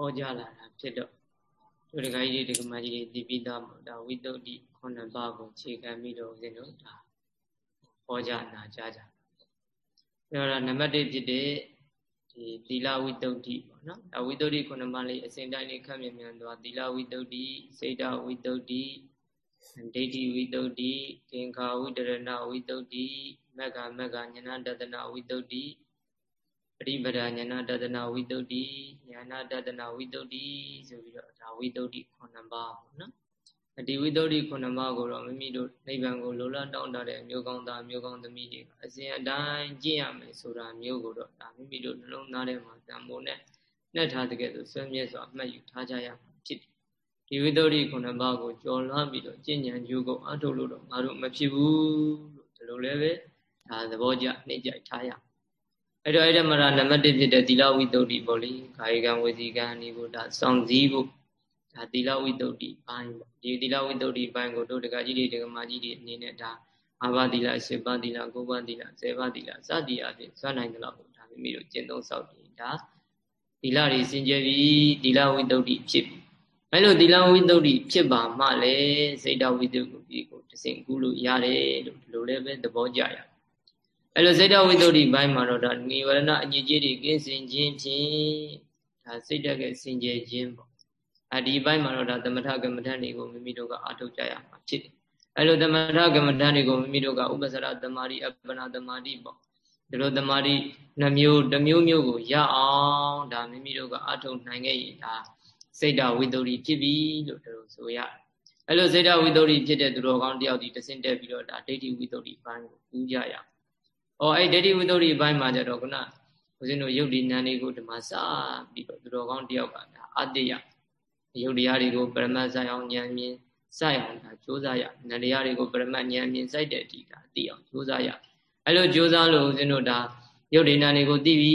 ဟောကြားလာတာဖြစ်တော့တို့ဒကာကြီးတွေဒကာမကြီးတွေဒီပိသားပေါ့ဒါဝိတုဒ္ဓိခုနှစ်ပါးကိုခြေခံပြီးတော့ဦးဇင်းတို့ဒါဟောကြားနာကြားကြအဲ့တော့နံပါတ်1ဖြစ်တဲ့ဒီသီလဝိတုဒ္ဓိပေါ့နော်ဒါဝိတုဒ္ဓိခုနှစ်ပါးလေးအစဉ်တိုင်းလေးခက်မြန်မြန်သွားသီလဝိတုဒ္ဓိစေတဝိတုဒ္ဓိဒိဋ္ဌိဝိတုဒ္ဓိသင်္ခါဝိတရဏဝိတုဒ္ဓိမက္ခမက္ခဉာဏတတနာဝိတုဒ္ဓိ ပရိပဒဉာဏတတနာဝိတုဒ္ဓိဉာဏတတနာဝိတုဒ္ဓိဆိုပြီးတော့ဒါဝိတုဒ္ဓိခုနှစ်ပါးပေါ့နော်ဒီဝိသုဒ္ဓိခုနှစ်ပါးကိုတော့မိမိတို့နိဗ္ဗာန်ကိုလိုလားတောင်းတတဲ့မျိုးကောင်းသားမျိုးကောင်းသမီးတွေအစဉ်အတိုင်းကြည့်ရမယ်ဆိုတာမျိုးကိုတော့ဒါမိမိတို့နှလုံးသားထဲမှာတန်ဖိုးနဲ့နှက်ထားတဲ့ကဲ့သို့ဆွေးမြဲစွာအမှတ်ယူထားကြရမှာဖြစ်တယ်ဒီဝိသုဒ္ဓိခုနှစ်ပါးကိုကြော်လွှမ်းပြီးတော့ကျင့်ကြံကြိုးကုန်အထုတ်လို့တော့ငါတို့မဖြစ်ဘူးလို့ဒီလိုလည်းပဲဒါသဘောကျနှိမ့်ကြထားရ အဲ့တော့အဲ့ဒီမှာနံပါတ်1ဖြစ်တဲ့သီလဝိသုဒ္ဓိပေါ့လေကာယကံဝစီကံဒီကိုဒါစောင့်စည်းဖို့ဒါသီလဝိတ္တုတ်ဒီပိုင်းပေါ့ဒီသီလဝိတ္တုတ်ဒီပိုင်းကိုတို့တကကြီးတွေတကမာကြီးတွေအနေနဲ့ဒါ၅ပါးသီလ၈ပါးသီလ၉ပါးသီလ၁၀ပါးသီလစသည်အပြင်ဇွတ်နိုင်တယ်လို့ဒါမိမိတို့ကျင့်သုံးဆောက်တည်ဒါသီလတွေစင်ကြယ်ပြီးသီလဝိတ္တုတ်ဒီဖြစ်ပြီးအဲလိုသီလဝိတ္တုတ်ဒီဖြစ်ပါမှလည်းစိတ်တဝိတ္တုတ်ကိုကိုတစင်ကူးလို့ရတယ်လို့ဒီလိုလည်းပဲသဘောကျရအဲ လိုစိတ်တဝိတ္တုတ်ဒီပိုင်းမှာတော့ဒါငြိဝရဏအညစ်အကြေးတွေကင်းစင်ခြင်းဖြင့်ဒါစိတ်တက်ကစင်ကြယ်ခြင်းပေါ့အဲဒီဘိုင်းမှာတော့ဒါသမထကမ္မဋ္ဌာန်းတွေကိုမိမိတို့ကအားထုတ်ကြရမှာဖြစ်တယ်အဲလိုသမထကမ္မဋ္ဌာန်းတွေကိုမိမိတို့ကဥပ္ပစရသမာဓိအပ္ပနာသမာဓိပေါ့ဒီလိုသမာဓိနှမျိုးတစ်မျိုးမျိုးကိုရအောင်ဒါမိမိတို့ကအားထုတ်နိုင်ခဲ့ရင်ဒါစိတ်တဝိတ္တုရိဖြစ်ပြီလို့တို့ဆိုရတယ်အဲလိုစိတ်တဝိတ္တုရိဖြစ်တဲ့သူတော်ကောင်းတယောက်ဒီတဆင့်တက်ပြီးတော့ဒါဒိဋ္ဌိဝိတ္တုရိဘိုင်းကိုကူးကြရအောင်။ အော်အဲ့ဒိဋ္ဌိဝိတ္တုရိဘိုင်းမှာကြတော့ခုနဦးဇင်းတို့ယုတ်ဒီနန်းလေးကိုဒီမှာစပြီးတော့သူတော်ကောင်းတယောက်ကဒါအတ္တရယုတ်တရားတွေကိုပရမတ်ဆိုင်အောင်ဉာဏ်မြင်စိုက်အောင်ဒါကြိုးစားရနန္တရားတွေကိုပရမတ်ဉာဏ်မြင်စိုက်တဲ့အထိဒါသိအောင်ကြိုးစားရအဲ့လိုကြိုးစားလို့ဦးဇင်းတို့ဒါယုတ်ဒီနံတွေကိုသိပြီ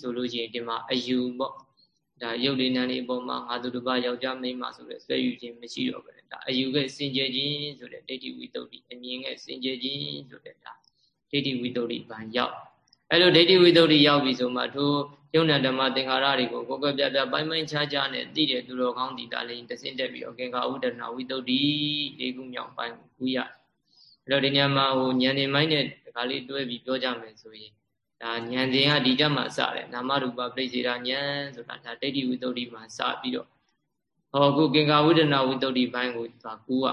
ဆိုလို့ရှိရင်ဒီမှာအယူပေါ့ဒါယုတ်ဒီနံတွေအပေါ်မှာငါသူတစ်ပါးယောက်ျားမိန်းမဆိုတဲ့ဆွဲယူခြင်းမရှိတော့ပဲဒါအယူကစင်ကြယ်ခြင်းဆိုတဲ့ဒိဋ္ဌိဝိတ္တုအမြင်ကစင်ကြယ်ခြင်းဆိုတဲ့ဒါ ဒိဋ္ဌိဝိတ္တုဘန်ရောက်အဲ့လိုဒိဋ္ဌိဝိတ္တုရောက်ပြီဆိုမှထိုယုံနာဓမ္မသင်္ခါရတွေကိုကိုယ်ကိုယ်ပြပြပိုင်းပိုင်းခြားခြားနဲ့သိတဲ့သူတော်ကောင်းဒီတာလေးတဆင့်တက်ပြီးတော့ကင်္ကာဥဒနာဝိတုဒ္ဓိလေးခုမြောက်ပိုင်းကိုကူရအဲ့တော့ဒီညမှာဟိုဉာဏ်ဉာဏ်မိုင်းနဲ့ဒီကားလေးတွဲပြီးပြောကြမယ်ဆိုရင်ဒါဉာဏ်ဉာဏ်ကဒီတက်မှာစတယ်နာမရူပပြိစေတာဉာဏ်ဆိုတာဒါဒိဋ္ဌိဝိတုဒ္ဓိမှာစပြီးတော့ဟောခုကင်္ကာဝိဒနာဝိတုဒ္ဓိပိုင်းကိုသာကူရ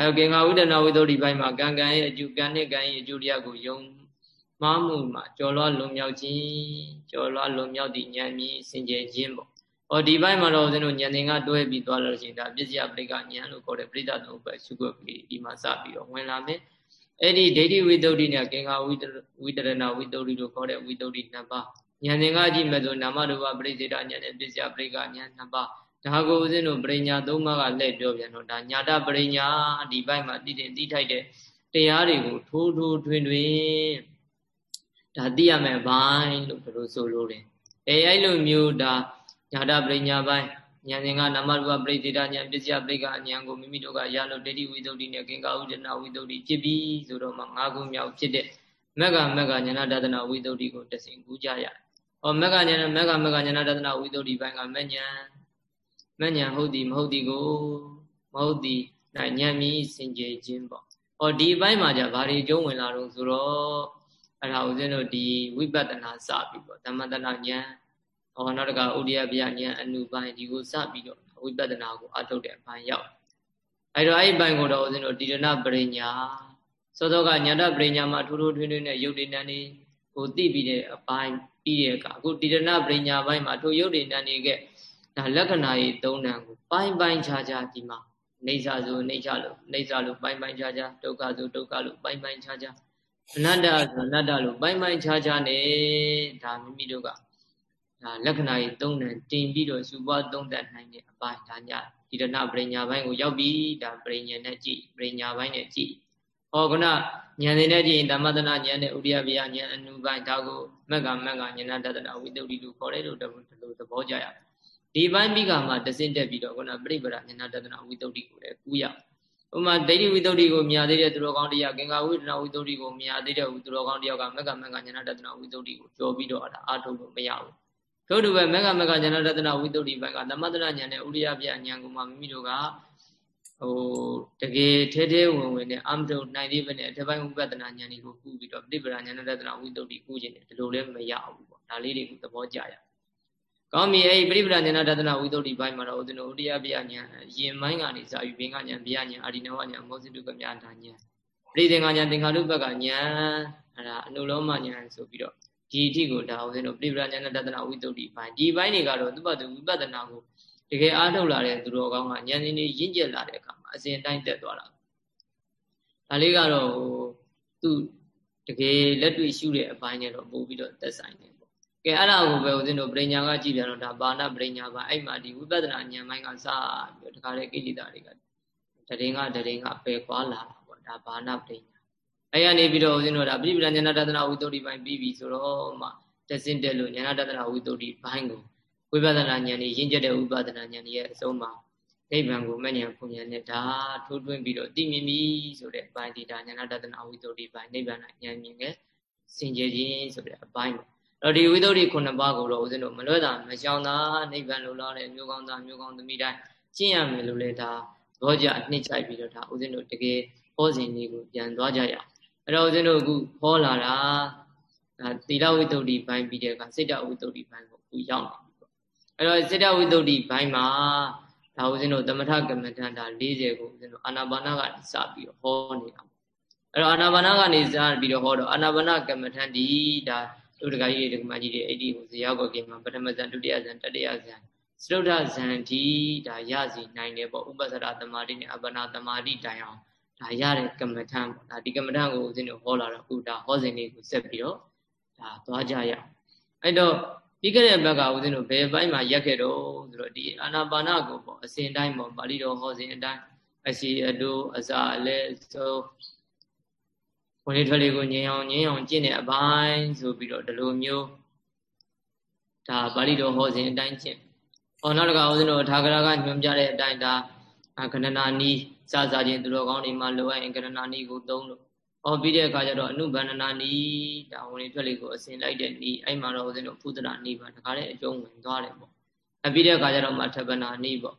အဲကင်္ကာဝိဒနာဝိတုဒ္ဓိပိုင်းမှာကံကံရဲ့အကျိုးကံနဲ့ကံရဲ့အကျိုးတရားကိုယုံမှားမှုမှာကြော်လွှားလွန်မြောက်ခြင်းကြော်လွှားလွန်မြောက်သည့်ဉာဏ်မြင်စင်ကြယ်ခြင်းပေါ့။ဟောဒီဘက်မှာတော့ဦးဇင်းတို့ဉာဏ်သင်္ကတွဲပြီးသွားလို့ရှိရင်ဒါပစ္စယပရိကဉာဏ်လို့ခေါ်တဲ့ပရိသတ်သုံးပဲရှုခွက်ပြီးဒီမှာစပြီးတော့ဝင်လာမယ်။အဲ့ဒီဒိဋ္ဌိဝိတ္တုနဲ့ကင်္ဂါဝိတ္တဝိတရဏဝိတ္တုလို့ခေါ်တဲ့ဝိတ္တုနှစ်ပါးဉာဏ်သင်္ကကြည့်မဲ့ဆိုနာမရူပပရိစေတဉာဏ်နဲ့ပစ္စယပရိကဉာဏ်နှစ်ပါး ဒါကိုဦးဇင်းတို့ပရိညာသုံးပါးကလှည့်ပြောပြန်တော့ဒါညာတပရိညာဒီဘက်မှာတည်တည်တိထိုက်တဲ့တရားတွေကိုထိုးထိုးထွင်းထွင်းဒါသိရမယ်ဘိုင်းလို့ဘယ်လိုဆိုလို့လဲအဲအဲ့လိုမျိုးဒါညာတပရိညာပိုင်းဉာဏ်ရင်ကနာမရူပပရိသေတဉာဏ်ပစ္စယပရိကဉာဏ်ကိုမိမိတို့ကရလို့ဒိဋ္ဌိဝိသုဒ္ဓိနဲ့ကင်္ကာဥဒနာဝိသုဒ္ဓိဖြစ်ပြီးဆိုတော့မှ၅ခုမြောက်ဖြစ်တဲ့မက္ကမက္ကဉာဏတဒနာဝိသုဒ္ဓိကိုတဆင်ကူးကြရတယ်။ဟောမက္ကဉာဏမက္ကမက္ကဉာဏတဒနာဝိသုဒ္ဓိပိုင်းကမဉ္ဉဏ် မဉ္ဉဏ်ဟုတ်သည်မဟုတ်သည်ကိုမဟုတ်သည်ဉာဏ်မြည်စင်ကြယ်ခြင်းပေါ့။ဟောဒီဘိုင်းမှာじゃဘာတွေကျုံးဝင်လာတော့ဆိုတော့အဲ့ဒါဦးဇင်းတို့ဒီဝိပဿနာစပြီပေါ့သမတနာဉာဏ်ဟောနောက်တကဥဒိယဗျာဉာဏ်အနုပိုင်းဒီကိုစပြီးတော့ဝိပဿနာကိုအထုတ်တဲ့အပိုင်းရောက်အဲ့တော့အဲ့ဒီပိုင်းကိုတော့ဦးဇင်းတို့တိရဏပရိညာသောသောကညာတပရိညာမှာထိုးထိုးထွင်းထွင်းနဲ့ယုတ်တိဏ္ဍီကိုသိပြီးတဲ့အပိုင်းပြီးတဲ့အခါအခုတိရဏပရိညာပိုင်းမှာထိုယုတ်တိဏ္ဍီက ဒါလက္ခဏာရေးသုံးဏကိုပိုင်းပိုင်းခြားခြားဒီမှာနေစာဆိုနေချလို့နေစာလို့ပိုင်းပိုင်းခြားခြားဒုက္ခဆိုဒုက္ခလို့ပိုင်းပိုင်းခြားခြားအနတ္တဆိုအနတ္တလို့ပိုင်းပိုင်းခြားခြားနေဒါမိမိတို့ကဒါလက္ခဏာကြီးသုံးတယ်တင်ပြီးတော့စုပွားသုံးတတ်နိုင်တဲ့အပိုင်းဒါညဒီရဏပရိညာပိုင်းကိုရောက်ပြီးဒါပရိညာနဲ့ကြည့်ပရိညာပိုင်းနဲ့ကြည့်ဟောခုနဉာဏ်နေနဲ့ကြည့်ရင်ဓမ္မတနာဉာဏ်နဲ့ဥရိယဗျာဉာဏ်အနုပိုင်းဒါကိုမက္ကမက္ကဉာဏတတနာဝိတ္တုတိလို့ခေါ်တယ်လို့ဒီလိုသဘောကြရ ဒီပိုင်းပြီးကမှတစင့်တက်ပြီးတော့ခုနပြိပဒဉာဏတတနာဝိတ္တုတိကိုလည်းကူးရဥမာဒိဋ္ဌိဝိတ္တုကိုမြာသေးတဲ့သူတော်ကောင်းတရားကင်္ဂဝိဒနာဝိတ္တုကိုမြာသေးတဲ့သူတော်ကောင်းတယောက်ကမက္ကမက္ကညာဏတတနာဝိတ္တုကိုကြော်ပြီးတော့အဲ့ဒါအာထုတ်လို့မရဘူးထို့တူပဲမက္ကမက္ကဉာဏတတနာဝိတ္တုဒီဘက်ကသမတနာဉာဏ်နဲ့ဥရိယပြဉာဏ်ကိုမှမိမိတို့ကဟိုတကယ်ထဲထဲဝင်ဝင်နဲ့အမတုနိုင်သေးပဲနဲ့အထက်ပိုင်းဥပဒနာဉာဏ်တွေကိုကူပြီးတော့ပြိပရာဉာဏတတနာဝိတ္တုဒီကူခြင်းတယ်ဒီလိုလည်းမရဘူးပေါ့ဒါလေးတွေကိုသဘောကျရ ကောင်းပြီအဲ့ဒီပြိပရာဉာဏတတနာဝိတ္တုဒီဘိုင်းမှာတော့ဦးဇင်းတို့ဥရိယပြဉာဏ်ရင်မိုင်းကနေစာယူဘင်္ဂဉာဏ်ပြဉာဏ်အာရိနဝဉာဏ်မောဇိတုကမြာဒါဉာဏ်ပရိသင်္ခာဉာဏ်သင်္ခါရုပ္ပကဉာဏ်အဲ့ဒါအနုလောမဉာဏ်ဆိုပြီးတော့ဒီအထိကိုဒါဦးဇင်းတို့ပြိပရာဉာဏတတနာဝိတ္တုဒီဘိုင်းဒီဘိုင်းတွေကတော့သူ့ဘသူဝိပဿနာကိုတကယ်အားထုတ်လာတဲ့သူတော်ကောင်းကဉာဏ်ရင်းနေရင့်ကျက်လာတဲ့အခါမှာအစဉ်တိုင်းတက်သွားတာဒါလေးကတော့ဟိုသူတကယ်လက်တွေ့ရှုတဲ့အပိုင်းနဲ့တော့ပို့ပြီးတော့သက်ဆိုင်တယ်ပေါ့ ကဲအဲ့ဒါကိုပဲဦးဇင်းတို့ပရိညာကကြည့်ပြန်တော့ဒါဘာနာပရိညာပါအဲ့မှာဒီဝိပဿနာဉာဏ်ပိုင်းကစပြီးတော့တခါလေကိလေသာတွေကတရင်ကတရင်ကပယ်ကွာလာတာပေါ့ဒါဘာနာပရိညာအဲ့ရနေပြီးတော့ဦးဇင်းတို့ဒါပြိပဉာဏတဒနာဝိတ္တုဒီပိုင်းပြီးပြီဆိုတော့မှတဆင့်တက်လို့ဉာဏတဒနာဝိတ္တုဒီပိုင်းကိုဝိပဿနာဉာဏ်นี่ရင့်ကျက်တဲ့ဝိပဿနာဉာဏ်ရဲ့အဆုံးမှာနိဗ္ဗာန်ကိုမဉဏ်ပုံဉာဏ်နဲ့ဒါထိုးထွင်းပြီးတော့သိမြင်ပြီဆိုတဲ့အပိုင်းဒီဒါဉာဏတဒနာဝိတ္တုဒီပိုင်းနိဗ္ဗာန်ဉာဏ်မြင်ခဲ့စင်ကြယ်ခြင်းဆိုတဲ့အပိုင်းပေါ့ တော့ဒီဝိတ္တုဒီခုနှစ်ပါးကိုတော့ဦးဇင်းတို့မလွဲတာမရှောင်တာနိဗ္ဗာန်လိုလားတဲ့မျိုးကောင်းသားမျိုးကောင်းသမီးတိုင်းကျင့်ရမယ်လို့လေဒါဘောကြအနှစ်ချိုက်ပြီးတော့ဒါဦးဇင်းတို့တကယ်ဟောစဉ်လေးကိုပြန်သွားကြရအောင်အဲ့တော့ဦးဇင်းတို့အခုဟောလာတာဒါသီလဝိတ္တုဒီပိုင်းပြီးတဲ့အခါစိတ်တဝိတ္တုဒီပိုင်းကိုအခုရောက်လာပြီပေါ့အဲ့တော့စိတ်တဝိတ္တုဒီပိုင်းမှာဒါဦးဇင်းတို့သမထကမ္မဋ္ဌာန်းဒါ40ကိုဦးဇင်းတို့အာနာပါနကနေစပြီးတော့ဟောနေတာအဲ့တော့အာနာပါနကနေစပြီးတော့ဟောတော့အာနာပါနကမ္မဋ္ဌာန်းဒီဒါ တို့တကကြီးတွေဒကမကြီးတွေအဲ့ဒီကိုဇေယျကောကိမှာပထမဇန်ဒုတိယဇန်တတိယဇန်စတုဒ္ဓဇန်ဒီဒါရစီနိုင်တယ်ပေါ့ဥပ္ပစရသမာဓိနဲ့အပ္ပနာသမာဓိတိုင်အောင်ဒါရတဲ့ကမ္မထံပေါ့ဒါဒီကမ္မထံကိုဦးဇင်းတို့ဟောလာတော့အခုဒါဟောစဉ်လေးကိုဆက်ပြီးတော့ဒါသွားကြရအောင်အဲ့တော့ပြီးခဲ့တဲ့ဘက်ကဦးဇင်းတို့ဘယ်ပိုင်းမှာရက်ခဲ့တော့ဆိုတော့ဒီအာနာပါနကိုပေါ့အစဉ်တိုင်းပေါ့ပါဠိတော်ဟောစဉ်အတိုင်းအရှိအတုအစာအလဲဆို ဝင်လေးထွက်လေးကိုငြင်းအောင်ငြင်းအောင်ကျင့်တဲ့အပိုင်းဆိုပြီးတော့ဒီလိုမျိုးဒါပါဠိတော်ဟောစဉ်အတိုင်းကျင့်ဟောနောက်တစ်ခါဦးဇင်းတို့ထာဂရကညွှန်ပြတဲ့အတိုင်းဒါခဏနာနီးစစခြင်းသူတော်ကောင်းတွေမှာလိုအပ်ရင်ကရဏနီးကိုသုံးလို့ဟောပြီးတဲ့အခါကျတော့အနုဘန္ဒနာနီးဒါဝင်တွေထွက်လေးကိုအစင်လိုက်တဲ့နီးအဲ့မှာတော့ဦးဇင်းတို့ဖုဒနာနီးပါတခါလေအကျုံးဝင်သွားတယ်ပေါ့အပြီးတဲ့အခါကျတော့မထဗနာနီးပေါ့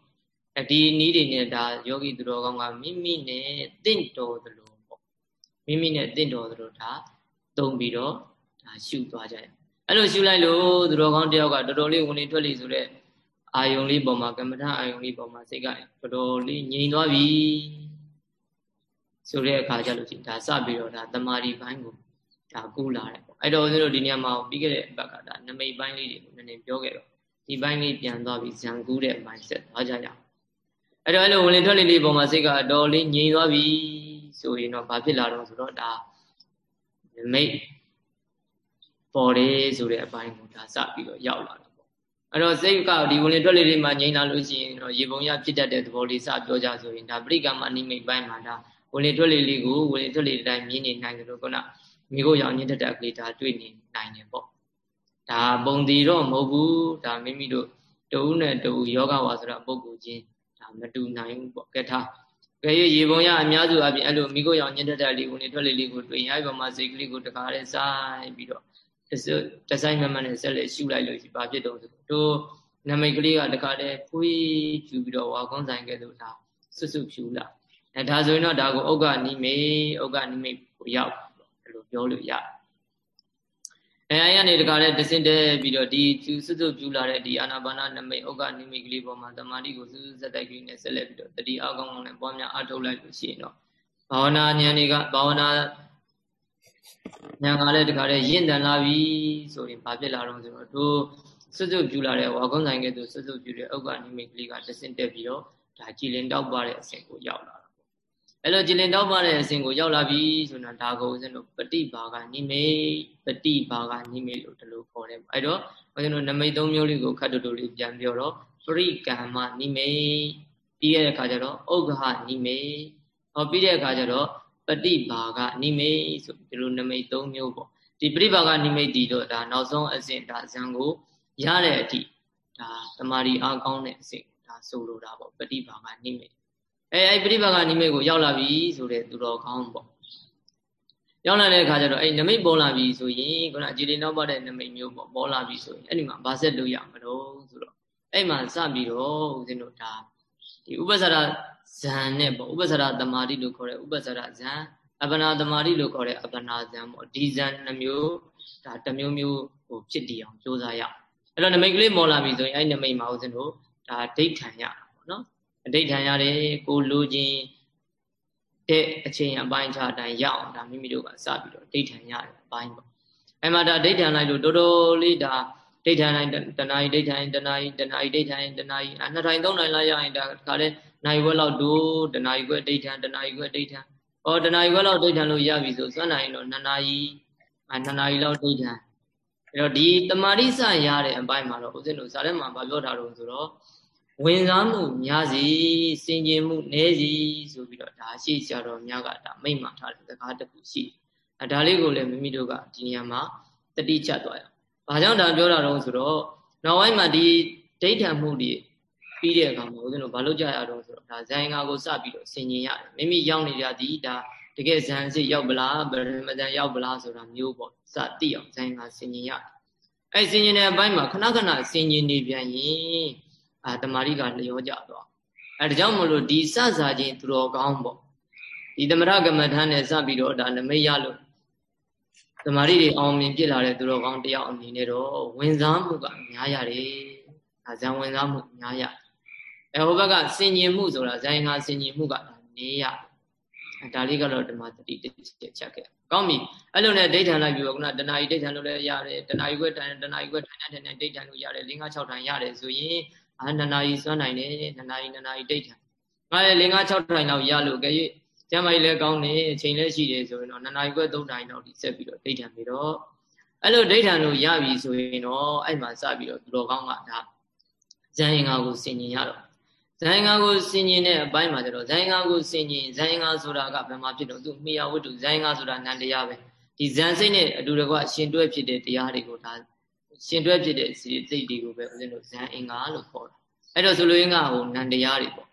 အဒီနီးတွေနဲ့ဒါယောဂီသူတော်ကောင်းကမိမိနဲ့တင့်တော်သလိုပေါ့ မိမိနဲ့တင့်တော်သလိုဒါသုံးပြီးတော့ဒါရှုသွားကြတယ်အဲ့လိုရှုလိုက်လို့သူတော်ကောင်းတယောက်ကတော်တော်လေးဝင်နေထွက်လေဆိုတဲ့အာယုံလေးပေါ်မှာကမ္မထအာယုံလေးပေါ်မှာစိတ်ကတော်တော်လေးငြိမ်သွားပြီဆိုတဲ့အခါကျလို့ရှိရင်ဒါစပြီးတော့ဒါတမာရီပိုင်းကိုဒါကူးလာတယ်ပေါ့အဲ့တော့ဦးဇင်းတို့ဒီနေရာမှာပြီးခဲ့တဲ့ဘက်ကဒါနမိတ်ပိုင်းလေးတွေကိုနည်းနည်းပြောခဲ့တော့ဒီပိုင်းလေးပြန်သွားပြီးဇံကူးတဲ့ mindset သွားကြရအောင်အဲ့တော့အဲ့လိုဝင်လေထွက်လေလေးပေါ်မှာစိတ်ကအတော်လေးငြိမ်သွားပြီ ဆိုရင်တော့ဘာဖြစ်လာတော့ဆိုတော့ဒါနမိတ်ပေါ်တယ်ဆိုတဲ့အပိုင်းကိုဒါစပြီးတော့ရောက်လာအဲ့တော့စိတ်ကဒီဝင်လေထွက်လေလေးမှာငြိမ်းလာလို့ရှိရင်တော့ရေပုံရဖြစ်တတ်တဲ့သဘောလေးစပြောကြဆိုရင်ဒါပရိကမအနိမိတ်ပိုင်းမှာဒါဝင်လေထွက်လေလေးကိုဝင်လေထွက်လေတိုင်းမြင်နေနိုင်တယ်လို့ခုနမိကိုရောင်ညင်းတတ်တဲ့ကလေးဒါတွေ့နေနိုင်တယ်ပေါ့ဒါပုံတည်တော့မဟုတ်ဘူးဒါမိမိတို့တူနဲ့တူယောဂဝါဆိုတာပုဂ္ဂိုလ်ချင်းဒါမတူနိုင်ဘူးပေါ့ကဲထား ကဲရရေပုံရအများစုအပြင်အဲ့လိုမိကိုရောင်ညင်းတတ်တဲ့လေးဝင်လေထွက်လေလေးကိုတွေ့ရင်အဲ့ဒီမှာစိတ်ကလေးကိုတခါတည်းစိုင်းပြီးတော့ဒီဇိုင်းမမနဲ့ဆက်လက်ရှုလိုက်လို့ရှိဘာဖြစ်တော့ဆိုတို့နမိတ်ကလေးကတခါတည်းဖွေးကျူပြီးတော့ဝါကုန်းဆိုင်ကဲ့သို့ဒါစွတ်စွတ်ဖြူလာအဲဒါဆိုရင်တော့ဒါကိုဥက္ကနိမိတ်ဥက္ကနိမိတ်ကိုရောက်ဘယ်လိုပြောလို့ရ အဲအဲ့ရနေတခါတည်းတစင်တဲပြီးတော့ဒီကျူစွတ်စွတ်ဖြူလာတဲ့ဒီအာနာပါနနမိတ်ဥက္ကနိမိတ်ကလေးပေါ်မှာတမာတိကိုစွတ်စွတ်ဆက်တိုက်ကလေးနဲ့ဆက်လက်ပြီးတော့တတိအောက်ကောင်းကောင်းနဲ့ပွားများအထုတ်လိုက်လို့ရှိရင်တော့ဘာဝနာဉာဏ်တွေကဘာဝနာညာကလည်းတခါတည်းရင့်တန်လာပြီဆိုရင်ဘာဖြစ်လာတော့ဆိုတော့တို့စွတ်စွတ်ပြူလာတဲ့ဝါကုန်းဆိုင်ကဲ့သို့စွတ်စွတ်ပြူတဲ့ဥက္ကနိမိတ်ကလေးကတဆင့်တက်ပြီးတော့ဒါကြည်လင်တောက်ပါတဲ့အဆင့်ကိုရောက်လာတာပေါ့ အဲ့လိုကြည်လင်တောက်ပါတဲ့အဆင့်ကိုရောက်လာပြီဆိုတော့ဒါကိုဦးဇင်းတို့ပฏิဘာကနိမိတ်ပฏิဘာကနိမိတ်လို့ဒီလိုခေါ်တယ်ပေါ့အဲ့တော့ဦးဇင်းတို့နမိတ်သုံးမျိုးလေးကိုခတ်တူတူလေးပြန်ပြောတော့ပရိကမ္မနိမိတ်ပြီးရတဲ့အခါကျတော့ဥက္ကဟနိမိတ်ဟောပြီးတဲ့အခါကျတော့ပฏิဘာကနိမိတ်ဆိုဒီလိုနမိတ်၃မျိုးပေါ့ဒီပฏิဘာကနိမိတ်ဒီတော့ဒါနောက်ဆုံးအဆင့်ဒါဇံကိုရတဲ့အထိဒါတမာရီအားကောင်းတဲ့အဆင့်ဒါဆိုလိုတာပေါ့ပฏิဘာကနိမိတ် အဲအဲပฏิဘာကနိမိတ်ကိုရောက်လာပြီဆိုတဲ့သူတော်ကောင်းပေါ့ရောက်လာတဲ့အခါကျတော့အဲ့နမိတ်ပေါ်လာပြီဆိုရင်ခုနအခြေလေးနောက်ပတ်တဲ့နမိတ်မျိုးပေါ့ပေါ်လာပြီဆိုရင်အဲ့ဒီမှာဗာဆက်လို့ရမှာတော့ဆိုတော့အဲ့မှာစပြီးတော့ဦးဇင်းတို့ဒါဒီဥပ္ပဇ္ဇရာဇန်နဲ့ပေါ့ဥပ္ပဇ္ဇရာတမာတိလို့ခေါ်တဲ့ဥပ္ပဇ္ဇရာဇန်အပနာတမာတိလို့ခေါ်တဲ့အပနာဇန်ပေါ့ဒီဇန်နှမျိုးဒါတစ်မျိုးမျိုးဟိုဖြစ်တည်အောင်ကြိုးစားရအဲ့တော့နမိတ်ကလေးပေါ်လာပြီဆိုရင်အဲ့နမိတ်မှာဦးဇင်းတို့ဒါဒိဋ္ဌံရတာပေါ့နော် အဒိဋ္ဌံရတယ်ကိုလိုချင်းတဲ့အချိန်အပိုင်းခြားတိုင်းရအောင်ဒါမိမိတို့ကစပြီးတော့ဒိဋ္ဌံရတယ်အပိုင်းပေါ့အဲ့မှာဒါဒိဋ္ဌံလိုက်လို့တော်တော်လေးဒါဒိဋ္ဌံတိုင်းတဏှာကြီးဒိဋ္ဌံတဏှာကြီးတဏှာကြီးဒိဋ္ဌံတဏှာကြီးအနှစ်ထိုင်သုံးထိုင်လိုက်ရရင်ဒါခါလဲနိုင်ဝက်လောက်ဒိုးတဏှာကြီးကွဲဒိဋ္ဌံတဏှာကြီးကွဲဒိဋ္ဌံဩတဏှာကြီးကွဲလောက်ဒိဋ္ဌံလို့ရပြီဆိုစွမ်းနိုင်တော့နှစ်နာရီအနှစ်နာရီလောက်ဒိဋ္ဌံအဲ့တော့ဒီတမာရိစရတဲ့အပိုင်းမှာတော့ဦးဇင်းတို့ဇာတ်မှာဗာပြောထားတော့ဆိုတော့ ဝင်စားမှုများစီစင်ကြင်မှုနည်းစီဆိုပြီးတော့ဒါရှိကြတော့များကဒါမိတ်မှထားတဲ့စကားတစ်ခုရှိတယ်။အဲဒါလေးကိုလည်းမိမိတို့ကဒီနေရာမှာတတိချသွားရအောင်။ဘာကြောင့်ဒါပြောတာတော့ဆိုတော့နောက်ပိုင်းမှာဒီဒိဋ္ဌံမှုတွေပြီးတဲ့အခါမှာဦးဇင်းတို့ဘာလို့ကြရတော့ဆိုတော့ဒါဇိုင်းငါကိုစပြီးတော့ဆင်ញင်ရတယ်။မိမိရောက်နေကြသည်ဒါတကယ်ဇန်စစ်ရောက်ပလားဗရမဇန်ရောက်ပလားဆိုတာမျိုးပေါ့စသိအောင်ဇိုင်းငါဆင်ញင်ရတယ်။အဲဆင်ញင်တဲ့အပိုင်းမှာခဏခဏဆင်ញင်နေပြန်ရင် အာတမာရီကလျောကြသွားအဲဒါကြောင့်မလို့ဒီစစာချင်းသူတော်ကောင်းပေါ့ဒီသမရကမ္မထမ်းနဲ့စပြီးတော့ဒါနမိတ်ရလို့တမာရီတွေအောင်မြင်ပြစ်လာတဲ့သူတော်ကောင်းတယောက်အနေနဲ့တော့ဝင်စားမှုကများရတယ်ဒါဇံဝင်စားမှုများရတယ်အဲဟိုဘက်ကစင်ញင်မှုဆိုတာဇိုင်းငါစင်ញင်မှုကနေရတယ်ဒါလေးကတော့ဓမ္မတတိတစ်ချက်ချက်ခဲ့ကောင်းပြီအဲ့လိုနဲ့ဒိဋ္ဌံလိုက်ပြီးတော့ခုနတဏှာကြီးဒိဋ္ဌံလို့လည်းရတယ်တဏှာကြီးခွဲတိုင်တဏှာကြီးခွဲတိုင်တဲ့နဲ့ဒိဋ္ဌံလို့ရတယ်၄၅6တိုင်ရတယ်ဆိုရင် အာနှစ်နာရီစွမ်းနိုင်တယ်နှစ်နာရီနှစ်နာရီတိတ်တယ်ငါလည်း၄၅6ထိုင်လောက်ရလို့ကြည့်ကျမ်းမိုက်လည်းကောင်းတယ်အချိန်လည်းရှိတယ်ဆိုရင်တော့နှစ်နာရီခွဲ၃တိုင်လောက်ဒီဆက်ပြီးတော့တိတ်ထံပြီးတော့အဲ့လိုဒိဋ္ဌံလို့ရပြီဆိုရင်တော့အဲ့မှာစပြီးတော့သူတော်ကောင်းကဒါဇန်ရင်္ဂါကိုဆင်ញင်ရတော့ဇန်ရင်္ဂါကိုဆင်ញင်တဲ့အပိုင်းမှာကျတော့ဇန်ရင်္ဂါကိုဆင်ញင်ဇန်ရင်္ဂါဆိုတာကဘယ်မှာဖြစ်တော့သူမိယဝတ္ထုဇန်ရင်္ဂါဆိုတာနန္တရားပဲဒီဇန်စိတ်နဲ့အတူတကွရှင်တွဲဖြစ်တဲ့တရားတွေကိုဒါ ရှင်တွဲဖြစ်တဲ့စိတ်တွေကိုပဲဦးဇင်းတို့ဇန်အင်္ဂါလို့ခေါ်တာအဲ့တော့ဆိုလိုရင်းကဟိုနန္တရားတွေပေါ့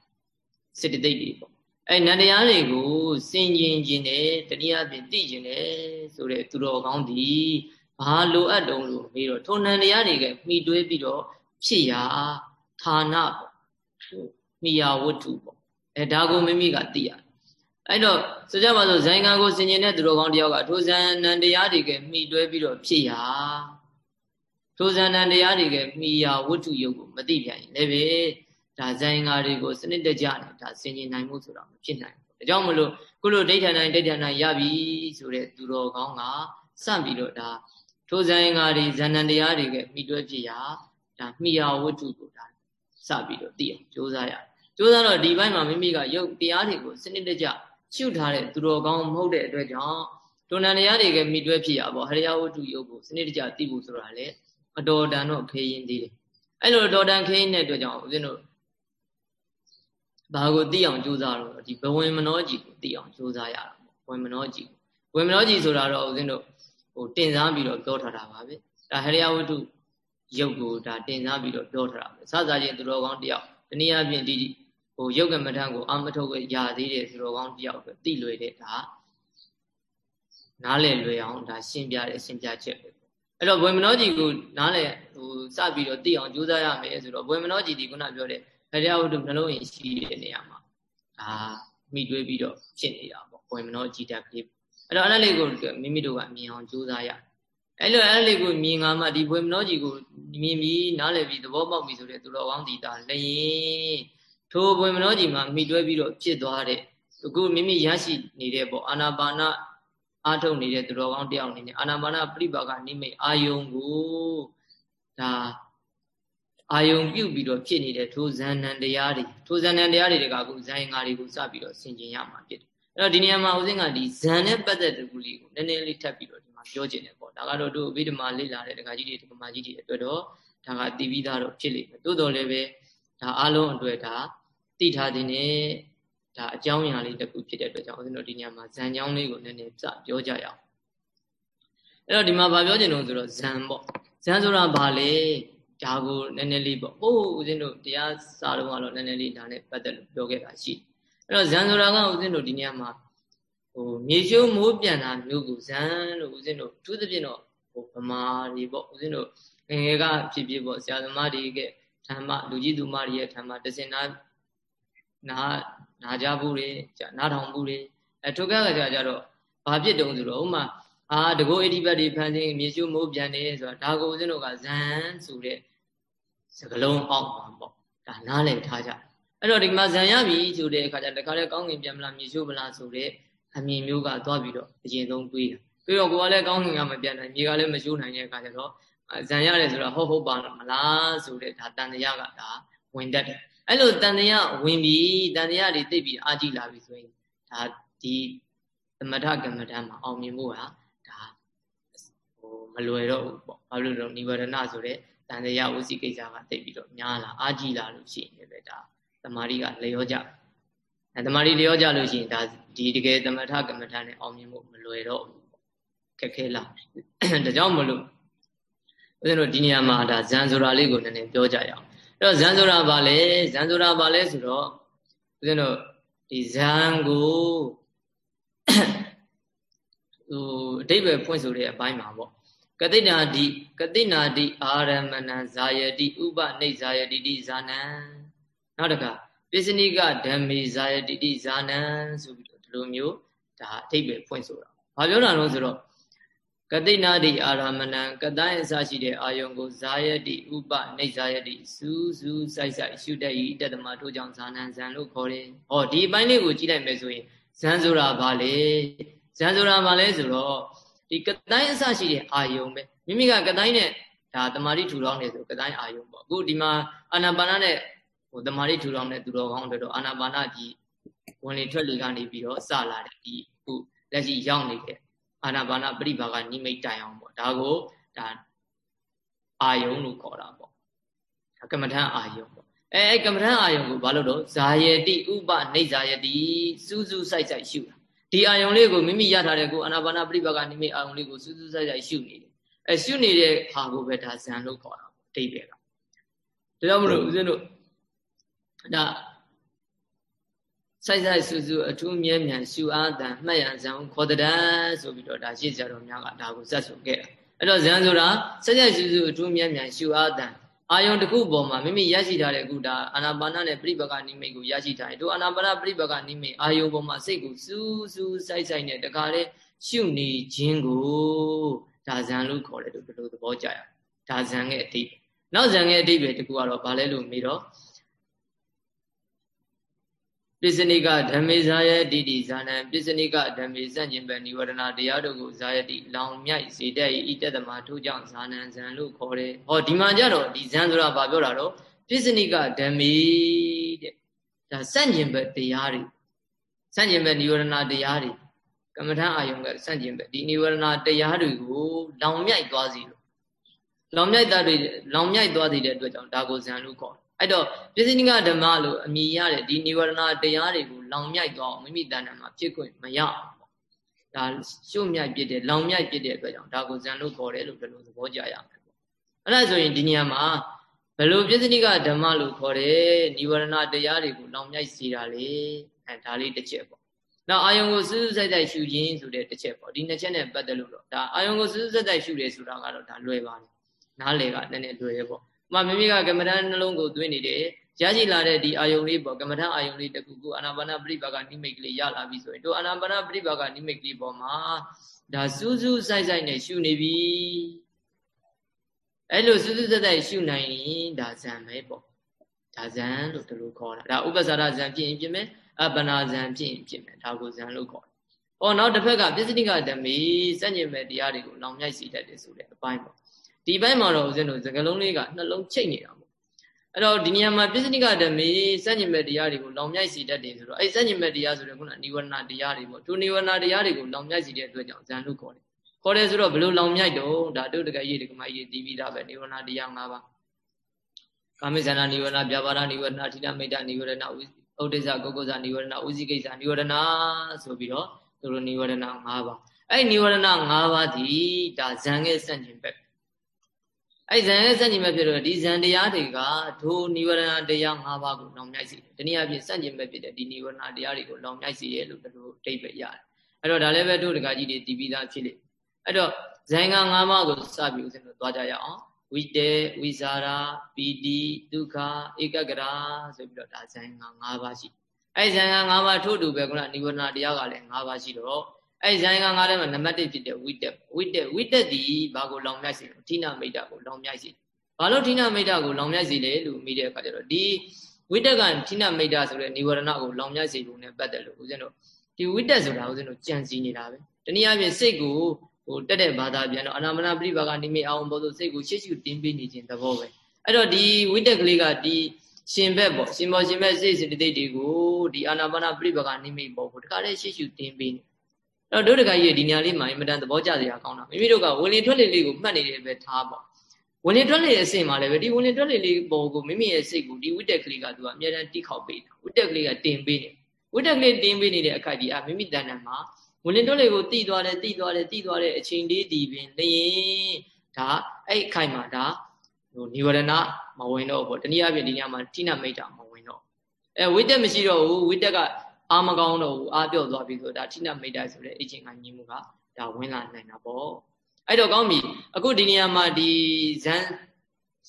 စေတသိက်တွေပေါ့အဲ့နန္တရားတွေကိုစင်ကျင်ခြင်းနဲ့တနည်းအားဖြင့်သိခြင်းနဲ့ဆိုတဲ့သူတော်ကောင်းဒီဘာလိုအပ်တုံးလို့ပြီးတော့ထိုနန္တရားတွေကမှီတွဲပြီးတော့ဖြစ်ရာဌာနပေါ့မိယာဝတ္ထုပေါ့အဲဒါကိုမိမိကသိရတယ်အဲ့တော့ဆိုကြပါစို့ဇိုင်ငံကိုစင်ကျင်တဲ့သူတော်ကောင်းတယောက်ကထိုဇန်နန္တရားတွေကမှီတွဲပြီးတော့ဖြစ်ရာ ထိုဇန်နံတရားတွေကမိယာဝတ္ထုယုတ်ကိုမသိပြန်ရင်လည်းပဲဒါဇန်ငါတွေကိုစနစ်တကျနဲ့ဒါဆင်ញင်နိုင်မှုဆိုတာမဖြစ်နိုင်ဘူး။ဒါကြောင့်မလို့ခုလိုဒိဋ္ဌာန်ဒိဋ္ဌာန်ရပြီဆိုတဲ့သူတော်ကောင်းကစပြီးတော့ဒါထိုဇန်ငါတွေဇန်နံတရားတွေကမိတွဲဖြစ်ရာဒါမိယာဝတ္ထုကိုဒါစပြီးတော့သိအောင်ကြိုးစားရတယ်။ကြိုးစားတော့ဒီဘက်မှာမိမိကယုတ်တရားတွေကိုစနစ်တကျရှုထားတဲ့သူတော်ကောင်းမဟုတ်တဲ့အတွက်ကြောင့်ဒုဏတရားတွေကမိတွဲဖြစ်ရပေါ့ဟရိယဝတ္ထုယုတ်ကိုစနစ်တကျသိဖို့ဆိုတာလေ အတော်တန်တော့ခေရင်သေးတယ်အဲ့လိုတော်တန်ခေရင်တဲ့အတွက်ကြောင့်ဦးဇင်းတို့ဘာကိုသိအောင်ကြိုးစားတော့ဒီဘဝင်မနောကြီးကိုသိအောင်ကြိုးစားရတာဘဝင်မနောကြီးဘဝင်မနောကြီးဆိုတာတော့ဦးဇင်းတို့ဟိုတင်စားပြီးတော့ပြောထားတာပါပဲဒါဟရိယဝတ္ထုရုပ်ကိုဒါတင်စားပြီးတော့ပြောထားတာပဲစစချင်းသူတော်ကောင်းတယောက်တနည်းအားဖြင့်ဒီဟိုရုပ်ကမထံကိုအာမထုတ်ရသေးတယ်သူတော်ကောင်းတယောက်ပဲသိလွယ်တဲ့ဒါနားလည်လွယ်အောင်ဒါရှင်းပြတဲ့ရှင်းပြချက်ပဲ အဲ့တော့ဘွယ်မနောကြီးကိုနားလဲဟိုစပြီးတော့သိအောင်ကြိုးစားရမယ်ဆိုတော့ဘွယ်မနောကြီးဒီခုနပြောတဲ့ဟရိယဝတ္ထုနှလုံးရင်ရှိတဲ့နေရာမှာဒါမိတွေးပြီးတော့ဖြစ်နေတာပေါ့ဘွယ်မနောကြီးတက်ကလေးအဲ့တော့အဲ့လေးကိုမိမိတို့ကမြင်အောင်ကြိုးစားရအဲ့လိုအဲ့လေးကိုမြင်ငါမှဒီဘွယ်မနောကြီးကိုမြင်ပြီးနားလည်ပြီးသဘောပေါက်ပြီဆိုတဲ့သူတော်ကောင်းတီတာလျင်ထိုဘွယ်မနောကြီးမှာမိတွေးပြီးတော့ဖြစ်သွားတဲ့အခုမိမိရရှိနေတဲ့ပေါ့အာနာပါနာ အာထုတ်နေတဲ့သူတော်ကောင်းတယောက်အနေနဲ့အာနာပါနပြိပါကနိမိတ်အာယုံကိုဒါအာယုံပြုတ်ပြီးတော့ဖြစ်နေတဲ့ထိုဇန်နံတရားတွေထိုဇန်နံတရားတွေကအခုဇန်ငါတွေကိုစပြီးတော့ဆင်ကျင်ရမှာဖြစ်တယ်အဲ့တော့ဒီနေရာမှာဦးစင်းကဒီဇန်နဲ့ပတ်သက်တဲ့ကူလေးကိုနည်းနည်းလေးထပ်ပြီးတော့ဒီမှာပြောချင်တယ်ပေါ့ဒါကတော့တို့အဘိဓမ္မာလေ့လာတဲ့ဒကာကြီးတွေဒကာမကြီးတွေအတွက်တော့ဒါကသိပြီးသားတော့ဖြစ်လိမ့်မယ်တိုးတော်လည်းပဲဒါအလုံးအတွက်ဒါသိထားခြင်းနဲ့ ဒါအကြောင်းအရာလေးတစ်ခုဖြစ်တဲ့အတွက်ကြောင့်ဦးဇင်းတို့ဒီညမှာဇန်ကြောင်းလေးကိုနည်းနည်းစပြောကြရအောင်အဲ့တော့ဒီမှာဗာပြောချင်လို့ဆိုတော့ဇန်ပေါ့ဇန်ဆိုတာဘာလဲဒါကိုနည်းနည်းလေးပေါ့ဟိုးဦးဇင်းတို့တရားစာတော့ကတော့နည်းနည်းလေးဒါနဲ့ပတ်သက်လို့ပြောခဲ့တာရှိအဲ့တော့ဇန်ဆိုတာကဦးဇင်းတို့ဒီညမှာဟိုမြေရှိုးမိုးပြန်တာမျိုးကိုဇန်လို့ဦးဇင်းတို့သူသဖြင့်တော့ဟိုဗမာတွေပေါ့ဦးဇင်းတို့ငငယ်ကဖြစ်ဖြစ်ပေါ့ဆရာသမားတွေကဓမ္မလူကြီးသူမတွေရဲ့ဓမ္မတစင်နာ နာနာကြဘူးတွေနားထောင်ဘူးတွေအဲထုတ်ကကြကြတော့ဘာဖြစ်တုံးဆိုတော့ဥမာအာတကောအဋ္ဌိပတ်တွေဖန်ဆင်းမြေရှုမိုးပြန်နေဆိုတာဒါကိုဦးဇင်းတို့ကဇန်ဆိုတဲ့စကလုံးအောက်မှာပေါ့ဒါနားလည်ထားကြအဲ့တော့ဒီမှာဇန်ရပြီဆိုတဲ့အခါကျတခါလဲကောင်းကင်ပြန်မလားမြေရှုမလားဆိုတဲ့အမြင်မျိုးကသွားပြီးတော့အရင်ဆုံးတွေးတာပြီးတော့ကိုကလည်းကောင်းကင်ကမပြန်နိုင်မြေကလည်းမရှုနိုင်တဲ့အခါကျတော့ဇန်ရတယ်ဆိုတော့ဟုတ်ဟုတ်ပါမလားဆိုတဲ့ဒါတန်တရားကဒါဝင်တတ်တယ် အဲ့လိုတန်တရားဝင်ပြီးတန်တရားတွေသိပြီးအာကြည့်လာပြီဆိုရင်ဒါဒီသမထကမ္မဋ္ဌာန်းမှာအောင်မြင်ဖို့ဟာဒါဟိုမလွယ်တော့ဘူးပေါ့ဘာလို့လဲနိဗ္ဗာန်ဆိုတဲ့တန်တရားဥစီကိစ္စကသိပြီးတော့များလာအာကြည့်လာလို့ရှိရင်လည်းဒါသမာဓိကလျောကြအဲသမာဓိလျောကြလို့ရှိရင်ဒါဒီတကယ်သမထကမ္မဋ္ဌာန်းနဲ့အောင်မြင်ဖို့မလွယ်တော့ဘူးပေါ့ခက်ခဲလာဒါကြောင့်မလို့ဦးဇင်းတို့ဒီနေရာမှာဒါဇန်ဆိုတာလေးကိုနည်းနည်းပြောကြရအောင်အဲ့ တော့ဇန်ဆိုတာဘာလဲဇန်ဆိုတာဘာလဲဆိုတော့ဦးဇင်းတို့ဒီဇန်ကိုဟိုအတိပ္ပယ်ဖွင့်ဆိုတဲ့အပိုင်းမှာပေါ့ကတိနာတိကတိနာတိအာရမဏံဇာယတိဥပနိဇာယတိတိဇာနံနောက်တကပစ္စနိကဓမ္မေဇာယတိတိဇာနံဆိုပြီးတော့ဒီလိုမျိုးဒါအတိပ္ပယ်ဖွင့်ဆိုတာဘာပြောတာလဲဆိုတော့ ကတိနာတိအာရမဏံကတိုင်းအစရှိတဲ့အာယုံကိုဇာယတိဥပနိဇာယတိစူးစူးစိုက်စိုက်ရှုတတ်၏တတမထို့ကြောင့်ဇာနံဇံလို့ခေါ်တယ်။ဟောဒီအပိုင်းလေးကိုကြည့်လိုက်မယ်ဆိုရင်ဇန်ဆိုတာဘာလဲဇန်ဆိုတာဘာလဲဆိုတော့ဒီကတိုင်းအစရှိတဲ့အာယုံပဲမိမိကကတိုင်းနဲ့ဒါတမာတိထူထောင်နေဆိုကတိုင်းအာယုံပေါ့အခုဒီမှာအာနာပါနနဲ့ဟိုတမာတိထူထောင်တဲ့သူတော်ကောင်းတွေတော့အာနာပါနကြီးဝင်လေထွက်လေကနေပြီးတော့စလာတဲ့ဒီအခုလက်ရှိရောက်နေတဲ့ အာနာပါနပရိပါကနိမိတ်တိုင်အောင်ပေါ့ဒါကိုဒါအာယုံလို့ခေါ်တာပေါ့ဒါကမ္မထအာယုံပေါ့အဲအဲကမ္မထအာယုံကိုဘာလို့တော့ဇာယတိဥပနေဇာယတိစူးစူးဆိုင်ဆိုင်ရှုတာဒီအာယုံလေးကိုမိမိရထားတဲ့ကိုအာနာပါနပရိပါကနိမိတ်အာယုံလေးကိုစူးစူးဆိုင်ဆိုင်ရှုနေတယ်အဲရှုနေတဲ့ဟာကိုပဲဒါဇန်လို့ခေါ်တာအတိတ်ပဲကဒါကြောင့်မလို့ဦးဇင်းတို့ဒါ ဆိုင်ဆိုင်ဆူဆူအထူးမြဲမြံရှူအားတန်မှတ်ရဇံခေါ်တဲ့ဆိုပြီးတော့ဒါရှေ့ကြတော်များကဒါကိုဇတ်ဆိုခဲ့တာအဲ့တော့ဇံဆိုတာဆိုင်ဆိုင်ဆူဆူအထူးမြဲမြံရှူအားတန်အာယုံတစ်ခုပေါ်မှာမိမိရရှိထားတဲ့အခုဒါအာနာပါနနဲ့ပြိပကနိမိတ်ကိုရရှိထားတယ်တို့အာနာပါနပြိပကနိမိတ်အာယုံပေါ်မှာစိတ်ကိုစူးစူးဆိုင်ဆိုင်နဲ့တခါလေရှုနေခြင်းကိုဒါဇံလို့ခေါ်တယ်လို့ဒီလိုသဘောကျရဒါဇံရဲ့အတိတ်နောက်ဇံရဲ့အတိတ်ပဲတကူကတော့ဘာလဲလို့မေးတော့ ပစ္စနိကဓမ္မေဇာယတိတိဇာနံပစ္စနိကဓမ္မေဇံဉ္ဘနိဝရဏတရားတို့ကိုဇာယတိလောင်မြိုက်စေတတ်ဤတတမထို့ကြောင့်ဇာနံဇံလို့ခေါ်တယ်။ဟောဒီမှာကြတော့ဒီဇံဆိုတာဘာပြောတာတော့ပစ္စနိကဓမ္မေတဲ့။ဒါစံဉ္ဘတရားတွေစံဉ္ဘနိဝရဏတရားတွေကမ္မထအာယုံကစံဉ္ဘဒီနိဝရဏတရားတွေကိုလောင်မြိုက်သွားစီလို့လောင်မြိုက်တာတွေလောင်မြိုက်သွားသေးတဲ့အတွက်ကြောင့်ဒါကိုဇံလို့ခေါ်တယ် အဲ့တော့ပစ္စည်းကဓမ္မလို့အမည်ရတဲ့ဒီនិဝရဏတရားတွေကိုလောင်မြိုက်သွားအောင်မိမိတဏ္ဍာမှာဖြစ်ခွင့်မရအောင်ပေါ့ဒါရှုမြိုက်ပြစ်တဲ့လောင်မြိုက်ပြစ်တဲ့အတွက်ကြောင့်ဒါကိုဇန်လို့ခေါ်တယ်လို့ဘယ်လိုသဘောကြရမလဲပေါ့အဲ့ဒါဆိုရင်ဒီနေရာမှာဘယ်လိုပစ္စည်းကဓမ္မလို့ခေါ်တယ်និဝရဏတရားတွေကိုလောင်မြိုက်စေတာလေအဲဒါလေးတစ်ချက်ပေါ့နောက်အာယုံကိုစူးစူးစိုက်စိုက်ရှုခြင်းဆိုတဲ့တစ်ချက်ပေါ့ဒီနှစ်ချက်နဲ့ပတ်သက်လို့တော့ဒါအာယုံကိုစူးစူးစိုက်စိုက်ရှုတယ်ဆိုတာကတော့ဒါလွယ်ပါတယ်နားလေကနည်းနည်းလွယ်ရပေါ့ မှမိမိကကမ္မဋ္ဌာန်းနှလုံးကိုသွင်းနေတယ်ရရှိလာတဲ့ဒီအာယုံလေးပေါ့ကမ္မဋ္ဌာန်းအာယုံလေးတကူကိုအာနာပါနပရိပါကနိမိတ်ကလေးရလာပြီဆိုရင်တို့အာနာပါနပရိပါကနိမိတ်ကလေးပေါ်မှာဒါစူးစူးဆိုင်ဆိုင်နဲ့ရှုနေပြီအဲ့လိုစူးစူးဆိုင်ဆိုင်ရှုနိုင်ရင်ဒါဇံပဲပေါ့ဒါဇံလို့ဒီလိုခေါ်တာဒါဥပ္ပစာရဇံဖြစ်ရင်ဖြစ်မယ်အပ္ပနာဇံဖြစ်ရင်ဖြစ်မယ်ဒါကိုဇံလို့ခေါ်တယ်။ဟောနောက်တစ်ဖက်ကပစ္စည်းကဓမေစัญญမဲ့တရားတွေကိုလောင်မြိုက်စေတတ်တယ်ဆိုတဲ့အပိုင်းပေါ့ ဒီဘက်မှာတော့ဦးဇင်းတို့စကလုံးလေးကနှလုံးချိတ်နေတာပေါ့အဲ့တော့ဒီနေရာမှာပစ္စနိကဓမေစัญญမဲ့တရားတွေကိုလောင်မြိုက်စီတတ်တယ်ဆိုတော့အဲ့စัญญမဲ့တရားဆိုတော့ခုနနိဝရဏတရားတွေပေါ့သူနိဝရဏတရားတွေကိုလောင်မြိုက်စီတဲ့အတွက်ကြောင့်ဇန်လို့ခေါ်တယ်ခေါ်တယ်ဆိုတော့ဘလို့လောင်မြိုက်တော့ဒါတို့တကယ်ရေးတကမရေးတီးပြီးသားပဲနိဝရဏတရား၅ပါးကာမိဇန္နာနိဝရဏပြပါဒနိဝရဏထိတမိတ်တနိဝရဏဥဒိစ္စကုက္ကုဇနိဝရဏဥစီကိစ္စနိဝရဏဆိုပြီးတော့သူတို့နိဝရဏ၅ပါးအဲ့နိဝရဏ၅ပါးဒီဒါဇန်ရဲ့စัญญင်ဘက် အဲ့ဇန်ရဲ့စန့်ကျင်ဘက်ဖြစ်တော့ဒီဇန်တရားတွေကဒိုနိဝရဏတရား၅ပါးကိုလောင်မြိုက်စေတယ်။တနည်းအားဖြင့်စန့်ကျင်ဘက်ဖြစ်တဲ့ဒီနိဝရဏတရားတွေကိုလောင်မြိုက်စေရဲ့လို့ဒီလိုတိတ်ပဲရတယ်။အဲ့တော့ဒါလည်းပဲတို့တကကြီးတွေတည်ပြီးသားဖြစ်လေ။အဲ့တော့ဇန်က၅ပါးကိုစပြီးဦးဇင်းတို့သွားကြရအောင်။ဝိတေဝိဇာရာပီတိဒုက္ခဧကဂရာဆိုပြီးတော့ဒါဇန်က၅ပါးရှိ။အဲ့ဇန်က၅ပါးထို့တူပဲခုနနိဝရဏတရားကလည်း၅ပါးရှိတော့ အဲ့ဇိုင်က၅ထဲမှာနံပါတ်1ဖြစ်တဲ့ဝိတက်ဝိတက်ဝိတက်ဒီဘာကိုလောင်မြိုက်စေလဲဌိနမိတ်တာကိုလောင်မြိုက်စေဘာလို့ဌိနမိတ်တာကိုလောင်မြိုက်စေလဲလို့မိတဲ့အခါကျတော့ဒီဝိတက်ကဌိနမိတ်တာဆိုတဲ့និဝရဏကိုလောင်မြိုက်စေပုံနဲ့ပတ်သက်လို့ဦးဇင်းတို့ဒီဝိတက်ဆိုတာဦးဇင်းတို့ကြံစီနေတာပဲတနည်းအားဖြင့်စိတ်ကိုဟိုတက်တဲ့ဘာသာပြန်တော့အနာမနာပရိပါကနိမိတ်အောင်ပေါ်ဆိုစိတ်ကိုရှေ့ရှုတင်းပေးနေခြင်းသဘောပဲအဲ့တော့ဒီဝိတက်ကလေးကဒီရှင်ဘက်ပေါ့ရှင်မောရှင်ဘက်စိတ်စိတ္တိတွေကိုဒီအာနာပါနာပရိပါကနိမိတ်ပေါ်ကိုတခါတည်းရှေ့ရှုတင်းပေးနေအဲ့ တော့တို့တခါကြီးဒီညာလေးမှာအင်မတန်သဘောကျစရာကောင်းတာမိမိတို့ကဝင်လေထွက်လေလေးကိုမှတ်နေတဲ့ပဲထားပေါ့ဝင်လေထွက်လေအဆင့်မှာလည်းပဲဒီဝင်လေထွက်လေလေးပေါ်ကိုမိမိရဲ့စိတ်ကိုဒီဝိတက်ကလေးကသူကအများတန်းတိခေါက်ပေးတာဝိတက်ကလေးကတင်ပေးနေဝိတက်ကလေးတင်ပေးနေတဲ့အခိုက်ကြီးအမိမိတဏ္ဍာမှာဝင်လင်တွက်လေးကိုတိသွားတယ်တိသွားတယ်တိသွားတယ်အချိန်လေးဒီပင်လျင်ဒါအဲ့အခိုက်မှာဒါဟိုនិဝရဏမဝင်တော့ဘူးတနည်းအားဖြင့်ဒီညမှာဌိနမိတ်တာမဝင်တော့အဲဝိတက်မရှိတော့ဘူးဝိတက်က အာမကောင်းတော့ဘူးအာပြော့သွားပြီဆိုဒါထိနမိတ်တိုက်ဆိုတဲ့အချင်းကညီမှုကဒါဝင်လာနိုင်တာပေါ့အဲ့တော့ကောင်းပြီအခုဒီနေရာမှာဒီဇန်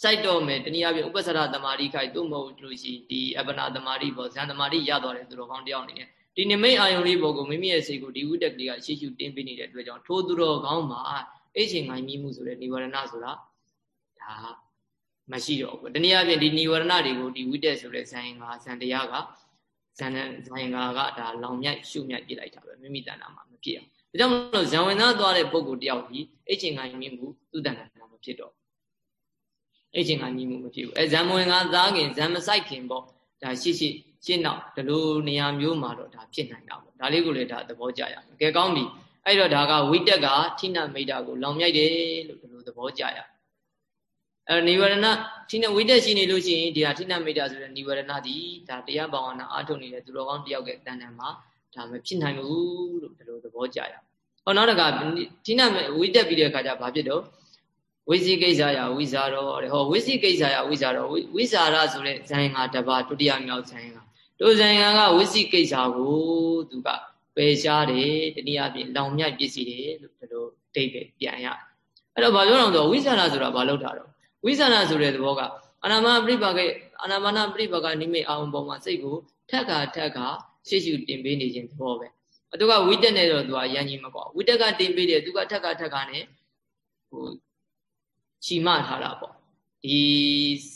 စိုက်တော့မယ်တနည်းအားဖြင့်ဥပ္ပဆရသမာဓိခိုက်သူ့မဟုတ်လို့ရှိဒီအပနာသမာဓိပေါ့ဇန်သမာဓိရသွားတယ်သူတော်ကောင်းတယောက်အနေနဲ့ဒီနိမိတ်အာယုံလေးပုံကိုမိမိရဲ့စိတ်ကိုဒီဝိတ္တကလေးကရှေ့ရှုတင်ပေးနေတဲ့အတွက်ကြောင့်ထိုးသူတော်ကောင်းမှာအဲ့ချိန်ငိုင်းမိမှုဆိုတဲ့និဝရဏဆိုတာဒါမရှိတော့ဘူးတနည်းအားဖြင့်ဒီនិဝရဏတွေကိုဒီဝိတ္တဆိုတဲ့ဇန်ကဇန်တရားက ဇန်ဇန်ငါကဒါလောင်မြိုက်ရှုမြိုက်ပြလိုက်တာပဲမိမိတဏ္ဍာမှာမဖြစ်အောင်ဒါကြောင့်မလို့ဇန်ဝင်သားသွားတဲ့ပုဂ္ဂိုလ်တယောက်ဒီအိတ်ချင်ငိုင်းမိမှုသူ့တဏ္ဍာမှာမဖြစ်တော့အိတ်ချင်ငိုင်းမိမှုမဖြစ်ဘူးအဲဇန်ဝင်ကသားခင်ဇန်မဆိုင်ခင်ပေါ့ဒါရှိရှိရှင်းတော့ဒီလိုနေရာမျိုးမှာတော့ဒါဖြစ်နိုင်တာပေါ့ဒါလေးကိုလည်းဒါသဘောကျရမယ်ကဲကောင်းပြီအဲ့တော့ဒါကဝိတက်ကထိနမိတ်တာကိုလောင်မြိုက်တယ်လို့ဒီလိုသဘောကျရ အဲ့နိဝရဏထိနဝိတက်ရှိနေလို့ရှိရင်ဒီဟာထိနမိတ်တာဆိုတဲ့နိဝရဏဒီဒါတရားဘာဝနာအားထုတ်နေတဲ့သူတော်ကောင်းတယောက်ရဲ့တန်တန်မှာဒါမဖြစ်နိုင်ဘူးလို့ဒီလိုသဘောကျရဟောနောက်တကထိနဝိတက်ပြီးတဲ့အခါကျဘာဖြစ်တော့ဝိသိကိစ္စယဝိဇာရောတဲ့ဟောဝိသိကိစ္စယဝိဇာရောဝိဇာရဆိုတဲ့ဇိုင်းငါတပါဒုတိယမြောက်ဇိုင်းငါတို့ဇိုင်ငံကဝိသိကိစ္စကိုသူကပယ်ရှားတယ်တနည်းအားဖြင့်လောင်မြတ်ပစ္စည်းတယ်လို့ဒီလိုဒိတ်ပဲပြန်ရအဲ့တော့ဘာပြောတော့ဆိုဝိသနာဆိုတာဘာလို့တာတော့ ဝိသနာဆိုတဲ့သဘောကအနာမပရိပါကေအနာမနာပရိပါကနိမိတ်အောင်ပေါ်မှာစိတ်ကိုထက်ကထက်ကရှေ့ရှုတင်ပေးနေခြင်းသဘောပဲအတူကဝိတက်နဲ့တော့သူကရန်ကြီးမကွာဝိတက်ကတင်ပေးတယ်သူကထက်ကထက်ကနဲ့ဟိုချီမထားတာပေါ့ဒီ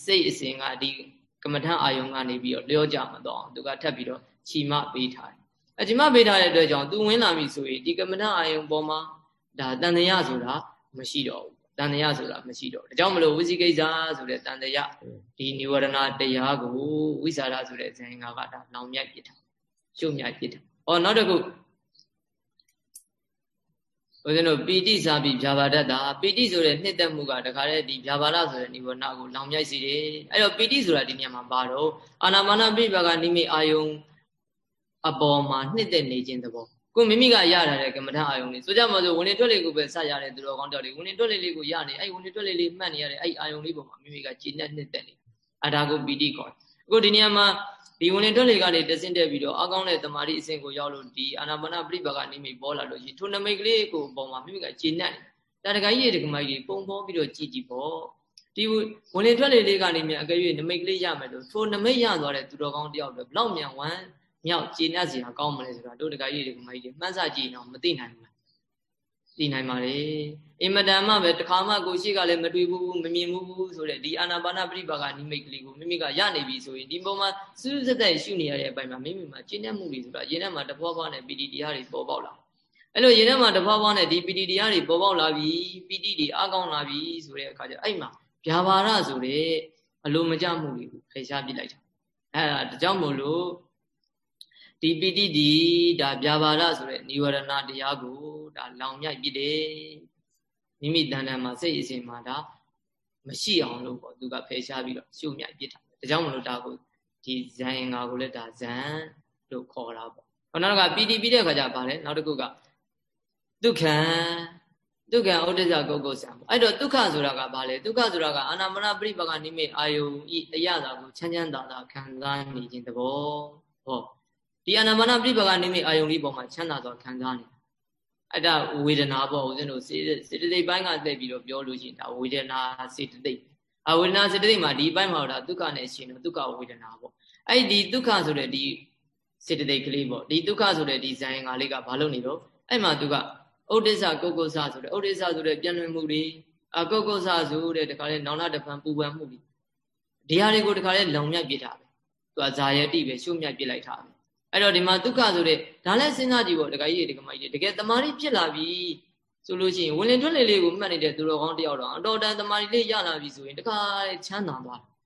စိတ်အစဉ်ကဒီကမ္မထအာယုံကနေပြီးတော့လျောကြမတော့သူကထပ်ပြီးတော့ချီမပေးထားတယ်အချီမပေးထားတဲ့အတွက်ကြောင့်သူဝင်လာပြီဆိုရင်ဒီကမ္မထအာယုံပေါ်မှာဒါတန်တရာဆိုတာမရှိတော့ဘူး တန်တရာဆိုတာမရှိတော့ဒါကြောင့်မလို့ဝိသိကိစ္စဆိုတဲ့တန်တရာဒီនិဝရဏတရားကိုဝိဇာရဆိုတဲ့ဇင်္ဂါကဒါလောင်မြတ်ပြစ်တာရှုပ်မြတ်ပြစ်တာ။အော်နောက်တစ်ခုဦးဇင်းတို့ပီတိစာပြီးဖြာပါတတ်တာပီတိဆိုတဲ့နှစ်သက်မှုကတခါတည်းဒီဖြာပါလဆိုတဲ့နိဗ္ဗာန်ကိုလောင်မြိုက်စေတယ်အဲ့တော့ပီတိဆိုတာဒီနေရာမှာပါတော့အာနာပါနပိပါကနိမိအာယုံအပေါ်မှာနှစ်သက်နေခြင်းသဘော ကိုမိမိကရထားတဲ့ကမ္မထအာယုံလေးဆိုကြမှာဆိုဝင်နေတွက်လေးကိုပဲစရတဲ့သူတော်ကောင်းတော်လေးဝင်နေတွက်လေးလေးကိုရနေအဲ့ဝင်နေတွက်လေးလေးမှတ်နေရတဲ့အဲ့အာယုံလေးပေါ်မှာမိမိကခြေနဲ့နှစ်သက်နေအဒါကိုပီတိခေါ်အခုဒီနေရာမှာဒီဝင်လေတွက်လေကနေတဆင့်တက်ပြီးတော့အကောင်းတဲ့တမာတိအဆင့်ကိုရောက်လို့ဒီအာနာပါနပြိပကနေမိပေါ်လာလို့ရှိထိုနမိတ်ကလေးကိုပုံမှာမိမိကကျေနပ်တယ်တာတခါကြီးရေတကမကြီးပုံပေါ်ပြီးတော့ကြည်ကြည်ပေါ့ဒီဝင်လေထွက်လေလေးကနေမြန်အကယ်၍နမိတ်ကလေးရမယ်လို့ထိုနမိတ်ရသွားတဲ့သူတော်ကောင်းတယောက်တော့ဘလောက်မြန်ဝမ်း မြောက်ကျေနပ်စရာကောင်းမလဲဆိုတာတို့တခါကြီးရေတကမကြီးမှန်းစကြည့်အောင်မသိနိုင်ဘူးသိနိုင်ပါလေအင်မတန်မှပဲတခါမှကိုရှိကလည်းမတွေ့ဘူးမမြင်ဘူးဆိုတဲ့ဒီအာနာပါနပရိပါကနိမိတ်ကလေးကိုမိမိကရနေပြီဆိုရင်ဒီပုံမှာစူးစက်တဲ့ရှုနေရတဲ့အပိုင်းမှာမိမိမှာကျင့်တတ်မှုတွေဆိုတာရင်ထဲမှာတပွားပွားနဲ့ပီတိတရားတွေပေါ်ပေါက်လာအဲ့လိုရင်ထဲမှာတပွားပွားနဲ့ဒီပီတိတရားတွေပေါ်ပေါက်လာပြီပီတိတွေအကောင်းလာပြီဆိုတဲ့အခါကျအဲ့မှာဗျာပါဒဆိုတဲ့အလိုမကျမှုတွေကိုဖယ်ရှားပြလိုက်တာအဲ့ဒါဒါကြောင့်မို့လို့ ဒီပိဋိဒီဒါဗျာပါဒဆိုတဲ့និဝရဏတရားကိုဒါလောင်မြိုက်ပြတယ်မိမိတဏ္ဍာမှာစိတ်အစဉ်မှာဒါမရှိအောင်လို့ပေါ့သူကဖယ်ရှားပြီးတော့ရှုမြိုက်ပြစ်တာဒါကြောင့်မလို့ဒါကိုဒီဇန်ငါကိုလည်းဒါဇန်လို့ခေါ်တာပေါ့နောက်တစ်ခါပိဋိပြီးတဲ့အခါကျပါလဲနောက်တစ်ခုကဒုက္ခံဒုက္ခဩဒိစ္စကုတ်ကုတ်ဆံပေါ့အဲ့တော့ဒုက္ခဆိုတာကဘာလဲဒုက္ခဆိုတာကအာနာမနပရိပကနိမိတ်အာယုံဤအရသာကိုချမ်းချမ်းသာသာခံစားနေခြင်းတဘောဟော ဒီအနာမနာပြိပကနေမိအာယုံလေးပေါ်မှာချမ်းသာစွာခံစားနေအဲ့ဒါဝေဒနာပေါ့ဦးဇင်းတို့စေတသိက်ပိုင်းကတက်ပြီးတော့ပြောလို့ရှိရင်ဒါဝေဒနာစေတသိက်အဝေဒနာစေတသိက်မှာဒီဘက်မှာတော့ဒုက္ခနဲ့ရှင်တော့ဒုက္ခဝေဒနာပေါ့အဲ့ဒီဒုက္ခဆိုတဲ့ဒီစေတသိက်ကလေးပေါ့ဒီဒုက္ခဆိုတဲ့ဒီဇိုင်းငါလေးကဘာလို့နေတော့အဲ့မှာသူကဥဒိစ္စကုတ်ကုတ်ဆဆိုတဲ့ဥဒိစ္စဆိုတဲ့ပြန်လွင်မှုတွေအကုတ်ကုတ်ဆဆိုတဲ့တခါလေနောင်နာတပံပူပန်မှုတွေဒီဟာတွေကိုတခါလေလုံမြတ်ပြစ်တာပဲသူကဇာယတိပဲရှုမြတ်ပြစ်လိုက်တာပဲ အဲ့တော့ဒီမှာဒုက္ခဆိုတဲ့ဒါလည်းစဉ်းစားကြည့်ပေါ့တခါကြီးတခါမကြီးတကယ်တမာရီဖြစ်လာပြီဆိုလို့ရှိရင်ဝင်လင်ထွက်လေလေးကိုမှတ်နေတဲ့သူတော်ကောင်းတယောက်တော့အတော်တန်တမာရီလေးရလာပြီဆိုရင်တခါချမ်းသာသွားတယ်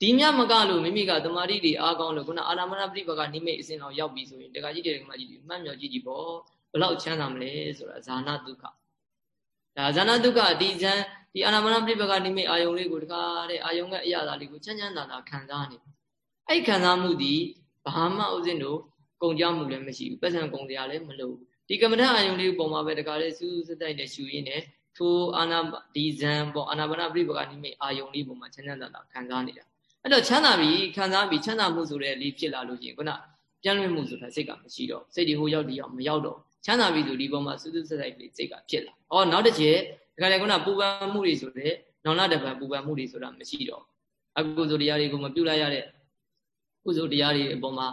ဒီမြမကလို့မိမိကတမာရီတွေအားကောင်းလို့ခုနအာနာမနာပြိပကနိမိတ်အစဉ်တော်ရောက်ပြီဆိုရင်တခါကြီးတခါမကြီးမှတ်မြော်ကြည့်ကြည့်ပေါ့ဘလောက်ချမ်းသာမလဲဆိုတာဇာနာဒုက္ခဒါဇာနာဒုက္ခဒီဇန်ဒီအာနာမနာပြိပကနိမိတ်အာယုံလေးကိုတခါတဲ့အာယုံကအရာသားလေးကိုချမ်းချမ်းသာသာခံစားနေအဲ့ခံစားမှုဒီ ဘာမှဥစဉ်တို့ကုန်ကြမှုလည်းမရှိဘူးပတ်စံကုန်စရာလည်းမလိုဘူးဒီကမ္မဋ္ဌာအာယုံလေးပုံမှာပဲတခါလေစူးစူးတိုက်နဲ့ရှူရင်းနဲ့ထိုအာနာဒီဇံပေါ့အာနာပါနပြိပကနိမိတ်အာယုံလေးပုံမှာချမ်းချမ်းသာသာခံစားနေတာအဲ့တော့ချမ်းသာပြီခံစားပြီချမ်းသာမှုဆိုတဲ့လေးဖြစ်လာလို့ရှိရင်ခုနပြန်လွင်မှုဆိုတာစိတ်ကမရှိတော့စိတ်ဒီဟိုရောက်ဒီရောက်မရောက်တော့ချမ်းသာပြီဆိုဒီပုံမှာစူးစူးဆက်တိုက်လေးစိတ်ကဖြစ်လာ။အော်နောက်တစ်ချက်ဒီကနေ့ခုနပူပန်မှုတွေဆိုတဲ့နောင်နာတပံပူပန်မှုတွေဆိုတာမရှိတော့အကုသိုလ်တရားတွေကိုမပြုတ်လိုက်ရတဲ့ ကုသိုလ်တရားတွေအပေါ်မှာ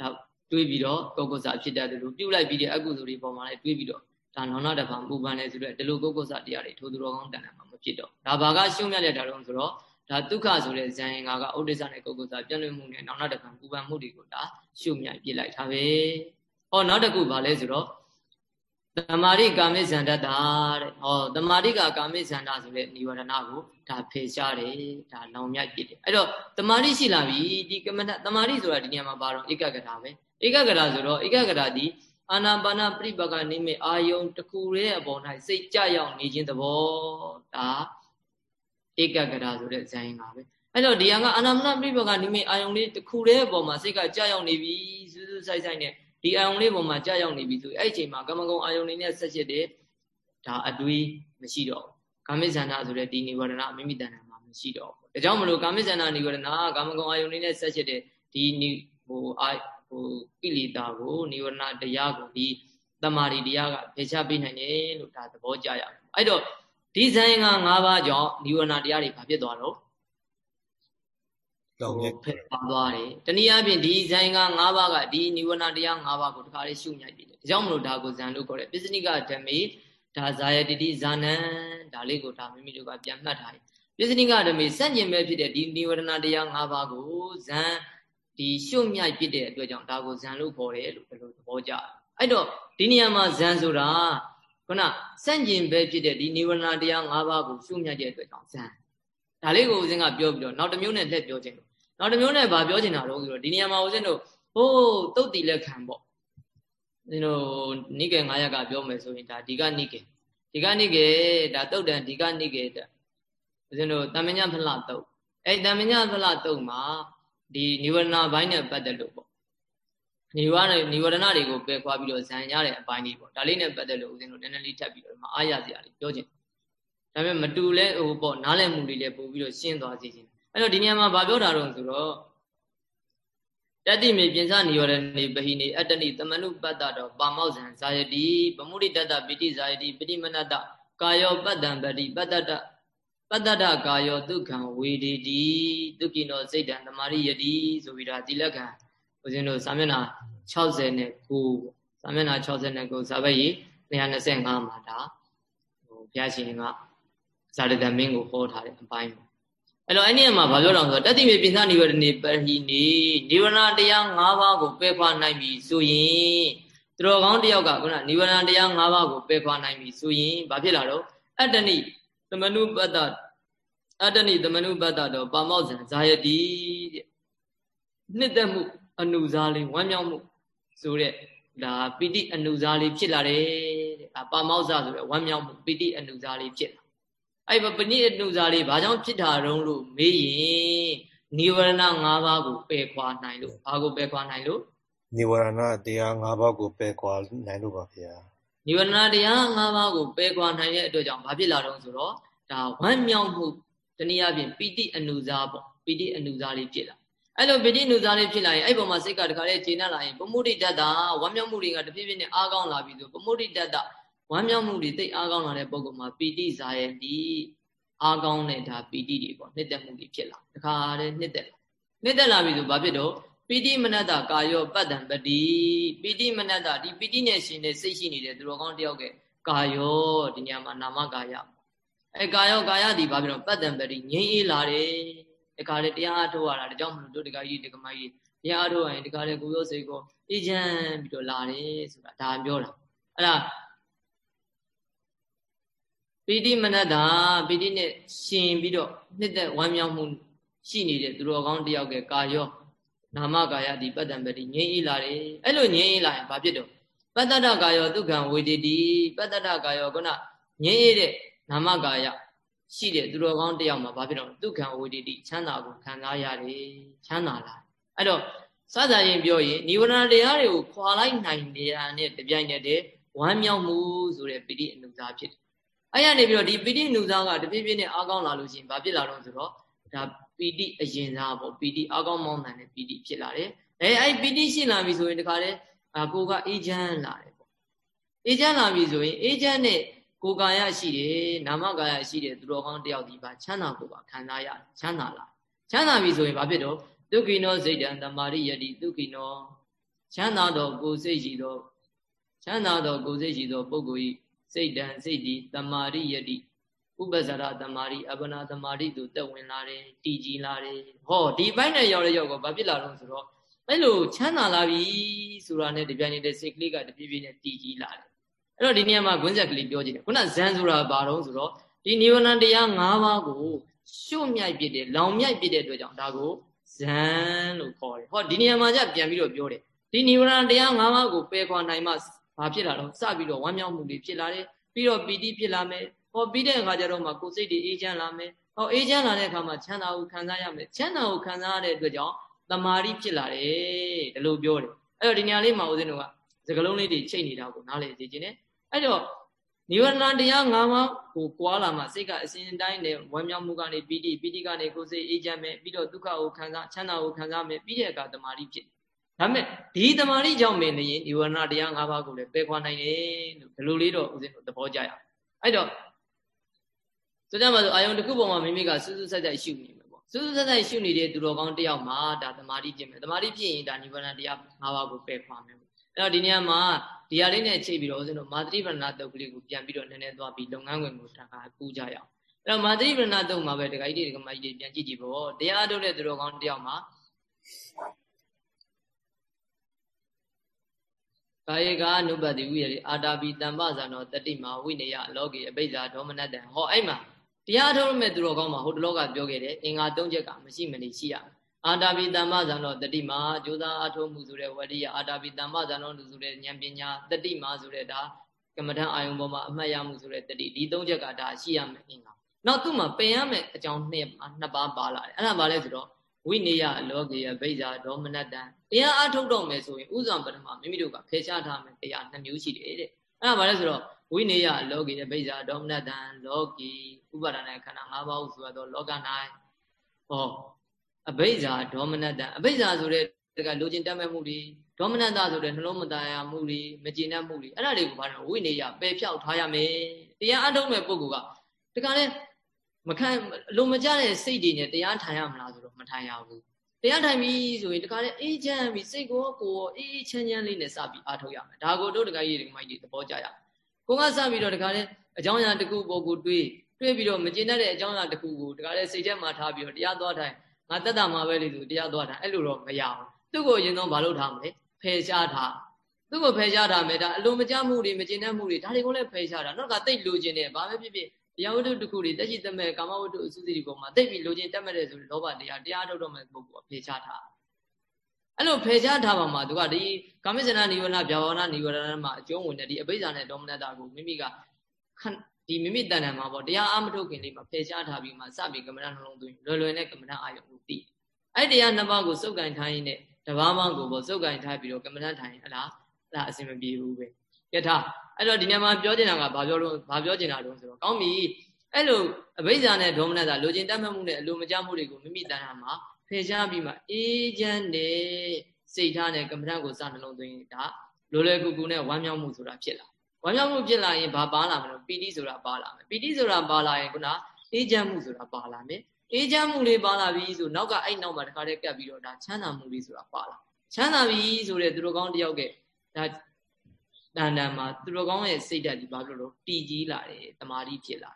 ဒါတွေးပြီးတော့ကောကုဆာဖြစ်တတ်တယ်လို့ပြုတ်လိုက်ပြီးတဲ့အကုသိုလ်တွေပေါ်မှာလည်းတွေးပြီးတော့ဒါနောင်နာတပံပူပန်လဲဆိုတဲ့ဒီလိုကောကုဆာတရားတွေထိုးသူတော်ကောင်းတန်တယ်မှာမဖြစ်တော့ဒါဘာကရှုံးမြတ်တဲ့ဓာတ်လုံးဆိုတော့ဒါဒုက္ခဆိုတဲ့ဇန်ရင်ကကဥဒိစ္စနဲ့ကောကုဆာပြန့်လွင့်မှုနဲ့နောင်နာတပံပူပန်မှုတွေကိုဒါရှုံးမြတ်ပြစ်လိုက်တာပဲ။ဟောနောက်တစ်ခုဘာလဲဆိုတော့ တမာရိကာမိဇန္တတာတဲ့ဟောတမာရိကာကာမိဇန္တာဆိုတဲ့និဝရဏကိုဒါဖေရှားတယ်ဒါလောင်မြတ်ပြစ်တယ်အဲ့တော့တမာရိရှိလာပြီဒီကမ္မထတမာရိဆိုတာဒီနေရာမှာဘာတော့ဧကဂတာပဲဧကဂတာဆိုတော့ဧကဂတာဒီအာနာပါနပြိပကနိမိအာယုံတခုရဲ့အပေါ်၌စိတ်ကြရောက်နေခြင်းသဘောဒါဧကဂတာဆိုတဲ့ဇာယင်ကပဲအဲ့တော့ဒီဟာကအာနာမနပြိပကနိမိအာယုံလေးတခုရဲ့အပေါ်မှာစိတ်ကကြရောက်နေပြီစူးစူးဆိုင်ဆိုင်နဲ့ ဒီအာယုံလေးပေါ်မှာကြာရောက်နေပြီဆိုအဲ့အချိန်မှာကမကုံအာယုံလေးနဲ့ဆက်ရှိတဲ့ဒါအတွေးမရှိတော့ကာမိဇန္နာဆိုတဲ့ဒီနိဝရဏမိမိတဏ္ဍာမှာမရှိတော့ဘူးဒါကြောင့်မလို့ကာမိဇန္နာနိဝရဏကကာမကုံအာယုန်လေးနဲ့ဆက်ရှိတဲ့ဒီဟိုအာဟိုကိလေသာကိုနိဝရဏတရားကိုဒီတမာရီတရားကဖယ်ရှားပေးနိုင်တယ်လို့ဒါသဘောကျရအောင်အဲ့တော့ဒီဇန်က၅ပါးကြောင့်နိဝရဏတရားတွေဘာဖြစ်သွားတော့ တ်ဖက်ပါသွားတယ်တနည်းအားဖြင့်ဒီဇန်က၅ပါးကဒီနိဝရဏတရား၅ပါးကိုတခါလေးရှုညိုက်ပြီလေဒါကြောင့်မလို့ဒါကိုဇန်လို့ခေါ်တယ်ပစ္စနိကဓမေဒါဇာယတတိဇာနံဒါလေးကိုဒါမိမိတို့ကပြန်မှတ်ထားတယ်ပစ္စနိကဓမေစန့်ကျင်ပဲဖြစ်တဲ့ဒီနိဝရဏတရား၅ပါးကိုဇန်ဒီရှုမြိုက်ဖြစ်တဲ့အတွက်ကြောင့်ဒါကိုဇန်လို့ခေါ်တယ်လို့ဘယ်လိုသဘောကျအဲ့တော့ဒီနေရာမှာဇန်ဆိုတာခုနစန့်ကျင်ပဲဖြစ်တဲ့ဒီနိဝရဏတရား၅ပါးကိုရှုမြိုက်တဲ့အတွက်ကြောင့်ဇန်ဒါလေးကိုဦးဇင်းကပြောပြီးတော့နောက်တစ်မျိုးနဲ့လက်ပြောခြင်းလို့ နောက်တစ်မျိုးနဲ့ဗာပြောချင်တာတော့ဆိုတော့ဒီနေရာမှာဦးဇင်းတို့ဟိုးတုတ်တီလက်ခံပေါ့ဦးဇင်းတို့နိကေ900ကပြောမယ်ဆိုရင်ဒါဒီကနိကေဒီကနိကေဒါတုတ်တန်ဒီကနိကေတဲ့ဦးဇင်းတို့တမညဖလတုတ်အဲ့တမညဖလတုတ်မှာဒီနိဝရဏဘိုင်းနဲ့ပတ်သက်လို့ပေါ့နိဝရဏနိဝရဏတွေကိုပယ်ခွာပြီးတော့ဇံရတဲ့အပိုင်းလေးပေါ့ဒါလေးနဲ့ပတ်သက်လို့ဦးဇင်းတို့နည်းနည်းလေးထပ်ပြီးတော့အားရစရာလေးပြောချင်ဒါပေမဲ့မတူလဲဟိုပေါ့နားလည်မှုလေးလည်းပို့ပြီးတော့ရှင်းသွားစေချင် အဲ့တော့ဒီနေရာမှာဗာပြောတာတော့ဆိုတော့တတိမေပြင်စနိယောရဏေပဟိနေအတ္တနိသမနုပတ္တတော်ပါမောဇံဇာယတိပမုရိတတ္တပိတိဇာယတိပတိမနတ္တကာယောပတ္တံပတိပတ္တတပတ္တတကာယောဒုက္ခံဝေဒီတိဒုက္ခိနောစိတ်တံသမာရိယတိဆိုပြီးတော့ဒီလက္ခံဦးဇင်းတို့စာမျက်နှာ60နဲ့9စာမျက်နှာ60နဲ့9စာဘက်ကြီး225မှာဒါဟိုဘုရားရှင်ကဇာတတမင်းကိုဟောထားတဲ့အပိုင်းပေါ့ အဲ့တော့အဲ့ဒီမှာဘာပြောတော့ဆိုတော့တတိမေပိသနိဝရဏေပရိနေနိဝရဏတရား၅ပါးကိုပယ်ခွာနိုင်ပြီဆိုရင်သူတော်ကောင်းတယောက်ကခုနနိဝရဏတရား၅ပါးကိုပယ်ခွာနိုင်ပြီဆိုရင်ဘာဖြစ်လာတော့အတ္တနိသမနုပတ္တအတ္တနိသမနုပတ္တတော့ပါမောဇံဇာယတိတဲ့နှစ်သက်မှုအနုစားလေးဝမ်းမြောက်မှုဆိုတဲ့ဒါပိဋိအနုစားလေးဖြစ်လာတယ်တဲ့ဒါပါမောဇဆိုတဲ့ဝမ်းမြောက်မှုပိဋိအနုစားလေးဖြစ်လာ အဲ့ပဏိအနုဇာလေးဘာကြောင့်ဖြစ်တာတုံးလို့မေးရင်နိဝရဏ၅ပါးကိုပယ်ခွာနိုင်လို့ဘာကိုပယ်ခွာနိုင်လို့နိဝရဏတရား၅ပါးကိုပယ်ခွာနိုင်လို့ပါဗျာနိဝရဏတရား၅ပါးကိုပယ်ခွာနိုင်တဲ့အတွက်ကြောင့်ဘာဖြစ်လာတုံးဆိုတော့ဒါဝမ်းမြောက်မှုတနည်းအားဖြင့်ပိဋိအနုဇာပေါ့ပိဋိအနုဇာလေးဖြစ်လာအဲ့လိုပိဋိအနုဇာလေးဖြစ်လာရင်အဲ့ပုံမှာစိတ်ကတခါလေကျေနပ်လာရင်ပမုဒိတ္တဝမ်းမြောက်မှုတွေကတဖြည်းဖြည်းနဲ့အားကောင်းလာပြီဆိုပမုဒိတ္တ ဝမ်းမြောက်မှုတွေတိတ်အားကောင်းလာတဲ့ပုံကမှာပီတိဇာရဲ့ဒီအားကောင်းတဲ့ဒါပီတိတွေပေါ့နှစ်သက်မှုတွေဖြစ်လာတခါတည်းနှစ်သက်နှစ်သက်လာပြီဆိုဘာဖြစ်တော့ပီတိမနတ္တကာယောပတ္တံပတိပီတိမနတ္တဒီပီတိနဲ့ရှင်တဲ့စိတ်ရှိနေတဲ့သူတော်ကောင်းတယောက်ကကာယောဒီနေရာမှာနာမကာယအဲကာယောကာယဒီဘာဖြစ်တော့ပတ္တံပတိငြိမ်းအေးလာတယ်ဒီခါလေတရားအထုတ်ရတာဒါကြောင့်မလို့တို့တကကြီးတကမကြီးတရားအထုတ်ရရင်ဒီခါလေကိုရောစိတ်ကိုအေးချမ်းပြီးတော့လာတယ်ဆိုတာဒါပြောတာအဲ့ဒါ ပီတိမနတ္တာပီတိနဲ့ရှင်ပြီးတော့နှစ်သက်ဝမ်းမြောက်မှုရှိနေတဲ့သူတော်ကောင်းတယောက်ကကာယောနာမကာယဒီပတ္တံပတိငြိမ်းအေးလာတယ်အဲ့လိုငြိမ်းအေးလာရင်ဘာဖြစ်တော့ပတ္တတကာယောဒုက္ခံဝေတိတိပတ္တတကာယောခုနငြိမ်းအေးတဲ့နာမကာယရှိတဲ့သူတော်ကောင်းတယောက်မှာဘာဖြစ်တော့ဒုက္ခံဝေတိတိချမ်းသာကိုခံစားရတယ်ချမ်းသာလာအဲ့တော့စသရင်ပြောရင်နိဗ္ဗာန်တရားတွေကိုခွာလိုက်နိုင်နေတာနဲ့တပြိုင်နက်တည်းဝမ်းမြောက်မှုဆိုတဲ့ပိဋိအနုစားဖြစ်တယ် အဲ့ရနေပြီးတော့ဒီပိဋိအနုစားကတဖြည်းဖြည်းနဲ့အားကောင်းလာလို့ရှိရင်ဘာဖြစ်လာတော့ဆိုတော့ဒါပီတိအရင်စားပေါ့ပီတိအကောင်းမောင်းတဲ့ပီတိဖြစ်လာတယ်အဲအဲ့ပီတိရှိလာပြီဆိုရင်တခါတည်းအကိုကအေးချမ်းလာတယ်ပေါ့အေးချမ်းလာပြီဆိုရင်အေးချမ်းတဲ့ကိုယ်ကာယရှိတယ်နာမကာယရှိတယ်သူတော်ကောင်းတယောက်ဒီပါချမ်းသာကိုပါခံစားရတယ်ချမ်းသာလာချမ်းသာပြီဆိုရင်ဘာဖြစ်တော့ဒုက္ခိနောစိတ်တံတမာရိယတိဒုက္ခိနောချမ်းသာတော်ကိုယ်စိတ်ရှိသောချမ်းသာတော်ကိုယ်စိတ်ရှိသောပုဂ္ဂိုလ်ဤ စိတ်တံစိတ်ဒီတမာရိယတိဥပ္ပဇ္ဇရတမာရိအပနာတမာရိသူတက်ဝင်လာတယ်တည်ကြည်လာတယ်ဟောဒီဘိုင်းနဲ့ရောက်တဲ့ရောက်တော့ဘာဖြစ်လာတော့ဆိုတော့အဲ့လိုချမ်းသာလာပြီဆိုတာနဲ့တပြိုင်နက်တည်းစိတ်ကလေးကတပြေးပြေးနဲ့တည်ကြည်လာတယ်အဲ့တော့ဒီနေရာမှာဂွန်းဆက်ကလေးပြောကြည့်တယ်ခုနဇန်ဆိုတာဘာတော့ဆိုတော့ဒီနိဗ္ဗာန်တရား၅ပါးကိုရှုမြိုက်ပြတဲ့လောင်မြိုက်ပြတဲ့အတွက်ကြောင့်ဒါကိုဇန်လို့ခေါ်တယ်ဟောဒီနေရာမှာじゃပြန်ပြီးတော့ပြောတယ်ဒီနိဗ္ဗာန်တရား၅ပါးကိုပယ်ခွာနိုင်မှ ဘာဖြစ်လာတော့စပြီးတော့ဝမ်းမြောက်မှုတွေဖြစ်လာတယ်ပြီးတော့ပီတိဖြစ်လာမယ်ဟောပြီးတဲ့အခါကျတော့မှကိုယ်စိတ်တွေအေးချမ်းလာမယ်ဟောအေးချမ်းလာတဲ့အခါမှာချမ်းသာကိုခံစားရမယ်ချမ်းသာကိုခံစားရတဲ့အတွက်ကြောင့်တမာရီဖြစ်လာတယ်ဒီလိုပြောတယ်အဲ့တော့ဒီညာလေးမှာဦးဇင်းတို့ကစကလုံးလေးတွေချိန်နေတာကိုနားလည်သိခြင်းနဲ့အဲ့တော့နိဗ္ဗာန်တရား၅ပါးကိုကွာလာမှစိတ်ကအစဉ်တိုင်းနဲ့ဝမ်းမြောက်မှုကနေပီတိပီတိကနေကိုယ်စိတ်အေးချမ်းမယ်ပြီးတော့ဒုက္ခကိုခံစားချမ်းသာကိုခံစားမယ်ပြီးတဲ့အခါတမာရီဖြစ် ဒါမဲ့ဒီတမာရီကြောင့်မင်းလည်းနိဗ္ဗာန်တရား၅ပါးကိုလည်းပယ်ခွာနိုင်တယ်လို့ဒီလိုလေးတော့ဦးဇင်းတို့သဘောကျရအောင်အဲ့တော့ဆိုကြပါစို့အာယုံတစ်ခုပေါ်မှာမိမိကစူးစူးဆက်ဆက်ရှုနေမှာပေါ့စူးစူးဆက်ဆက်ရှုနေတဲ့သူတော်ကောင်းတယောက်မှာဒါတမာတိဖြစ်မယ်တမာတိဖြစ်ရင်ဒါနိဗ္ဗာန်တရား၅ပါးကိုပယ်ခွာမယ်ပေါ့အဲ့တော့ဒီနေရာမှာဒီဟာလေးနဲ့ချိန်ပြီးတော့ဦးဇင်းတို့မာသတိပဏ္ဏတုတ်ကလေးကိုပြန်ပြီးတော့နည်းနည်းသွားပြီးလုပ်ငန်းဝင်ကိုတခါပူကြရအောင်အဲ့တော့မာသတိပဏ္ဏတုတ်မှာပဲဒကာကြီးတွေဒကာမကြီးတွေပြန်ကြည့်ကြည့်ပေါ့တရားထုတ်တဲ့သူတော်ကောင်းတယောက်မှာ ကာယေကာနုပတိဝိရအာတာပိတမ္ပဇာနောတတိမာဝိနယလောကေအဘိဇာဒေါမနတံဟောအဲ့မှာတရားထုတ်မဲ့သူတော်ကောင်းမှာဟိုတလောကပြောခဲ့တယ်အင်္ဂါ၃ချက်ကမရှိမနေရှိရအာတာပိတမ္ပဇာနောတတိမာကြိုးစားအထုံးမှုဆိုတဲ့ဝရိယအာတာပိတမ္ပဇာနောဆိုတဲ့ဉာဏ်ပညာတတိမာဆိုတဲ့ဒါကမ္မထအာယုံပေါ်မှာအမှတ်ရမှုဆိုတဲ့တတိဒီ၃ချက်ကဒါရှိရမယ်အင်္ဂါနောက်သူ့မှာပင်ရမယ်အကြောင်းနှစ်နှစ်ပါးပါလာတယ်အဲ့ဒါဘာလဲဆိုတော့ ဝိနေယလောကေယဗိဇာဒေါမနတံတရားအထုတ်တော့မယ်ဆိုရင်ဥဇံပထမမိမိတို့ကဖယ်ရှားထားမယ်တရားနှစ်မျိုးရှိတယ်တဲ့အဲ့ဒါဘာလဲဆိုတော့ဝိနေယလောကေယဗိဇာဒေါမနတံလောကီဥပါဒနာခန္ဓာ၅ပါးဟုဆိုတော့လောက၌ဟောအဘိဇာဒေါမနတံအဘိဇာဆိုတဲ့တကလိုချင်တတ်မဲ့မှုတွေဒေါမနတဆိုတဲ့နှလုံးမသားရမှုတွေမကျေနပ်မှုတွေအဲ့ဒါတွေကိုဘာလို့ဝိနေယပယ်ဖြောက်ထားရမယ်တရားအထုတ်မဲ့ပုဂ္ဂိုလ်ကတကလည်း မခံအလိုမကျတဲ့စိတ်တွေနဲ့တရားထိုင်ရမလားဆိုတော့မထိုင်ရဘူးတရားထိုင်ပြီဆိုရင်တခါလေအေးချမ်းပြီစိတ်ကိုကိုယ်အေးအေးချမ်းချမ်းလေးနဲ့စပြီးအားထုတ်ရမယ်ဒါကိုတို့တခါကြီးဒီမိုက်ကြီးသဘောကျရကိုကစပြီးတော့တခါလေအကြောင်းအရာတစ်ခုပေါ်ကိုတွေးတွေးပြီးတော့မကျေနပ်တဲ့အကြောင်းအရာတစ်ခုကိုတခါလေစိတ်ထဲမှာထားပြီးတော့တရားသွားထိုင်ငါတက်တာမှာပဲလေသူတရားသွားထိုင်အဲ့လိုတော့မရဘူးသူ့ကိုအရင်ဆုံးမလုပ်ထားမလဲဖယ်ရှားထားသူ့ကိုဖယ်ရှားထားမယ်ဒါအလိုမကျမှုတွေမကျေနပ်မှုတွေဒါတွေကိုလည်းဖယ်ရှားတာနောက်ကတိတ်လိုချင်တယ်ဘာပဲဖြစ်ဖြစ် တရားဝတ္ထုတစ်ခုတွေတက်ရှိတမဲ့ကာမဝတ္ထုအစုစီတွေပေါ်မှာတိတ်ပြီးလိုချင်တက်မဲ့တယ်ဆိုရင်လောဘတရားတရားထုတ်တော့မဲ့ပုဂ္ဂိုလ်ဖယ်ရှားထားအဲ့လိုဖယ်ရှားထားပါမှာသူကဒီကာမိစနာနိဝရဏဗျာဝနာနိဝရဏမှာအကျုံးဝင်တဲ့ဒီအဘိဇာနဲ့ဒေါမနတာကိုမိမိကဒီမိမိတန်တန်မှာပေါ့တရားအမထုတ်ခင်လေးမှာဖယ်ရှားထားပြီးမှစပြီးကမ္မဋ္ဌာန်းနှလုံးသွင်းလွယ်လွယ်နဲ့ကမ္မဋ္ဌာန်းအာယုံကိုသိအဲ့တရားနှစ်ပါးကိုစုပ်ကန်ထားရင်းနဲ့တဘာမှကိုပေါ့စုပ်ကန်ထားပြီးတော့ကမ္မဋ္ဌာန်းထိုင်အလားအဲ့ဒါအဆင်မပြေဘူးပဲ ယထာအဲ့တော့ဒီနေရာမှာပြောချင်တာကဘာပြောလို့ဘာပြောချင်တာတုံးဆိုတော့ကောင်းပြီအဲ့လိုအဘိဇာနဲ့ဒေါမနတာလိုချင်တတ်မှတ်မှုနဲ့အလိုမကျမှုတွေကိုမိမိတဏ္ဍာမှာဖယ်ရှားပြီးမှအေးချမ်းတဲ့စိတ်ထားနဲ့ကမ္မဋ္ဌာန်းကိုစနှလုံးသွင်းဒါလိုလေကူကူနဲ့ဝမ်းမြောက်မှုဆိုတာဖြစ်လာဝမ်းမြောက်မှုဖြစ်လာရင်ဘာပါလာမလို့ပီတိဆိုတာပါလာမယ်ပီတိဆိုတာပါလာရင်ခုနအေးချမ်းမှုဆိုတာပါလာမယ်အေးချမ်းမှုလေးပါလာပြီဆိုနောက်ကအဲ့နောက်မှာတခါတည်းကပ်ပြီးတော့ဒါချမ်းသာမှုလေးဆိုတာပါလာချမ်းသာပြီဆိုတဲ့သူတို့ကောင်းတယောက်ကဒါ တန်တန်မှာသူတို့ကောင်းရဲ့စိတ်ဓာတ်ဒီဘာလို့လို့တည်ကြီးလာတယ်တမာတိဖြစ်လာ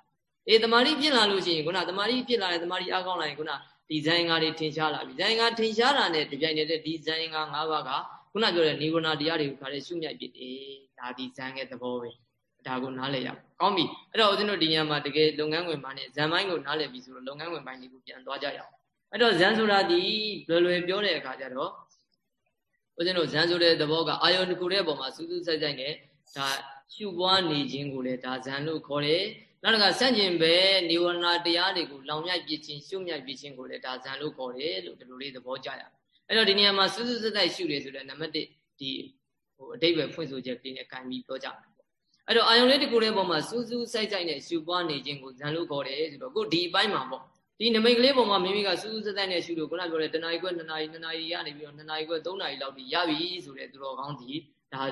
အေးတမာတိဖြစ်လာလို့ရှိရင်ခုနတမာတိဖြစ်လာတယ်တမာတိအားကောင်းလာရင်ခုနဒီဇိုင်းကားတွေထင်ရှားလာပြီဇိုင်းကားထင်ရှားတာနဲ့တပြိုင်တည်းဒီဇိုင်းကား၅ပါးကခုနပြောတဲ့နေဝနာတရားတွေကိုခါတဲ့ရှုမြတ်ဖြစ်တယ်ဒါဒီဇိုင်းရဲ့သဘောပဲဒါကိုနားလည်ရကောင်းပြီအဲ့တော့ဦးဇင်းတို့ဒီညမှာတကယ်လုပ်ငန်းဝင်ပိုင်းနဲ့ဇန်ပိုင်းကိုနားလည်ပြီဆိုတော့လုပ်ငန်းဝင်ပိုင်းတွေကိုပြန်သွားကြရအောင်အဲ့တော့ဇန်ဆိုတာဒီလွယ်လွယ်ပြောတဲ့အခါကျတော့ ဦးဇင်းတို့ဇန်ဆိုတဲ့သဘောကအာယုန်တစ်ခုရဲ့ပုံမှာစူးစူးဆိုင်ဆိုင်နဲ့ဒါရှုပွားနေခြင်းကိုလည်းဒါဇန်လို့ခေါ်တယ်နောက်တစ်ခါဆန့်ကျင်ဘဲနေဝရဏတရားတွေကိုလောင်မြိုက်ပြခြင်းရှုမြိုက်ပြခြင်းကိုလည်းဒါဇန်လို့ခေါ်တယ်လို့ဒီလိုလေးသဘောကျရတယ်အဲ့တော့ဒီနေရာမှာစူးစူးဆိုင်ဆိုင်ရှုတယ်ဆိုတဲ့နံပါတ်1ဒီဟိုအတိတ်ပဲဖွင့်ဆိုချက်ပြင်းနဲ့ကံပြီးပြောကြမယ်အဲ့တော့အာယုံလေးတစ်ခုလေးပေါ်မှာစူးစူးဆိုင်ဆိုင်နဲ့ရှုပွားနေခြင်းကိုဇန်လို့ခေါ်တယ်ဆိုတော့ခုဒီအပိုင်းမှာပေါ့ ဒီနမိတ်ကလေးပေါ်မှာမိမိကစူးစူးဆိုင်ဆိုင်နဲ့ရှုလို့ခုနပြောတဲ့တနာရီခွဲ2နာရီ2နာရီရနေပြီးတော့2နာရီခွဲ3နာရီလောက်ထိရပြီဆိုတဲ့သူတော်ကောင်းဒီဒါ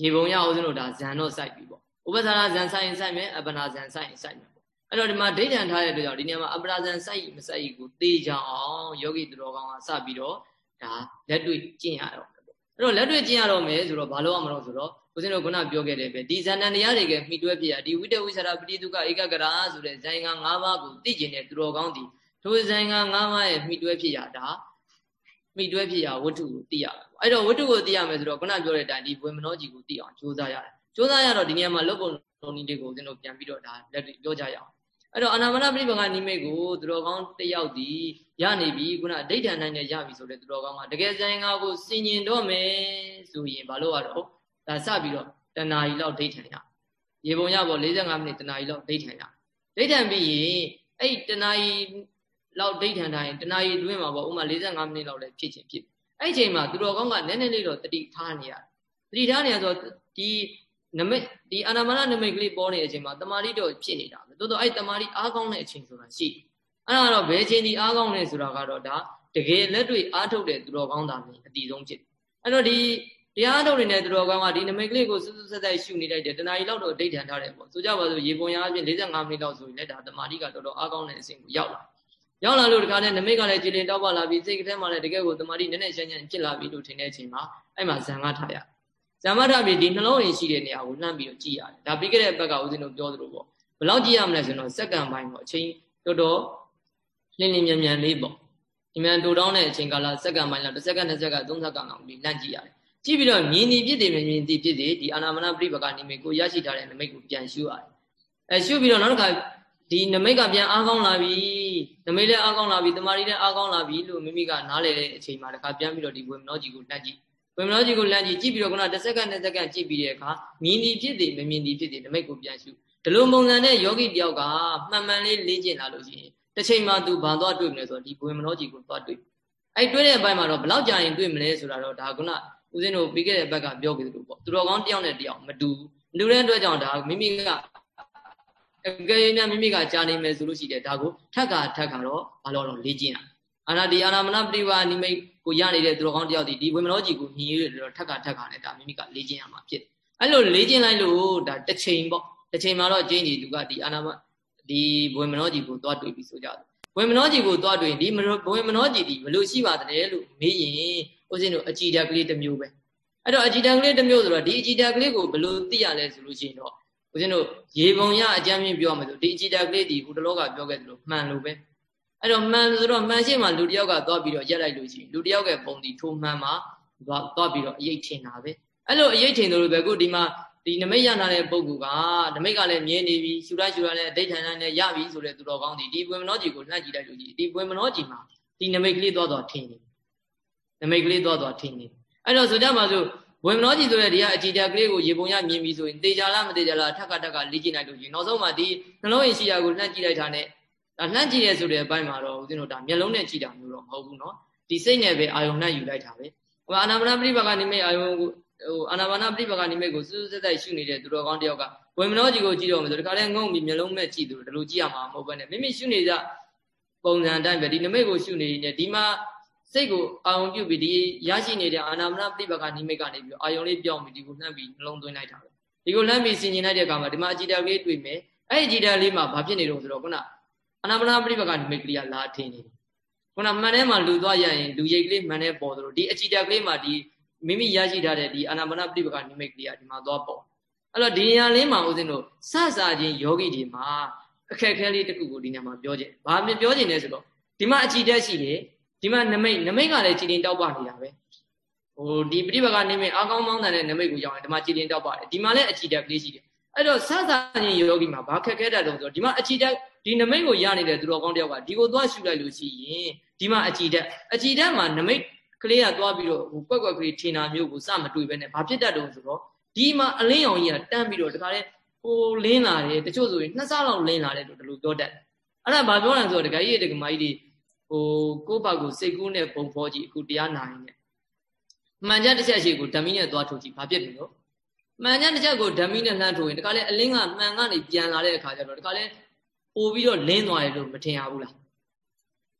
ရေပုံရအောင်စလို့ဒါဇန်တော့စိုက်ပြီပေါ့ဥပဇာရဇန်ဆိုင်ရင်စိုက်မယ်အပနာဇန်ဆိုင်ရင်စိုက်မယ်ပေါ့အဲ့တော့ဒီမှာဒိဋ္ဌံထားတဲ့အတွက်ကြောင့်ဒီနေရာမှာအပနာဇန်စိုက်မစိုက်ကိုသေချအောင်ယောဂီသူတော်ကောင်းကစပြီးတော့ဒါလက်တွေ့ကျင့်ရတော့အဲ့တော့လက်တွေ့ကျင့်ရတော့မယ်ဆိုတော့ဘာလို့ရမလို့ဆိုတော့ ဦးဇင်းတို့ခုနပြောခဲ့တယ်ပဲဒီဇန္နတရားတွေကမှီတွဲဖြစ်ရဒီဝိတဝိသရာပတိတုကဧကဂရာဆိုတဲ့ဇိုင်က၅ပါးကိုသိကျင်တဲ့သူတော်ကောင်းဒီထိုဇိုင်က၅ပါးရဲ့မှီတွဲဖြစ်ရတာမှီတွဲဖြစ်ရဝတ္ထုကိုသိရမယ်အဲ့တော့ဝတ္ထုကိုသိရမယ်ဆိုတော့ခုနပြောတဲ့အတိုင်းဒီဘွေမနောကြီးကိုသိအောင်ကြိုးစားရတယ်ကြိုးစားရတော့ဒီနေရာမှာလုတ်ပုံလုံးနည်းတွေကိုဦးဇင်းတို့ပြန်ပြီးတော့ဒါလက်တွေ့ပြောကြရအောင်အဲ့တော့အာနာမနပရိပကနိမိတ်ကိုသူတော်ကောင်းတယောက်ဒီရနေပြီခုနအဋိဌာန်နိုင်နဲ့ရပြီဆိုတဲ့သူတော်ကောင်းကတကယ်ဇိုင်ကကိုစင်ញင်တော့မယ်ဆိုရင်ဘာလို့ရတော့ ဒါစပြီးတော့တဏှာကြီးလောက်ဒိဋ္ဌံရရေပုံရပေါ့45မိနစ်တဏှာကြီးလောက်ဒိဋ္ဌံရဒိဋ္ဌံပြီးရင်အဲ့တဏှာကြီးလောက်ဒိဋ္ဌံတိုင်းတဏှာကြီးတွင်းမှာပေါ့ဥမာ45မိနစ်လောက်လည်းဖြစ်ချင်းဖြစ်အဲ့ဒီချိန်မှာသူတော်ကောင်းကနည်းနည်းလေးတော့တတိထားနေရတတိထားနေရဆိုဒီနမိတ်ဒီအာနာမနနမိတ်ကလေးပေါ်နေတဲ့အချိန်မှာတမာတိတော့ဖြစ်နေတာပဲတိုးတော့အဲ့တမာတိအားကောင်းတဲ့အချိန်ဆိုတာရှိအဲ့ဒါတော့ဘယ်ချိန်ဒီအားကောင်းလဲဆိုတာကတော့ဒါတကယ်လက်တွေ့အားထုတ်တဲ့သူတော်ကောင်းတာမျိုးအတီဆုံးဖြစ်အဲ့တော့ဒီ တရားထုတ်နေတဲ့သူတော်ကောင်းကဒီနမိတ်ကလေးကိုစူးစူးဆက်ဆက်ရှုနေလိုက်တယ်တဏှာကြီးလောက်တော့အဋိဌာန်ထားတယ်ပေါ့ဆိုကြပါစို့ရေပုံရအပြင်45မိနစ်လောက်ဆိုရင်လည်းဒါတမာတိကတော်တော်အားကောင်းတဲ့အဆင့်ကိုရောက်လာရောက်လာလို့တခါနဲ့နမိတ်ကလည်းကြည်လင်တောက်ပလာပြီးစိတ်ကထဲမှာလည်းတကယ်ကိုတမာတိနည်းနည်းရှင်းရှင်းဖြစ်လာပြီလို့ထင်တဲ့အချိန်မှာအဲ့မှာဇံကထားရဇံမထားပြီးဒီနှလုံးရင်ရှိတဲ့နေရာကိုလှမ်းပြီးတော့ကြည့်ရတယ်ဒါပြီးခဲ့တဲ့ဘက်ကဦးဇင်းတို့ပြောသလိုပေါ့ဘယ်လောက်ကြည့်ရမလဲဆိုတော့စက္ကန့်ပိုင်းပေါ့အချိန်တော်တော်လင်းလင်းမြန်မြန်လေးပေါ့ဒီမြန်တူတောင်းတဲ့အချိန်ကာလစက္ကန့်ပိုင်းလောက်တစ်စက္ကန့်တစ်စက္ကန့်သုံးစက္ကန့်လောက်ပြီးလန့်ကြည့်ရတယ် ကြည့်ပြီးတော့မြင်နေဖြစ်တယ်မြင်နေဖြစ်တယ်ဒီအာနာမနာပြိပကနိမိတ်ကိုရရှိထားတဲ့နိမိတ်ကိုပြန်ရှုရတယ်အဲရှုပြီးတော့နောက်တစ်ခါဒီနမိတ်ကပြန်အားကောင်းလာပြီနမိတ်လည်းအားကောင်းလာပြီတမာရီလည်းအားကောင်းလာပြီလို့မိမိကနားလည်တဲ့အချိန်မှာတစ်ခါပြန်ပြီးတော့ဒီဝေမနောကြီးကိုလှမ်းကြည့်ဝေမနောကြီးကိုလှမ်းကြည့်ကြည့်ပြီးတော့ခုနတစ်စက္ကန့်တစ်စက္ကန့်ကြည့်ပြီးတဲ့အခါမြင်နေဖြစ်တယ်မမြင်နေဖြစ်တယ်နမိတ်ကိုပြန်ရှုဒီလိုပုံစံနဲ့ယောဂီတယောက်ကမှန်မှန်လေးလေ့ကျင့်လာလို့ရှိရင်တစ်ချိန်မှသူဘာသွားတွေ့မလဲဆိုတော့ဒီဝေမနောကြီးကိုသွားတွေ့အဲ့တွေ့တဲ့အပိုင်းမှာတော့ဘယ်လောက်ကြာရင်တွေ့မလဲဆိုတာတော့ဒါကုနာ ဦးဇင်းတို့ပြီးခဲ့တဲ့ဘက်ကပြောခဲ့သလိုပေါ့သူတော်ကောင်းတယောက်နဲ့တယောက်မတူမတူတဲ့အတွက်ကြောင့်ဒါမိမိကအကယ်၍မိမိကကြာနေမယ်ဆိုလို့ရှိတယ်ဒါကိုထက်ကထက်ကတော့ဘာလို့တော့လေ့ကျင့်ရအာနာဒီအာနာမနပရိဝါနိမိတ်ကိုရနေတဲ့သူတော်ကောင်းတယောက်ဒီဒီဝေမနောကြီးကိုမြည်ရတော့ထက်ကထက်ကနဲ့ဒါမိမိကလေ့ကျင့်ရမှာဖြစ်အဲ့လိုလေ့ကျင့်လိုက်လို့ဒါတစ်ချိန်ပေါ့တစ်ချိန်မှာတော့ကျင်းကြီးသူကဒီအာနာမဒီဝေမနောကြီးကိုသွားတွေ့ပြီးဆိုကြတယ်ဝေမနောကြီးကိုသွားတွေ့ဒီဝေမနောကြီးဒီဘလို့ရှိပါတယ်လို့မေးရင် ဦးဇင်းတို့အကြည်ဓာတ်ကလေးတစ်မျိုးပဲအဲ့တော့အကြည်ဓာတ်ကလေးတစ်မျိုးဆိုတော့ဒီအကြည်ဓာတ်ကလေးကိုဘယ်လိုသိရလဲဆိုလို့ရှိရင်တော့ဦးဇင်းတို့ရေပုံရအကြမ်းမြင့်ပြောရမယ်ဆိုဒီအကြည်ဓာတ်ကလေးဒီဟိုတလောကပြောခဲ့သလိုမှန်လို့ပဲအဲ့တော့မှန်ဆိုတော့မှန်ရှိမှလူတယောက်ကသွားပြီးတော့ရက်လိုက်လို့ရှိရင်လူတယောက်ကပုံဒီထိုးမှန်မှသွားသွားပြီးတော့အရေးထင်တာပဲအဲ့လိုအရေးထင်တယ်လို့ပဲခုဒီမှာဒီနမိတ်ရနာတဲ့ပုဂ္ဂိုလ်ကနမိတ်ကလည်းမြင်နေပြီရှူလိုက်ရှူလိုက်လည်းအဋိဌာန်နဲ့ရပြီဆိုတဲ့သူတော်ကောင်းဒီဒီပွေမနောကြီးကိုလှမ်းကြည့်လိုက်လို့ကြီးဒီပွေမနောကြီးမှာဒီနမိတ်ကလေးသွားသွားထင်နေ နမိတ်ကလေးသွားသွားထင်နေအဲ့တော့ဆိုကြပါစို့ဝေမနောကြီးဆိုတဲ့ဒီကအကြည်တက်ကလေးကိုရေပုံရမြင်ပြီဆိုရင်တေချာလားမတေချာလားထက်ကထက်ကလေ့ကျင့်လိုက်လို့ကြီးနောက်ဆုံးမှဒီနှလုံးရင်ရှိရာကိုလှမ်းကြည့်လိုက်တာနဲ့ဒါလှမ်းကြည့်ရဲဆိုတဲ့အပိုင်းမှာတော့ဦးဇင်းတို့ဒါမျက်လုံးနဲ့ကြည့်တာမျိုးတော့မဟုတ်ဘူးเนาะဒီစိတ်နဲ့ပဲအာယုံနဲ့ယူလိုက်တာပဲဟိုအာနာမနာပရိပကနေမိအာယုံကိုဟိုအာနာပါနာပရိပကနေမိကိုစူးစူးဆက်ဆက်ရှုနေတဲ့သူတော်ကောင်းတယောက်ကဝေမနောကြီးကိုကြည့်တော့မယ်ဆိုတခါတည်းငုံပြီးမျက်လုံးမဲ့ကြည့်သူတို့ဒီလိုကြည့်ရမှာမဟုတ်ဘဲနဲ့မိမိရှုနေကြပုံစံအတိုင်းပဲဒီနမိတ်ကိုရှုနေနေဒီမှာ စိတ်ကိုအာယုံပြုတ်ပြီးဒီရရှိနေတဲ့အာနာမနာပရိပကနိမိတ်ကနေပြီးအာယုံလေးပြောင်းပြီးဒီကိုနှံ့ပြီးနှလုံးသွင်းလိုက်တာပဲဒီကိုလမ်းပြီးဆင်ကျင်လိုက်တဲ့အခါမှာဒီမှာအကြည်တက်ကလေးတွေ့မယ်အဲ့ဒီအကြည်တက်လေးမှာဘာဖြစ်နေတော့ဆိုတော့ခုနအနာမနာပရိပကနိမိတ်ကလေးကလာထင်းနေတယ်ခုနမှန်ထဲမှာလူသွားရရင်လူရိတ်ကလေးမှန်ထဲပေါ်သလိုဒီအကြည်တက်ကလေးမှာဒီမိမိရရှိထားတဲ့ဒီအနာမနာပရိပကနိမိတ်ကလေးကဒီမှာသွားပေါ်အဲ့တော့ဒီနေရာလေးမှာဦးဇင်းတို့စစချင်းယောဂီတွေမှာအခက်အခဲလေးတစ်ခုကိုဒီနေရာမှာပြောခြင်းဘာမြပြောခြင်းလဲဆိုတော့ဒီမှာအကြည်တက်ရှိတယ် ဒီမှာနမိတ်နမိတ်ကလည်းကြည်တင်တောက်ပနေတာပဲဟိုဒီပြိပကနေမိတ်အာကောင်းမောင်းတဲ့နမိတ်ကိုရောက်ရင်ဒီမှာကြည်တင်တောက်ပါတယ်ဒီမှာလည်းအကြည်တက်ကလေးရှိတယ်အဲ့တော့စစချင်းယောဂီမှာဘာခက်ခဲတတ်တုံးဆိုတော့ဒီမှာအကြည်တက်ဒီနမိတ်ကိုရနေတဲ့သူတော်ကောင်းတယောက်ကဒီကိုသွားရှုလိုက်လို့ရှိရင်ဒီမှာအကြည်တက်အကြည်တက်မှာနမိတ်ကလေးကသွားပြီးတော့ဟိုကွက်ကွက်ကလေးထင်တာမျိုးကိုစမတွေ့ပဲနဲ့ဘာဖြစ်တတ်တုံးဆိုတော့ဒီမှာအလင်းရောင်ကြီးကတန်းပြီးတော့တခါလေဟိုလင်းလာတယ်တချို့ဆိုရင်နှစ်ဆလောက်လင်းလာတယ်လို့ဒီလိုပြောတတ်အဲ့ဒါဘာပြောလဲဆိုတော့ဒကာကြီးရဲ့ဒကာမကြီးတွေဟို ကိုယ့်ဘာကိုစိတ်ကူးနဲ့ပုံဖော်ကြည့်အခုတရားနာရင်ねမှန်ချက်တစ်ချက်ရှိကိုဓမီနဲ့သွားထုတ်ကြည့်ဘာဖြစ်လို့လဲမှန်ချက်တစ်ချက်ကိုဓမီနဲ့လှမ်းထုတ်ရင်တခါလေအလင်းကမှန်ကနေပြန်လာတဲ့အခါကျတော့တခါလေပို့ပြီးတော့လင်းသွားတယ်လို့မထင်ရဘူးလား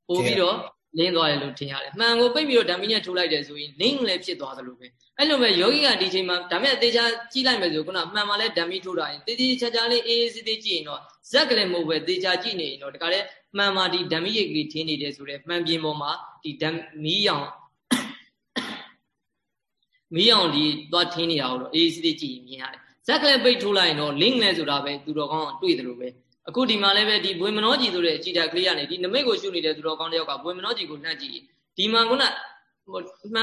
ပို့ပြီးတော့လင်းသွားတယ်လို့ထင်ရတယ်မှန်ကိုပိတ်ပြီးတော့ဓမီနဲ့ထိုးလိုက်တယ်ဆိုရင်လင်းလည်းဖြစ်သွားသလိုပဲအဲ့လိုပဲယောဂီကဒီချိန်မှာဒါမဲ့အသေးချာကြည့်လိုက်မယ်ဆိုခုနမှန်မှလည်းဓမီထိုးတာရင်တေးသေးချာချာလေးအေးအေးစစ်စစ်ကြည့်ရင်တော့ဇက်ကလေးမဟုတ်ပဲသေချာကြည့်နေရင်တော့တခါလေ မှန်မှဒီဓမီရိတ်ကလေးထင်းနေတယ်ဆိုတော့မှန်ပြင်ပေါ်မှာဒီဓမီရောင်မီးအောင်ဒီသွားထင်းနေတာကိုတော့အေးစစ်စစ်ကြည့်ရင်မြင်ရတယ်ဇက်ကလေးပိတ်ထိုးလိုက်ရင်တော့ link လဲဆိုတာပဲသူတော်ကောင်းတွေ့တယ်လို့ပဲအခုဒီမှာလည်းပဲဒီဘွေမနောကြီးဆိုတဲ့ကြည်တာကလေးကနေဒီနမိတ်ကိုရှုနေတဲ့သူတော်ကောင်းတယောက်ကဘွေမနောကြီးကိုနှက်ကြည့်ဒီမှာကမှန်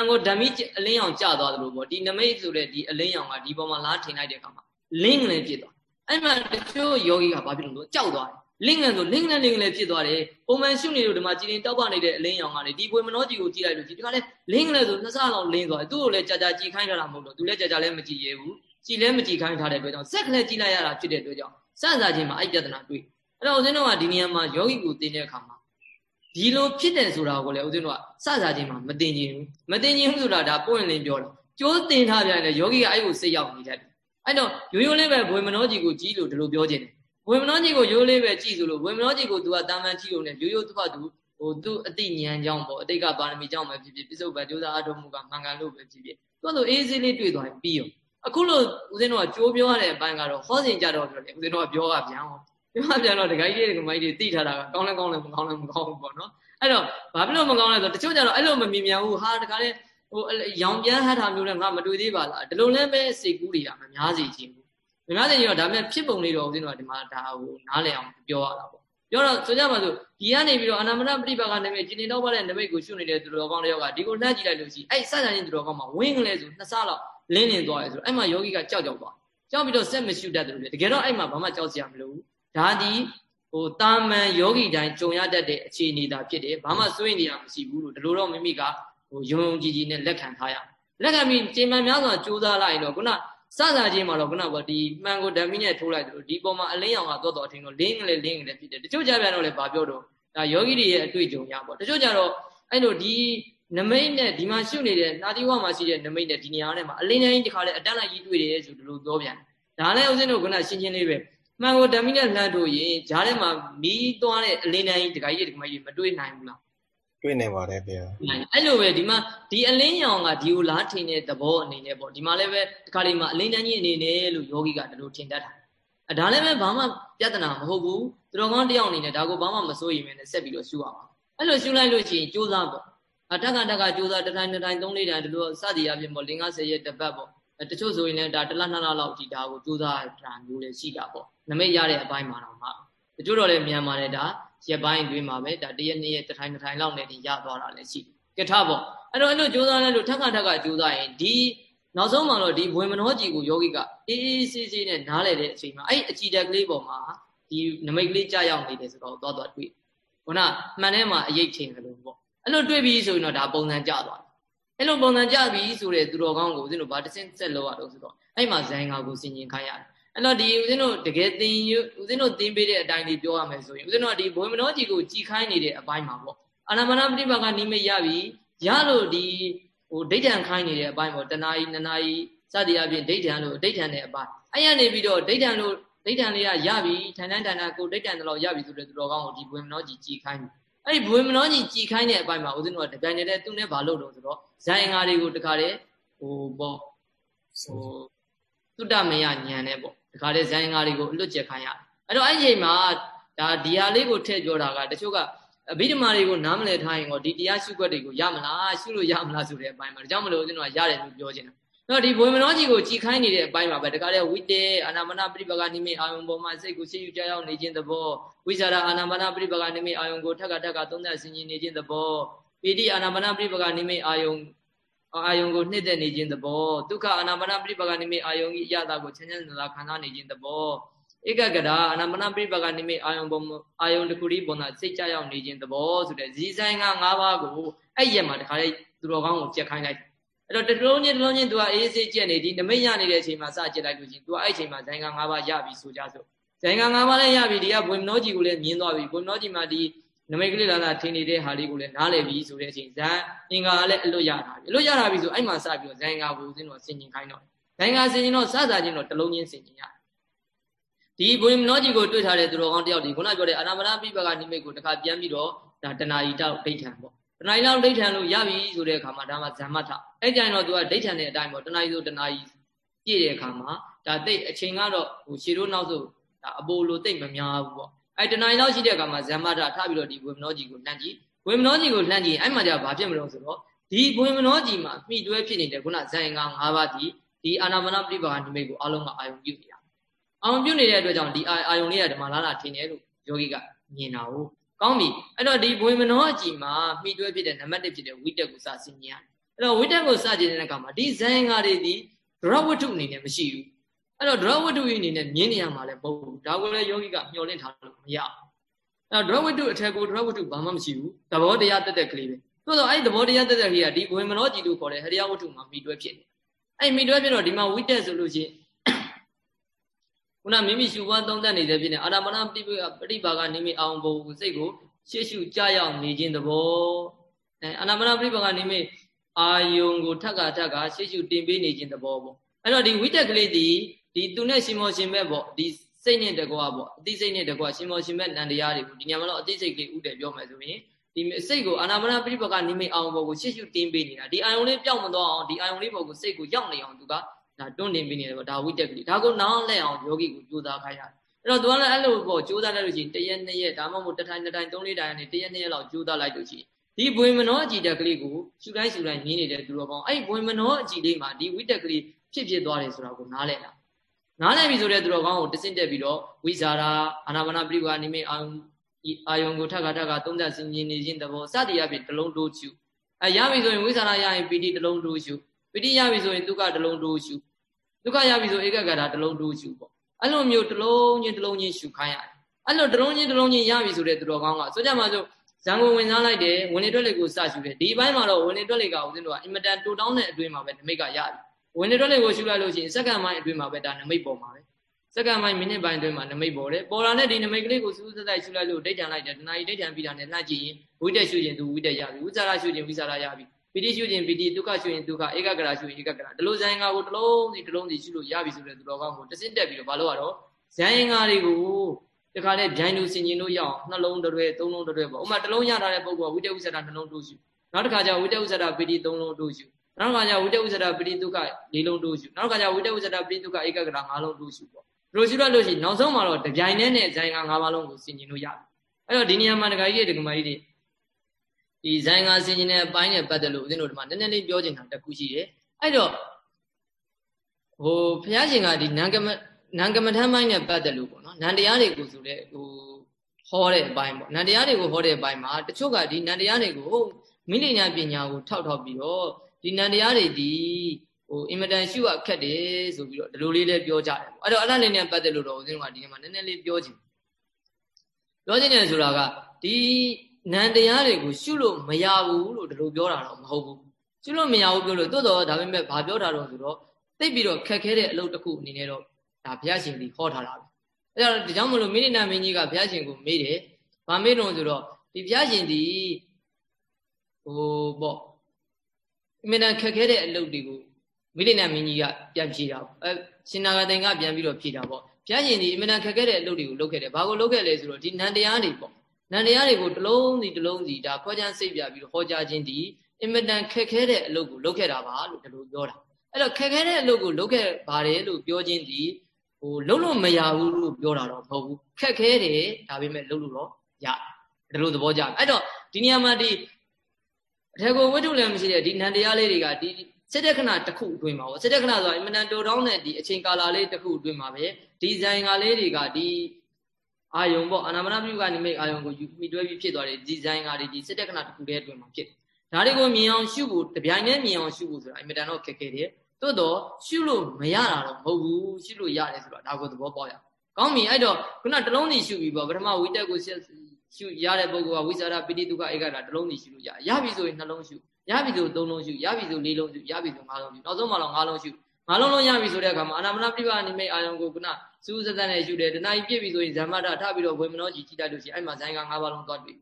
ကိုဓမီအလင်းရောင်ကျသွားသလိုပေါ့ဒီနမိတ်ဆိုတဲ့ဒီအလင်းရောင်ကဒီပေါ်မှာလားထင်လိုက်တဲ့အခါမှာ link လည်းဖြစ်သွားအဲ့မှာတချို့ယောဂီကဘာဖြစ်လို့လဲကြောက်သွားတယ် link လည်းဆို link နဲ့ link လည်းဖြစ်သွားတယ်ပုံမှန်ရှုနေလို့ဒီမှာကြည်ရင်တောက်ပနေတဲ့အလင်းရောင်ကလေဒီဘွေမနောကြီးကိုကြည့်လိုက်လို့ဒီကလည်း link လည်းဆိုနှစ်ဆလောက် link သွားတယ်သူ့ကိုလည်းကြာကြာကြည်ခိုင်းထားတာမဟုတ်လို့သူလည်းကြာကြာလည်းမကြည်ရဘူးကြည်လည်းမကြည်ခိုင်းထားတဲ့အတွက်ကြောင့်စက်ကလည်းကြည်လိုက်ရတာဖြစ်တဲ့အတွက်ကြောင့်စစားချင်းမှာအဲ့ပြဿနာတွေ့အဲ့တော့ဦးဇင်းတို့ကဒီနေရာမှာယောဂီကိုတင်တဲ့အခါမှာဒီလိုဖြစ်တယ်ဆိုတာကိုလည်းဦးဇင်းတို့ကစစားချင်းမှာမတင်ချင်ဘူးမတင်ချင်ဘူးဆိုတာဒါပွင့်လင်းပြောတာကျိုးတင်ထားပြန်လေယောဂီကအဲ့ကိုစိတ်ရောက်နေတတ်တယ်အဲ့တော့ရိုးရိုးလေးပဲဘွေမနောကြီးကိုကြီးလို့ဒီလိုပြောချင်တယ် ဘွေမနောကြီးကိုရိုးလေးပဲကြည့်ဆိုလို့ဘွေမနောကြီးကို तू ကတာမန်ကြည့်လို့ ਨੇ ရိုးရိုးသူကသူဟိုသူအတိဉာဏ်ကြောင့်ပေါ့အတိတ်ကပါရမီကြောင့်ပဲဖြစ်ဖြစ်ပြစ္ဆုတ်ပဲကြိုးစားအထုံးမှုကမှန်ကန်လို့ပဲဖြစ်ဖြစ်သူကဆိုအေးစေးလေးတွေ့သွားရင်ပြီးရောအခုလို့ဦးဇင်းတို့ကကြိုးပြောရတဲ့အပိုင်းကတော့ဟောစဉ်ကြတော့ဆိုတယ်ဦးဇင်းတို့ကပြောရပြန်အောင်ပြောပြန်တော့ဒကာကြီးတွေကမိုက်တွေတိထားတာကကောင်းလဲကောင်းလဲမကောင်းလဲမကောင်းဘူးပေါ့နော်အဲ့တော့ဘာဖြစ်လို့မကောင်းလဲဆိုတချို့ကြတော့အဲ့လိုမမြင်မြန်ဘူးဟာတခါလေဟိုရောင်ပြန်ဟတ်တာမျိုးလဲငါမတွေ့သေးပါလားဒီလိုလဲပဲစိတ်ကူးတွေကမများစေချင်ဘူး မများစေချင်တော့ဒါမဲ့ဖြစ်ပုံလေးတော့ဦးဇင်းတို့ကဒီမှာဒါဟိုနားလည်အောင်ပြောရတာပေါ့ပြောတော့ဆိုကြပါစို့ဒီကနေပြီးတော့အနာမနပရိပါကနမိတ်ကျင်နေတော့ပါတဲ့နမိတ်ကိုရှုနေတဲ့သူတော်ကောင်းတယောက်ကဒီကိုလှမ်းကြည့်လိုက်လို့ရှိအဲ့စစချင်းသူတော်ကောင်းမှာဝင်းကလေးဆိုနှစ်ဆလောက်လင်းနေသွားတယ်ဆိုတော့အဲ့မှာယောဂီကကြောက်ကြောက်သွားကြောက်ပြီးတော့ဆက်မရှုတတ်တယ်လို့လေတကယ်တော့အဲ့မှာဘာမှကြောက်စရာမလိုဘူးဒါဒီဟိုတာမန်ယောဂီတိုင်းကြုံရတတ်တဲ့အခြေအနေသာဖြစ်တယ်ဘာမှစိုးရင်နေရမရှိဘူးလို့ဒီလိုတော့မိမိကဟိုယုံယုံကြည်ကြည်နဲ့လက်ခံထားရလက်ခံပြီးချိန်မှန်များစွာကြိုးစားလိုက်ရင်တော့ခုန စစချင်းမှာတော့ခုနကဒီမှန်ကိုဓမီနဲ့ထိုးလိုက်တယ်လို့ဒီပုံမှာအလင်းရောင်ကတော့တော့အထင်တော့လင်းကလေးလင်းကလေးဖြစ်တယ်တချို့ကြပြန်တော့လည်းဗာပြောတော့ဒါယောဂီတွေရဲ့အတွေ့အကြုံရပေါ့တချို့ကြတော့အဲ့လိုဒီနမိတ်နဲ့ဒီမှာရှုနေတဲ့နာတိဝမှာရှိတဲ့နမိတ်နဲ့ဒီနေရာနဲ့မှာအလင်းတိုင်းတစ်ခါလဲအတန်းလိုက်ကြီးတွေ့တယ်ဆိုဒီလိုပြောပြန်ဒါလည်းဦးဇင်းတို့ကရှင်းရှင်းလေးပဲမှန်ကိုဓမီနဲ့လှမ်းတို့ရင်ဂျားထဲမှာမီးသွားတဲ့အလင်းတိုင်းတခါကြီးတခါကြီးမတွေ့နိုင်ဘူးလား တွေ့နေပါတယ်ဗျာအဲ့လိုပဲဒီမှာဒီအလင်းရောင်ကဒီကိုလားထင်တဲ့သဘောအနေနဲ့ပေါ့ဒီမှာလည်းပဲဒီခါလေးမှာအလင်းတန်းကြီးအနေနဲ့လို့ယောဂီကဒီလိုထင်တတ်တာအဲဒါလည်းပဲဘာမှပြဿနာမဟုတ်ဘူးသူတော်ကောင်းတယောက်အနေနဲ့ဒါကိုဘာမှမစိုးရိမ်မနဲ့ဆက်ပြီးတော့ရှုရအောင်အဲ့လိုရှုလိုက်လို့ရှိရင်ကြိုးစားပေါ့အတက်ကတက်ကကြိုးစားတစ်တိုင်းတစ်တိုင်းသုံးလေးတိုင်းဒီလိုစသည်အပြင်ပေါ့5 50ရက်တစ်ပတ်ပေါ့တချို့ဆိုရင်လည်းဒါတစ်လနှစ်လလောက်ဒီဒါကိုကြိုးစားတာမျိုးလည်းရှိတာပေါ့နမိတ်ရတဲ့အပိုင်းမှာတော့မှတချို့တော့လည်းမြန်ပါတယ်ဒါ ရက်ပိုင်းအတွင်းမှာပဲဒါတရက်နှစ်ရက်တစ်ထိုင်တစ်ထိုင်လောက်နဲ့ဒီရသွားတာလည်းရှိကထပေါ့အဲ့တော့အဲ့လိုကြိုးစားလဲလို့ထက်ခါထက်ကကြိုးစားရင်ဒီနောက်ဆုံးမှာတော့ဒီဘွေမနောကြီးကိုယောဂီကအေးအေးဆေးဆေးနဲ့နားလဲတဲ့အချိန်မှာအဲ့အကြည်တက်ကလေးပေါ်မှာဒီနမိတ်ကလေးကြာရောက်နေတယ်ဆိုတော့သွားသွားတွေ့ခုနမှန်ထဲမှာအရေးချိန်တယ်လို့ပေါ့အဲ့လိုတွေ့ပြီဆိုရင်တော့ဒါပုံစံကျသွားတယ်အဲ့လိုပုံစံကျပြီဆိုတဲ့သူတော်ကောင်းကိုဦးဇင်းတို့ဗာတစ်ဆင့်ဆက်လောက်ရတော့ဆိုတော့အဲ့မှာဇိုင်းငါကိုဆင်ញင်ခိုင်းရတယ် အဲ့တော့ဒီဦးဇင်းတို့တကယ်သင်ယူဦးဇင်းတို့သင်ပေးတဲ့အတိုင်းလေးပြောရမယ်ဆိုရင်ဦးဇင်းတို့ကဒီဘွေမနောကြီးကိုကြည်ခိုင်းနေတဲ့အပိုင်းမှာပေါ့အာနာမနာပฏิပါကနိမိတ်ရပြီရလို့ဒီဟိုဒိဋ္ဌံခိုင်းနေတဲ့အပိုင်းပေါ့တနာရီနှစ်နာရီစသည်အပြင်ဒိဋ္ဌံလို့ဒိဋ္ဌံတဲ့အပိုင်းအဲ့ရနေပြီးတော့ဒိဋ္ဌံလို့ဒိဋ္ဌံလေးကရပြီထိုင်တန်းတန်တာကိုဒိဋ္ဌံတော့ရပြီဆိုတဲ့သူတော်ကောင်းကိုဒီဘွေမနောကြီးကြည်ခိုင်းတယ်အဲ့ဒီဘွေမနောကြီးကြည်ခိုင်းတဲ့အပိုင်းမှာဦးဇင်းတို့ကတပြိုင်တည်းသူနဲ့ဘာလုပ်လို့ဆိုတော့ဇိုင်ငါတွေကိုတခါတည်းဟိုပေါ့ဟိုတုတ္တမယဉာဏ်နဲ့ပေါ့ ဒီခါလေးဇိုင်းငါးတွေကိုအလွတ်ကျက်ခိုင်းရအဲ့တော့အဲ့ဒီချိန်မှာဒါဒီဟာလေးကိုထည့်ပြောတာကတချို့ကအဘိဓမ္မာတွေကိုနားမလည်ထားရင်တော့ဒီတရားရှုွက်တွေကိုရမလားရှုလို့ရမလားဆိုတဲ့အပိုင်းမှာဒါကြောင့်မလို့ဦးဇင်းတို့ကရတယ်လို့ပြောချင်တာတော့ဒီဘွေမနောကြီးကိုကြည်ခိုင်းနေတဲ့အပိုင်းမှာပဲတခါတည်းဝိတေအာနာမနာပရိပကနိမိအာယုံပေါ်မှာစိတ်ကိုရှေ့ယူကြရောက်နေခြင်းသဘောဝိဇာရအာနာမနာပရိပကနိမိအာယုံကိုထက်ကထက်ကသုံးသပ်ဆင်ခြင်နေခြင်းသဘောပီတိအာနာမနာပရိပကနိမိအာယုံ အာယုံကိုနှစ်သက်နေခြင်းသဘောဒုက္ခအာနာမနာပရိပကနိမိအာယုံဤအရတာကိုချမ်းချမ်းသာသာခံစားနေခြင်းသဘောဧကကရာအနာမနာပိပကနိမိအာယုံပုံအာယုံတစ်ခုဒီပုံသာစိတ်ကြရောက်နေခြင်းသဘောဆိုတဲ့ဇီဆိုင်က၅ပါးကိုအဲ့ရက်မှာတခါလေးသူတော်ကောင်းကိုကြက်ခိုင်းလိုက်အဲ့တော့တလုံးချင်းတလုံးချင်းသူကအေးစေးကြက်နေဒီနမိတ်ရနေတဲ့အချိန်မှာစကြက်လိုက်လို့ချင်းသူကအဲ့အချိန်မှာဇိုင်က၅ပါးရပြီဆိုကြဆိုဇိုင်က၅ပါးလည်းရပြီဒီကဘွေမနောကြီးကိုလည်းမြင်သွားပြီဘွေမနောကြီးမှာဒီ နမိတ်ကလေးလာလာထင်နေတဲ့ဟာလေးကိုလည်းနားလည်ပြီဆိုတဲ့အချိန်ဇန်အင်္ဂါလည်းအလွတ်ရတာပြီအလွတ်ရတာပြီဆိုအဲ့မှာစပြီးတော့ဇိုင်ကကိုဦးစင်းတော့ဆင်ကျင်ခိုင်းတော့ဇိုင်ကဆင်ကျင်တော့စစချင်းတော့တလုံးချင်းဆင်ကျင်ရတယ်ဒီဘုရင်မနောကြီးကိုတွေ့ထားတဲ့သူတော်ကောင်းတယောက်ဒီခုနပြောတဲ့အာနာမနာပိပကနိမိတ်ကိုတစ်ခါပြန်ပြီးတော့ဒါတဏှာကြီးတောက်ဒိဋ္ဌံပေါ့တဏှာကြီးတောက်ဒိဋ္ဌံလို့ရပြီဆိုတဲ့အခါမှာဒါမှဇမ္မထအဲ့ကြရင်တော့သူကဒိဋ္ဌံတဲ့အတိုင်းပေါ့တဏှာကြီးဆိုတဏှာကြီးပြည့်တဲ့အခါမှာဒါတိတ်အချိန်ကတော့ဟိုရှည်တို့နောက်ဆိုဒါအပိုလိုတိတ်မများဘူးပေါ့ အဲ့တဏှာကြီးလောက်ရှိတဲ့အခါမှာဇမ္မထထပြီးတော့ဒီဘုရင်မနောကြီးကိုလှမ်းကြည့်ဘုရင်မနောကြီးကိုလှမ်းကြည့်အဲ့မှာじゃဘာဖြစ်မလို့ဆိုတော့ဒီဘုရင်မနောကြီးမှာမိတွဲဖြစ်နေတဲ့ခုနဇန်က၅ပါးဒီဒီအာနာမနာပိပကနိမိတ်ကိုအလုံးကအာယုံပြုနေတာအောင်ပြုတ်နေတဲ့အတွက်ကြောင့်ဒီအာယုံလေးကဓမ္မလာလာထင်တယ်လို့ယောဂီကမြင်တာဟုတ်ကောင်းပြီအဲ့တော့ဒီဘွေမနောအကြည်မှာမိတွဲဖြစ်တဲ့နံပါတ်1ဖြစ်တဲ့ဝိတက်ကိုစဆင်ញရတယ်အဲ့တော့ဝိတက်ကိုစကြည့်တဲ့အခါမှာဒီဇန်ငါတွေဒီဒရဝတ္ထုအနေနဲ့မရှိဘူးအဲ့တော့ဒရဝတ္ထုအနေနဲ့မြင်နေရမှာလည်းမဟုတ်ဘူးဒါကိုလည်းယောဂီကမျှော်လင့်ထားလို့ ု့ မရဘူးအဲ့တော့ဒရဝတ္ထုအထက်ကိုဒရဝတ္ထုဘာမှမရှိဘူးသဘောတရားတက်တက်ကလေးပဲသို့တော့အဲ့ဒီသဘောတရားတက်တက်ကလေးကဒီဘွေမနောကြည်လို့ခေါ်တဲ့ဟရိယဝတ္ထုမှာမိတွဲဖြစ်နေအဲ့မိတွဲဖြစ်တော့ဒီမှာဝိတက်ဆိုလို့ရှိရင်ခုနမိမိရှုပွားသုံးသပ်နေတဲ့ဖြစ်နေအာရမဏပရိပရိပါကနေမိအောင်ဘုံစိတ်ကိုရှေ့ရှုကြရောက်နေခြင်းသဘောအဲအာရမဏပရိပါကနေမိအာယုံကိုထက်ကထက်ကရှေ့ရှုတင်ပေးနေခြင်းသဘောပေါ့အဲ့တော့ဒီဝိတက်ကလေးဒီဒီသူနဲ့ရှင်မောရှင်ဘက်ပေါ့ဒီ စိတ်နဲ့တကွာပေါ့အသိစိတ်နဲ့တကွာရှင်မောရှင်ဘက်နန္တရားတွေကိုဒီညမှာတော့အသိစိတ်ကလေးဥတည်ပြောမယ်ဆိုရင်ဒီစိတ်ကိုအာနာမနာပရိပကနေမိအောင်ဘောကိုရှေ့ရှုတင်ပေးနေတာဒီအာယုံလေးပြောင်းမသွားအောင်ဒီအာယုံလေးဘောကိုစိတ်ကိုရောက်နေအောင်သူကဒါတွန်းတင်ပေးနေတယ်ပေါ့ဒါဝိတက်ကလေးဒါကိုနောင်လဲအောင်ယောဂီကိုကြိုးစားခိုင်းရတယ်အဲ့တော့သူကလည်းအဲ့လိုပေါ့ကြိုးစားလိုက်လို့ရှိရင်တရက်နှစ်ရက်ဒါမှမဟုတ်တစ်ထိုင်တစ်ထိုင်သုံးလေးတိုင်ကနေတရက်နှစ်ရက်လောက်ကြိုးစားလိုက်လို့ရှိရင်ဒီဘွေမနောအကြည်တက်ကလေးကိုရှုတိုင်းရှုတိုင်းမြင်နေတဲ့သူတော်ကောင်းအဲ့ဘွေမနောအကြည်လေးမှာဒီဝိတက်ကလေးဖြစ်ဖြစ်သွားတယ်ဆိုတာကိုနားလဲတာ နားလဲပြီဆိုတဲ့သူတော်ကောင်းကိုတဆင့်တက်ပြီးတော့ဝိဇာရာအာနာပါနာပရိဝါနိမိအာယုံအာယုံကိုထပ်ခါထပ်ခါသုံးသပ်ဆင်ခြင်နေခြင်းတဘောစသည်အဖြစ်တလုံးတိုးရှုအဲရပြီဆိုရင်ဝိဇာရာရရင်ပီတိတလုံးတိုးရှုပီတိရပြီဆိုရင်ဒုက္ခတလုံးတိုးရှုဒုက္ခရပြီဆိုဧကဂါတလုံးတိုးရှုပေါ့အဲ့လိုမျိုးတလုံးချင်းတလုံးချင်းရှုခိုင်းရတယ်အဲ့လိုတလုံးချင်းတလုံးချင်းရပြီဆိုတဲ့သူတော်ကောင်းကဆိုကြမှာဆိုဇံကိုဝင်စားလိုက်တယ်ဝင်လေတွက်လေကိုစရှုတယ်ဒီဘက်မှာတော့ဝင်လေတွက်လေကဦးဇင်းတို့ကအင်မတန်တူတောင်းတဲ့အတွင်းမှာပဲနမိတ်ကရပြီ ဝင်လေတွက်လေကိုရှုလိုက်လို့ရှိရင်စက္ကန့်ပိုင်းအတွင်းမှာပဲဒါနမိတ်ပေါ်မှာပဲစက္ကန့်ပိုင်းမိနစ်ပိုင်းအတွင်းမှာနမိတ်ပေါ်တယ်ပေါ်လာတဲ့ဒီနမိတ်ကလေးကိုစူးစက်တိုက်ရှုလိုက်လို့ဒိတ်တန်လိုက်တယ်တနာရီဒိတ်တန်ပြီးတာနဲ့လှမ်းကြည့်ရင်ဝိတက်ရှုရင်သူဝိတက်ရပြီဝိဇာရရှုရင်ဝိဇာရရပြီပိဋိရှုရင်ပိဋိဒုက္ခရှုရင်ဒုက္ခဧကဂရရှုရင်ဧကဂရဒီလိုဇန်ငါကိုတစ်လုံးစီတစ်လုံးစီရှုလို့ရပြီဆိုတဲ့သူတော်ကောင်းကိုတစင့်တက်ပြီးတော့ဘာလို့ရတော့ဇန်ငါတွေကိုတခါနဲ့ဂျိုင်းလို့ဆင်ကျင်လို့ရအောင်နှလုံးတစ်တွဲသုံးလုံးတစ်တွဲပေါ့ဥမာတစ်လုံးရထားတဲ့ပုဂ္ဂိုလ်ကဝိတ္တဥစ္စာနှလုံးတိုးရှုနောက်တစ်ခါကျဝိတ္တဥစ္စာပိဋိသုံးလုံးတိုးရှု နောက်တစ်ခါကျဝိတ္တဥစ္စာပိဋိဒုက္ခလေးလုံးတိုးရှုနောက်တစ်ခါကျဝိတ္တဥစ္စာပိဋိဒုက္ခဧကဂရငါးလုံးတိုးရှုပေါ့ဒီလိုရှုရလို့ရှိရင်နောက်ဆုံးမှာတော့တပြိုင်တည်းနဲ့ဇန်ငါငါးပါးလုံးကိုဆင်ကျင်လို့ရတယ်အဲ့တော့ဒီနေရာမှာဒကာကြီးတွေဒကာမကြီးတွေဒီဇိုင်းငါဆင်ကျင်တဲ့အပိုင်းနဲ့ပတ်သက်လို့ဦးဇင်းတို့ဒီမှာနည်းနည်းလေးပြောချင်တာတစ်ခုရှိတယ်အဲ့တော့ဟိုဘုရားရှင်ကဒီနံကမနံကမထမ်းပိုင်းနဲ့ပတ်သက်လို့ပေါ့နော်နန္တရားတွေကိုဆိုတဲ့ဟိုဟောတဲ့အပိုင်းပေါ့နန္တရားတွေကိုဟောတဲ့အပိုင်းမှာတချို့ကဒီနန္တရားတွေကိုမိလိညာပညာကိုထောက်ထောက်ပြီးတော့ ဒီနန္တရားတွေဒီဟိုအင်မတန်ရှုရခက်တယ်ဆိုပြီးတော့ဒီလိုလေးလည်းပြောကြတယ်ပေါ့အဲ့တော့အဲ့ဒါလေးနဲ့ပတ်သက်လို့တော့ဦးဇင်းကဒီနေ့မှာနည်းနည်းလေးပြောချင်ပြောချင်တယ်ဆိုတာကဒီနံတရားတွေကိုရှုလို့မရဘူးလို့ဒီလိုပြောတာတော့မဟုတ်ဘူးရှုလို့မရဘူးပြောလို့တိုးတော့ဒါပေမဲ့ဘာပြောတာတော့ဆိုတော့သိပြီးတော့ခက်ခဲတဲ့အလုပ်တစ်ခုအနေနဲ့တော့ဒါဘုရားရှင်ဒီဟောထားတာပဲအဲဒါဒါကြောင့်မလို့မိနိနာမင်းကြီးကဘုရားရှင်ကိုမေးတယ်ဘာမေးတော့ဆိုတော့ဒီဘုရားရှင်ဒီဟိုပေါ့ အမြဲတမ်းခက်ခဲတဲ့အလုပ်တွေကိုမိလိနာမင်းကြီးကပြန်ဖြေတာအဲရှင်နာဂတိုင်ကပြန်ပြီးတော့ဖြေတာပေါ့ဘုရားရှင်ဒီအမြဲတမ်းခက်ခဲတဲ့အလုပ်တွေကိုလုပ်ခဲ့တယ်ဘာကိုလုပ်ခဲ့လဲဆိုတော့ဒီနန္တရားတွေပေါ့နန္တရားတွေကိုတစ်လုံးစီတစ်လုံးစီဒါခေါ်ကြမ်းစိတ်ပြပြီးတော့ဟောကြားခြင်းဒီအင်မတန်ခက်ခဲတဲ့အလုပ်ကိုလုပ်ခဲ့တာပါလို့ဒီလိုပြောတာအဲ့တော့ခက်ခဲတဲ့အလုပ်ကိုလုပ်ခဲ့ပါတယ်လို့ပြောခြင်းဒီဟိုလုပ်လို့မရဘူးလို့ပြောတာတော့မဟုတ်ဘူးခက်ခဲတယ်ဒါပေမဲ့လုပ်လို့တော့ရတယ်ဒါလိုသဘောကျအဲ့တော့ဒီနေရာမှာဒီ အထက်ကိုဝိတ္ထုလည်းမရှိတဲ့ဒီနန္တရားလေးတွေကဒီစက်တက္ကနာတစ်ခုအတွင်းမှာပေါ့စက်တက္ကနာဆိုတာအင်မတန်တိုတောင်းတဲ့ဒီအချိန်ကာလလေးတစ်ခုအတွင်းမှာပဲဒီဇိုင်ကလေးတွေကဒီအာယုံပေါ့အာနာမနာပြုကနေမိတ်အာယုံကိုယူပြီးတွဲပြီးဖြစ်သွားတဲ့ဒီဇိုင်ကလေးဒီစက်တက္ကနာတစ်ခုတည်းအတွင်းမှာဖြစ်ဒါတွေကိုမြင်အောင်ရှုဖို့တပြိုင်တည်းမြင်အောင်ရှုဖို့ဆိုတာအင်မတန်တော့ခက်ခဲတယ်သို့တော့ရှုလို့မရတာတော့မဟုတ်ဘူးရှုလို့ရတယ်ဆိုတော့ဒါကိုသဘောပေါက်ရကောင်းပြီအဲ့တော့ခုနတလုံးနေရှုပြီးပေါ့ပထမဝိတက်ကို ရှုရတဲ့ပုဂ္ဂိုလ်ကဝိသရာပိဋိတုကဧကတာတလုံးနေရှုလို့ရရပြီဆိုရင်နှလုံးရှုရပြီဆိုသုံးလုံးရှုရပြီဆိုလေးလုံးရှုရပြီဆိုငါးလုံးရှုနောက်ဆုံးမှတော့ငါးလုံးရှုငါးလုံးလုံးရပြီဆိုတဲ့အခါမှာအာနာမနာပြိပနိမိတ်အာယုံကိုခုနစူးစက်တဲ့နဲ့ရှုတယ်တဏှာကြီးပြည့်ပြီဆိုရင်ဇမ္မတာထပြီးတော့ဝေမနောကြီးကြည့်လိုက်လို့ရှိရင်အဲ့မှာဇိုင်းကငါးပါးလုံးသွားတွေ့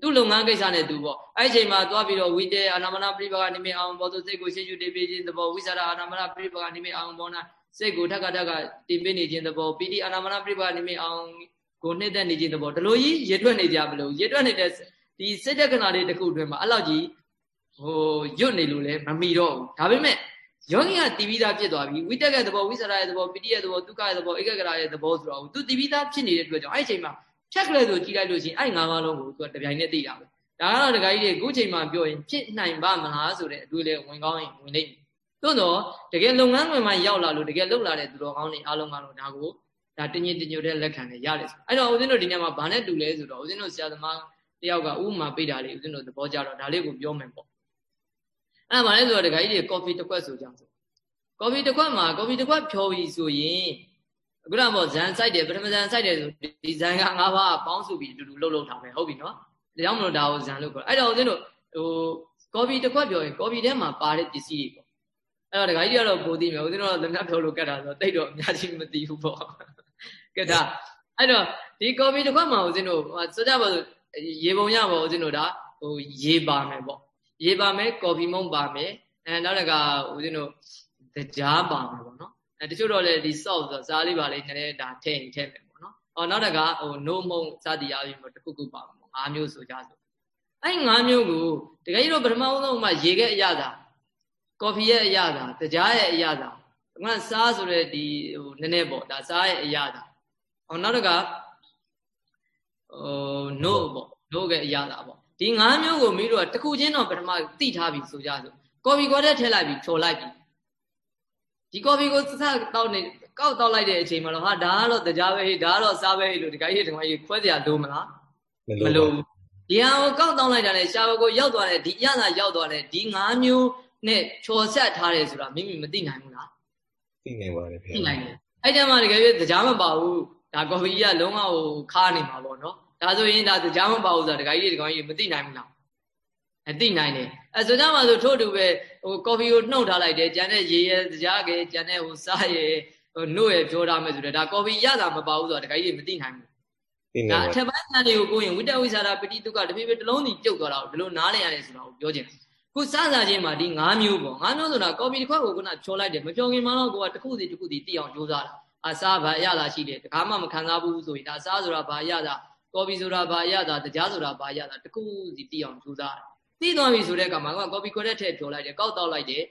သူ့လုပ်ငန်းကိစ္စနဲ့သူပေါ့အဲ့ချိန်မှာသွားပြီးတော့ဝိတေအာနာမနာပြိပကနိမိတ်အာယုံပေါ်သို့စိတ်ကိုရှေ့ရှုတည်ပြီးခြင်းသဘောဝိသရာအာနာမနာပြိပကနိမိတ်အာယုံပေါ်၌စိတ်ကိုထက်ကထက်ကတင်ပေးနေခြင်းသဘောပီတိအာနာမနာပြိပကနိမိတ်အာယုံ ကိုနှိမ့်သက်နေခြင်းသဘောဒီလိုကြီးရေတွက်နေကြမလို့ရေတွက်နေတဲ့ဒီစိတ်တက္ကနာလေးတစ်ခုအတွင်းမှာအဲ့လောက်ကြီးဟိုရွတ်နေလို့လည်းမမီတော့ဘူးဒါပေမဲ့ယောဂီကတည်ပြီးသားဖြစ်သွားပြီဝိတက်ကရဲ့သဘောဝိသရာရဲ့သဘောပိတိရဲ့သဘောဒုက္ခရဲ့သဘောဧကဂရရဲ့သဘောဆိုတော့သူတည်ပြီးသားဖြစ်နေတဲ့အတွက်ကြောင့်အဲ့ဒီအချိန်မှာဖြတ်ကလေးဆိုကြည့်လိုက်လို့ရှိရင်အဲ့ငါးပါးလုံးကိုသူကတပြိုင်နက်သိတာပဲဒါကတော့ဒကာကြီးတွေအခုချိန်မှာပြောရင်ဖြစ်နိုင်ပါမလားဆိုတဲ့အတွေ့အလဲဝင်ကောင်းရင်ဝင်လိမ့်မယ်သို့တော့တကယ်လုပ်ငန်းဝင်မှရောက်လာလို့တကယ်လုပ်လာတဲ့သူတော်ကောင်းတွေအားလုံးကတော့ဒါကို ဒါတင်းကြီးတင်းညိုတဲ့လက်ခံနဲ့ရတယ်ဆိုအဲ့တော့ဦးဇင်းတို့ဒီညမှာဘာနဲ့တူလဲဆိုတော့ဦးဇင်းတို့ဆရာသမားတယောက်ကဥမာပေးတာလေးဦးဇင်းတို့သဘောကျတော့ဒါလေးကိုပြောမယ်ပေါ့အဲ့ဒါဘာလဲဆိုတော့ဒကာကြီးတွေကော်ဖီတစ်ခွက်ဆိုကြဆိုကော်ဖီတစ်ခွက်မှာကော်ဖီတစ်ခွက်ဖြောပြီးဆိုရင်အခုတော့ပေါ့ဇန်ဆိုင်တယ်ပထမဇန်ဆိုင်တယ်ဆိုဒီဇန်က၅ပါးပေါင်းစုပြီးအတူတူလှုပ်လှုပ်ထားမယ်ဟုတ်ပြီနော်ဒါကြောင့်မလို့ဒါကိုဇန်လို့ခေါ်အဲ့တော့ဦးဇင်းတို့ဟိုကော်ဖီတစ်ခွက်ပြောရင်ကော်ဖီထဲမှာပါတဲ့ပစ္စည်းတွေပေါ့အဲ့တော့ဒကာကြီးတွေကတော့ပိုသိမယ်ဦးဇင်းတို့ကလက်နက်ဖြောလို့ကတ်တာဆိုတော့တိတ်တော့အများကြီးမသိဘူးပေါ့ ကဲဒါအဲ့တော့ဒီကော်ဖီတစ်ခွက်မှာဦးဇင်းတို့ဆိုကြပါစို့ရေပုံရပါဦးဇင်းတို့ဒါဟိုရေပါမယ်ပေါ့ရေပါမယ်ကော်ဖီမုန့်ပါမယ်အဲနောက်တစ်ခါဦးဇင်းတို့ကြားပါမယ်ပေါ့နော်အဲတချို့တော့လေဒီ salt ဆိုစားလေးပါလေးနည်းနည်းဒါထည့်ရင်ထည့်မယ်ပေါ့နော်အော်နောက်တစ်ခါဟို no မုန့်စသည်အပြင်တစ်ခုခုပါမယ်၅မျိုးဆိုကြဆိုအဲ့၅မျိုးကိုတကယ်လို့ပထမဆုံးမှရေခဲ့အရသာကော်ဖီရဲ့အရသာကြားရဲ့အရသာငါစားဆိုတဲ့ဒီဟိုနည်းနည်းပေါ့ဒါစားရဲ့အရသာ ဟောနောက်တစ်ခါဟို no ပေါ့ no ကအရသာပေါ့ဒီ၅မျိုးကိုမိတို့ကတစ်ခုချင်းတော့ပထမသိထားပြီဆိုကြဆိုကော်ဖီကော်တဲ့ထည့်လိုက်ပြီဖြော်လိုက်ပြီဒီကော်ဖီကိုစတောက်နေကောက်တောက်လိုက်တဲ့အချိန်မှာတော့ဟာဒါကတော့တရားပဲဟေးဒါကတော့စားပဲဟေးလို့ဒီကိစ္စဒီမှာကြီးခွဲစရာလိုမလားမလိုဒီဟာကိုကောက်တောက်လိုက်တာနဲ့ရှာဘကိုရောက်သွားတယ်ဒီအရသာရောက်သွားတယ်ဒီ၅မျိုးနဲ့ချော်ဆက်ထားတယ်ဆိုတာမိမိမသိနိုင်ဘူးလားသိနိုင်ပါတယ်ဗျာသိနိုင်တယ်အဲ့တည်းမှာတကယ်ပြီးတရားမပါဘူး ဒါကော်ဖီကြီးကလုံးဝဟိုခါနေမှာပေါ့နော်ဒါဆိုရင်ဒါတရားမပါဘူးဆိုတာဒကာကြီးတွေဒကာကြီးမသိနိုင်ဘူးလားအသိနိုင်တယ်အဲဆိုကြမှာဆိုထို့တူပဲဟိုကော်ဖီကိုနှုတ်ထားလိုက်တယ်ကြံတဲ့ရေရဲကြားကဲကြံတဲ့ဟိုစားရဲဟိုနှုတ်ရဲပြောထားမယ်ဆိုတော့ဒါကော်ဖီရတာမပါဘူးဆိုတာဒကာကြီးတွေမသိနိုင်ဘူးဒါအထက်ပိုင်းဉာဏ်တွေကိုကိုရင်ဝိတဝိသရာပတိတုကတဖြည်းဖြည်းတစ်လုံးစီပြုတ်သွားတာကိုဒီလိုနားလည်ရတယ်ဆိုတာကိုပြောချင်တယ်ခုစစချင်းမှာဒီ၅မျိုးပေါ့၅မျိုးဆိုတာကော်ဖီတစ်ခွက်ကိုခုနဖြောလိုက်တယ်မဖြောခင်မှတော့ကိုကတစ်ခုစီတစ်ခုစီတိအောင်ကြိုးစားတာ အစားဘာအရသာရှိတယ်တခါမှမခံစားဘူးဆိုရင်ဒါအစားဆိုတာဘာအရသာကော်ဖီဆိုတာဘာအရသာတရားဆိုတာဘာအရသာတစ်ခုစီတိအောင်ကြိုးစားတာသိသွားပြီဆိုတဲ့အခါမှာကကော်ပီခွဲတဲ့ထည့်ပြောလိုက်တယ်ကောက်တော့လိုက်တယ်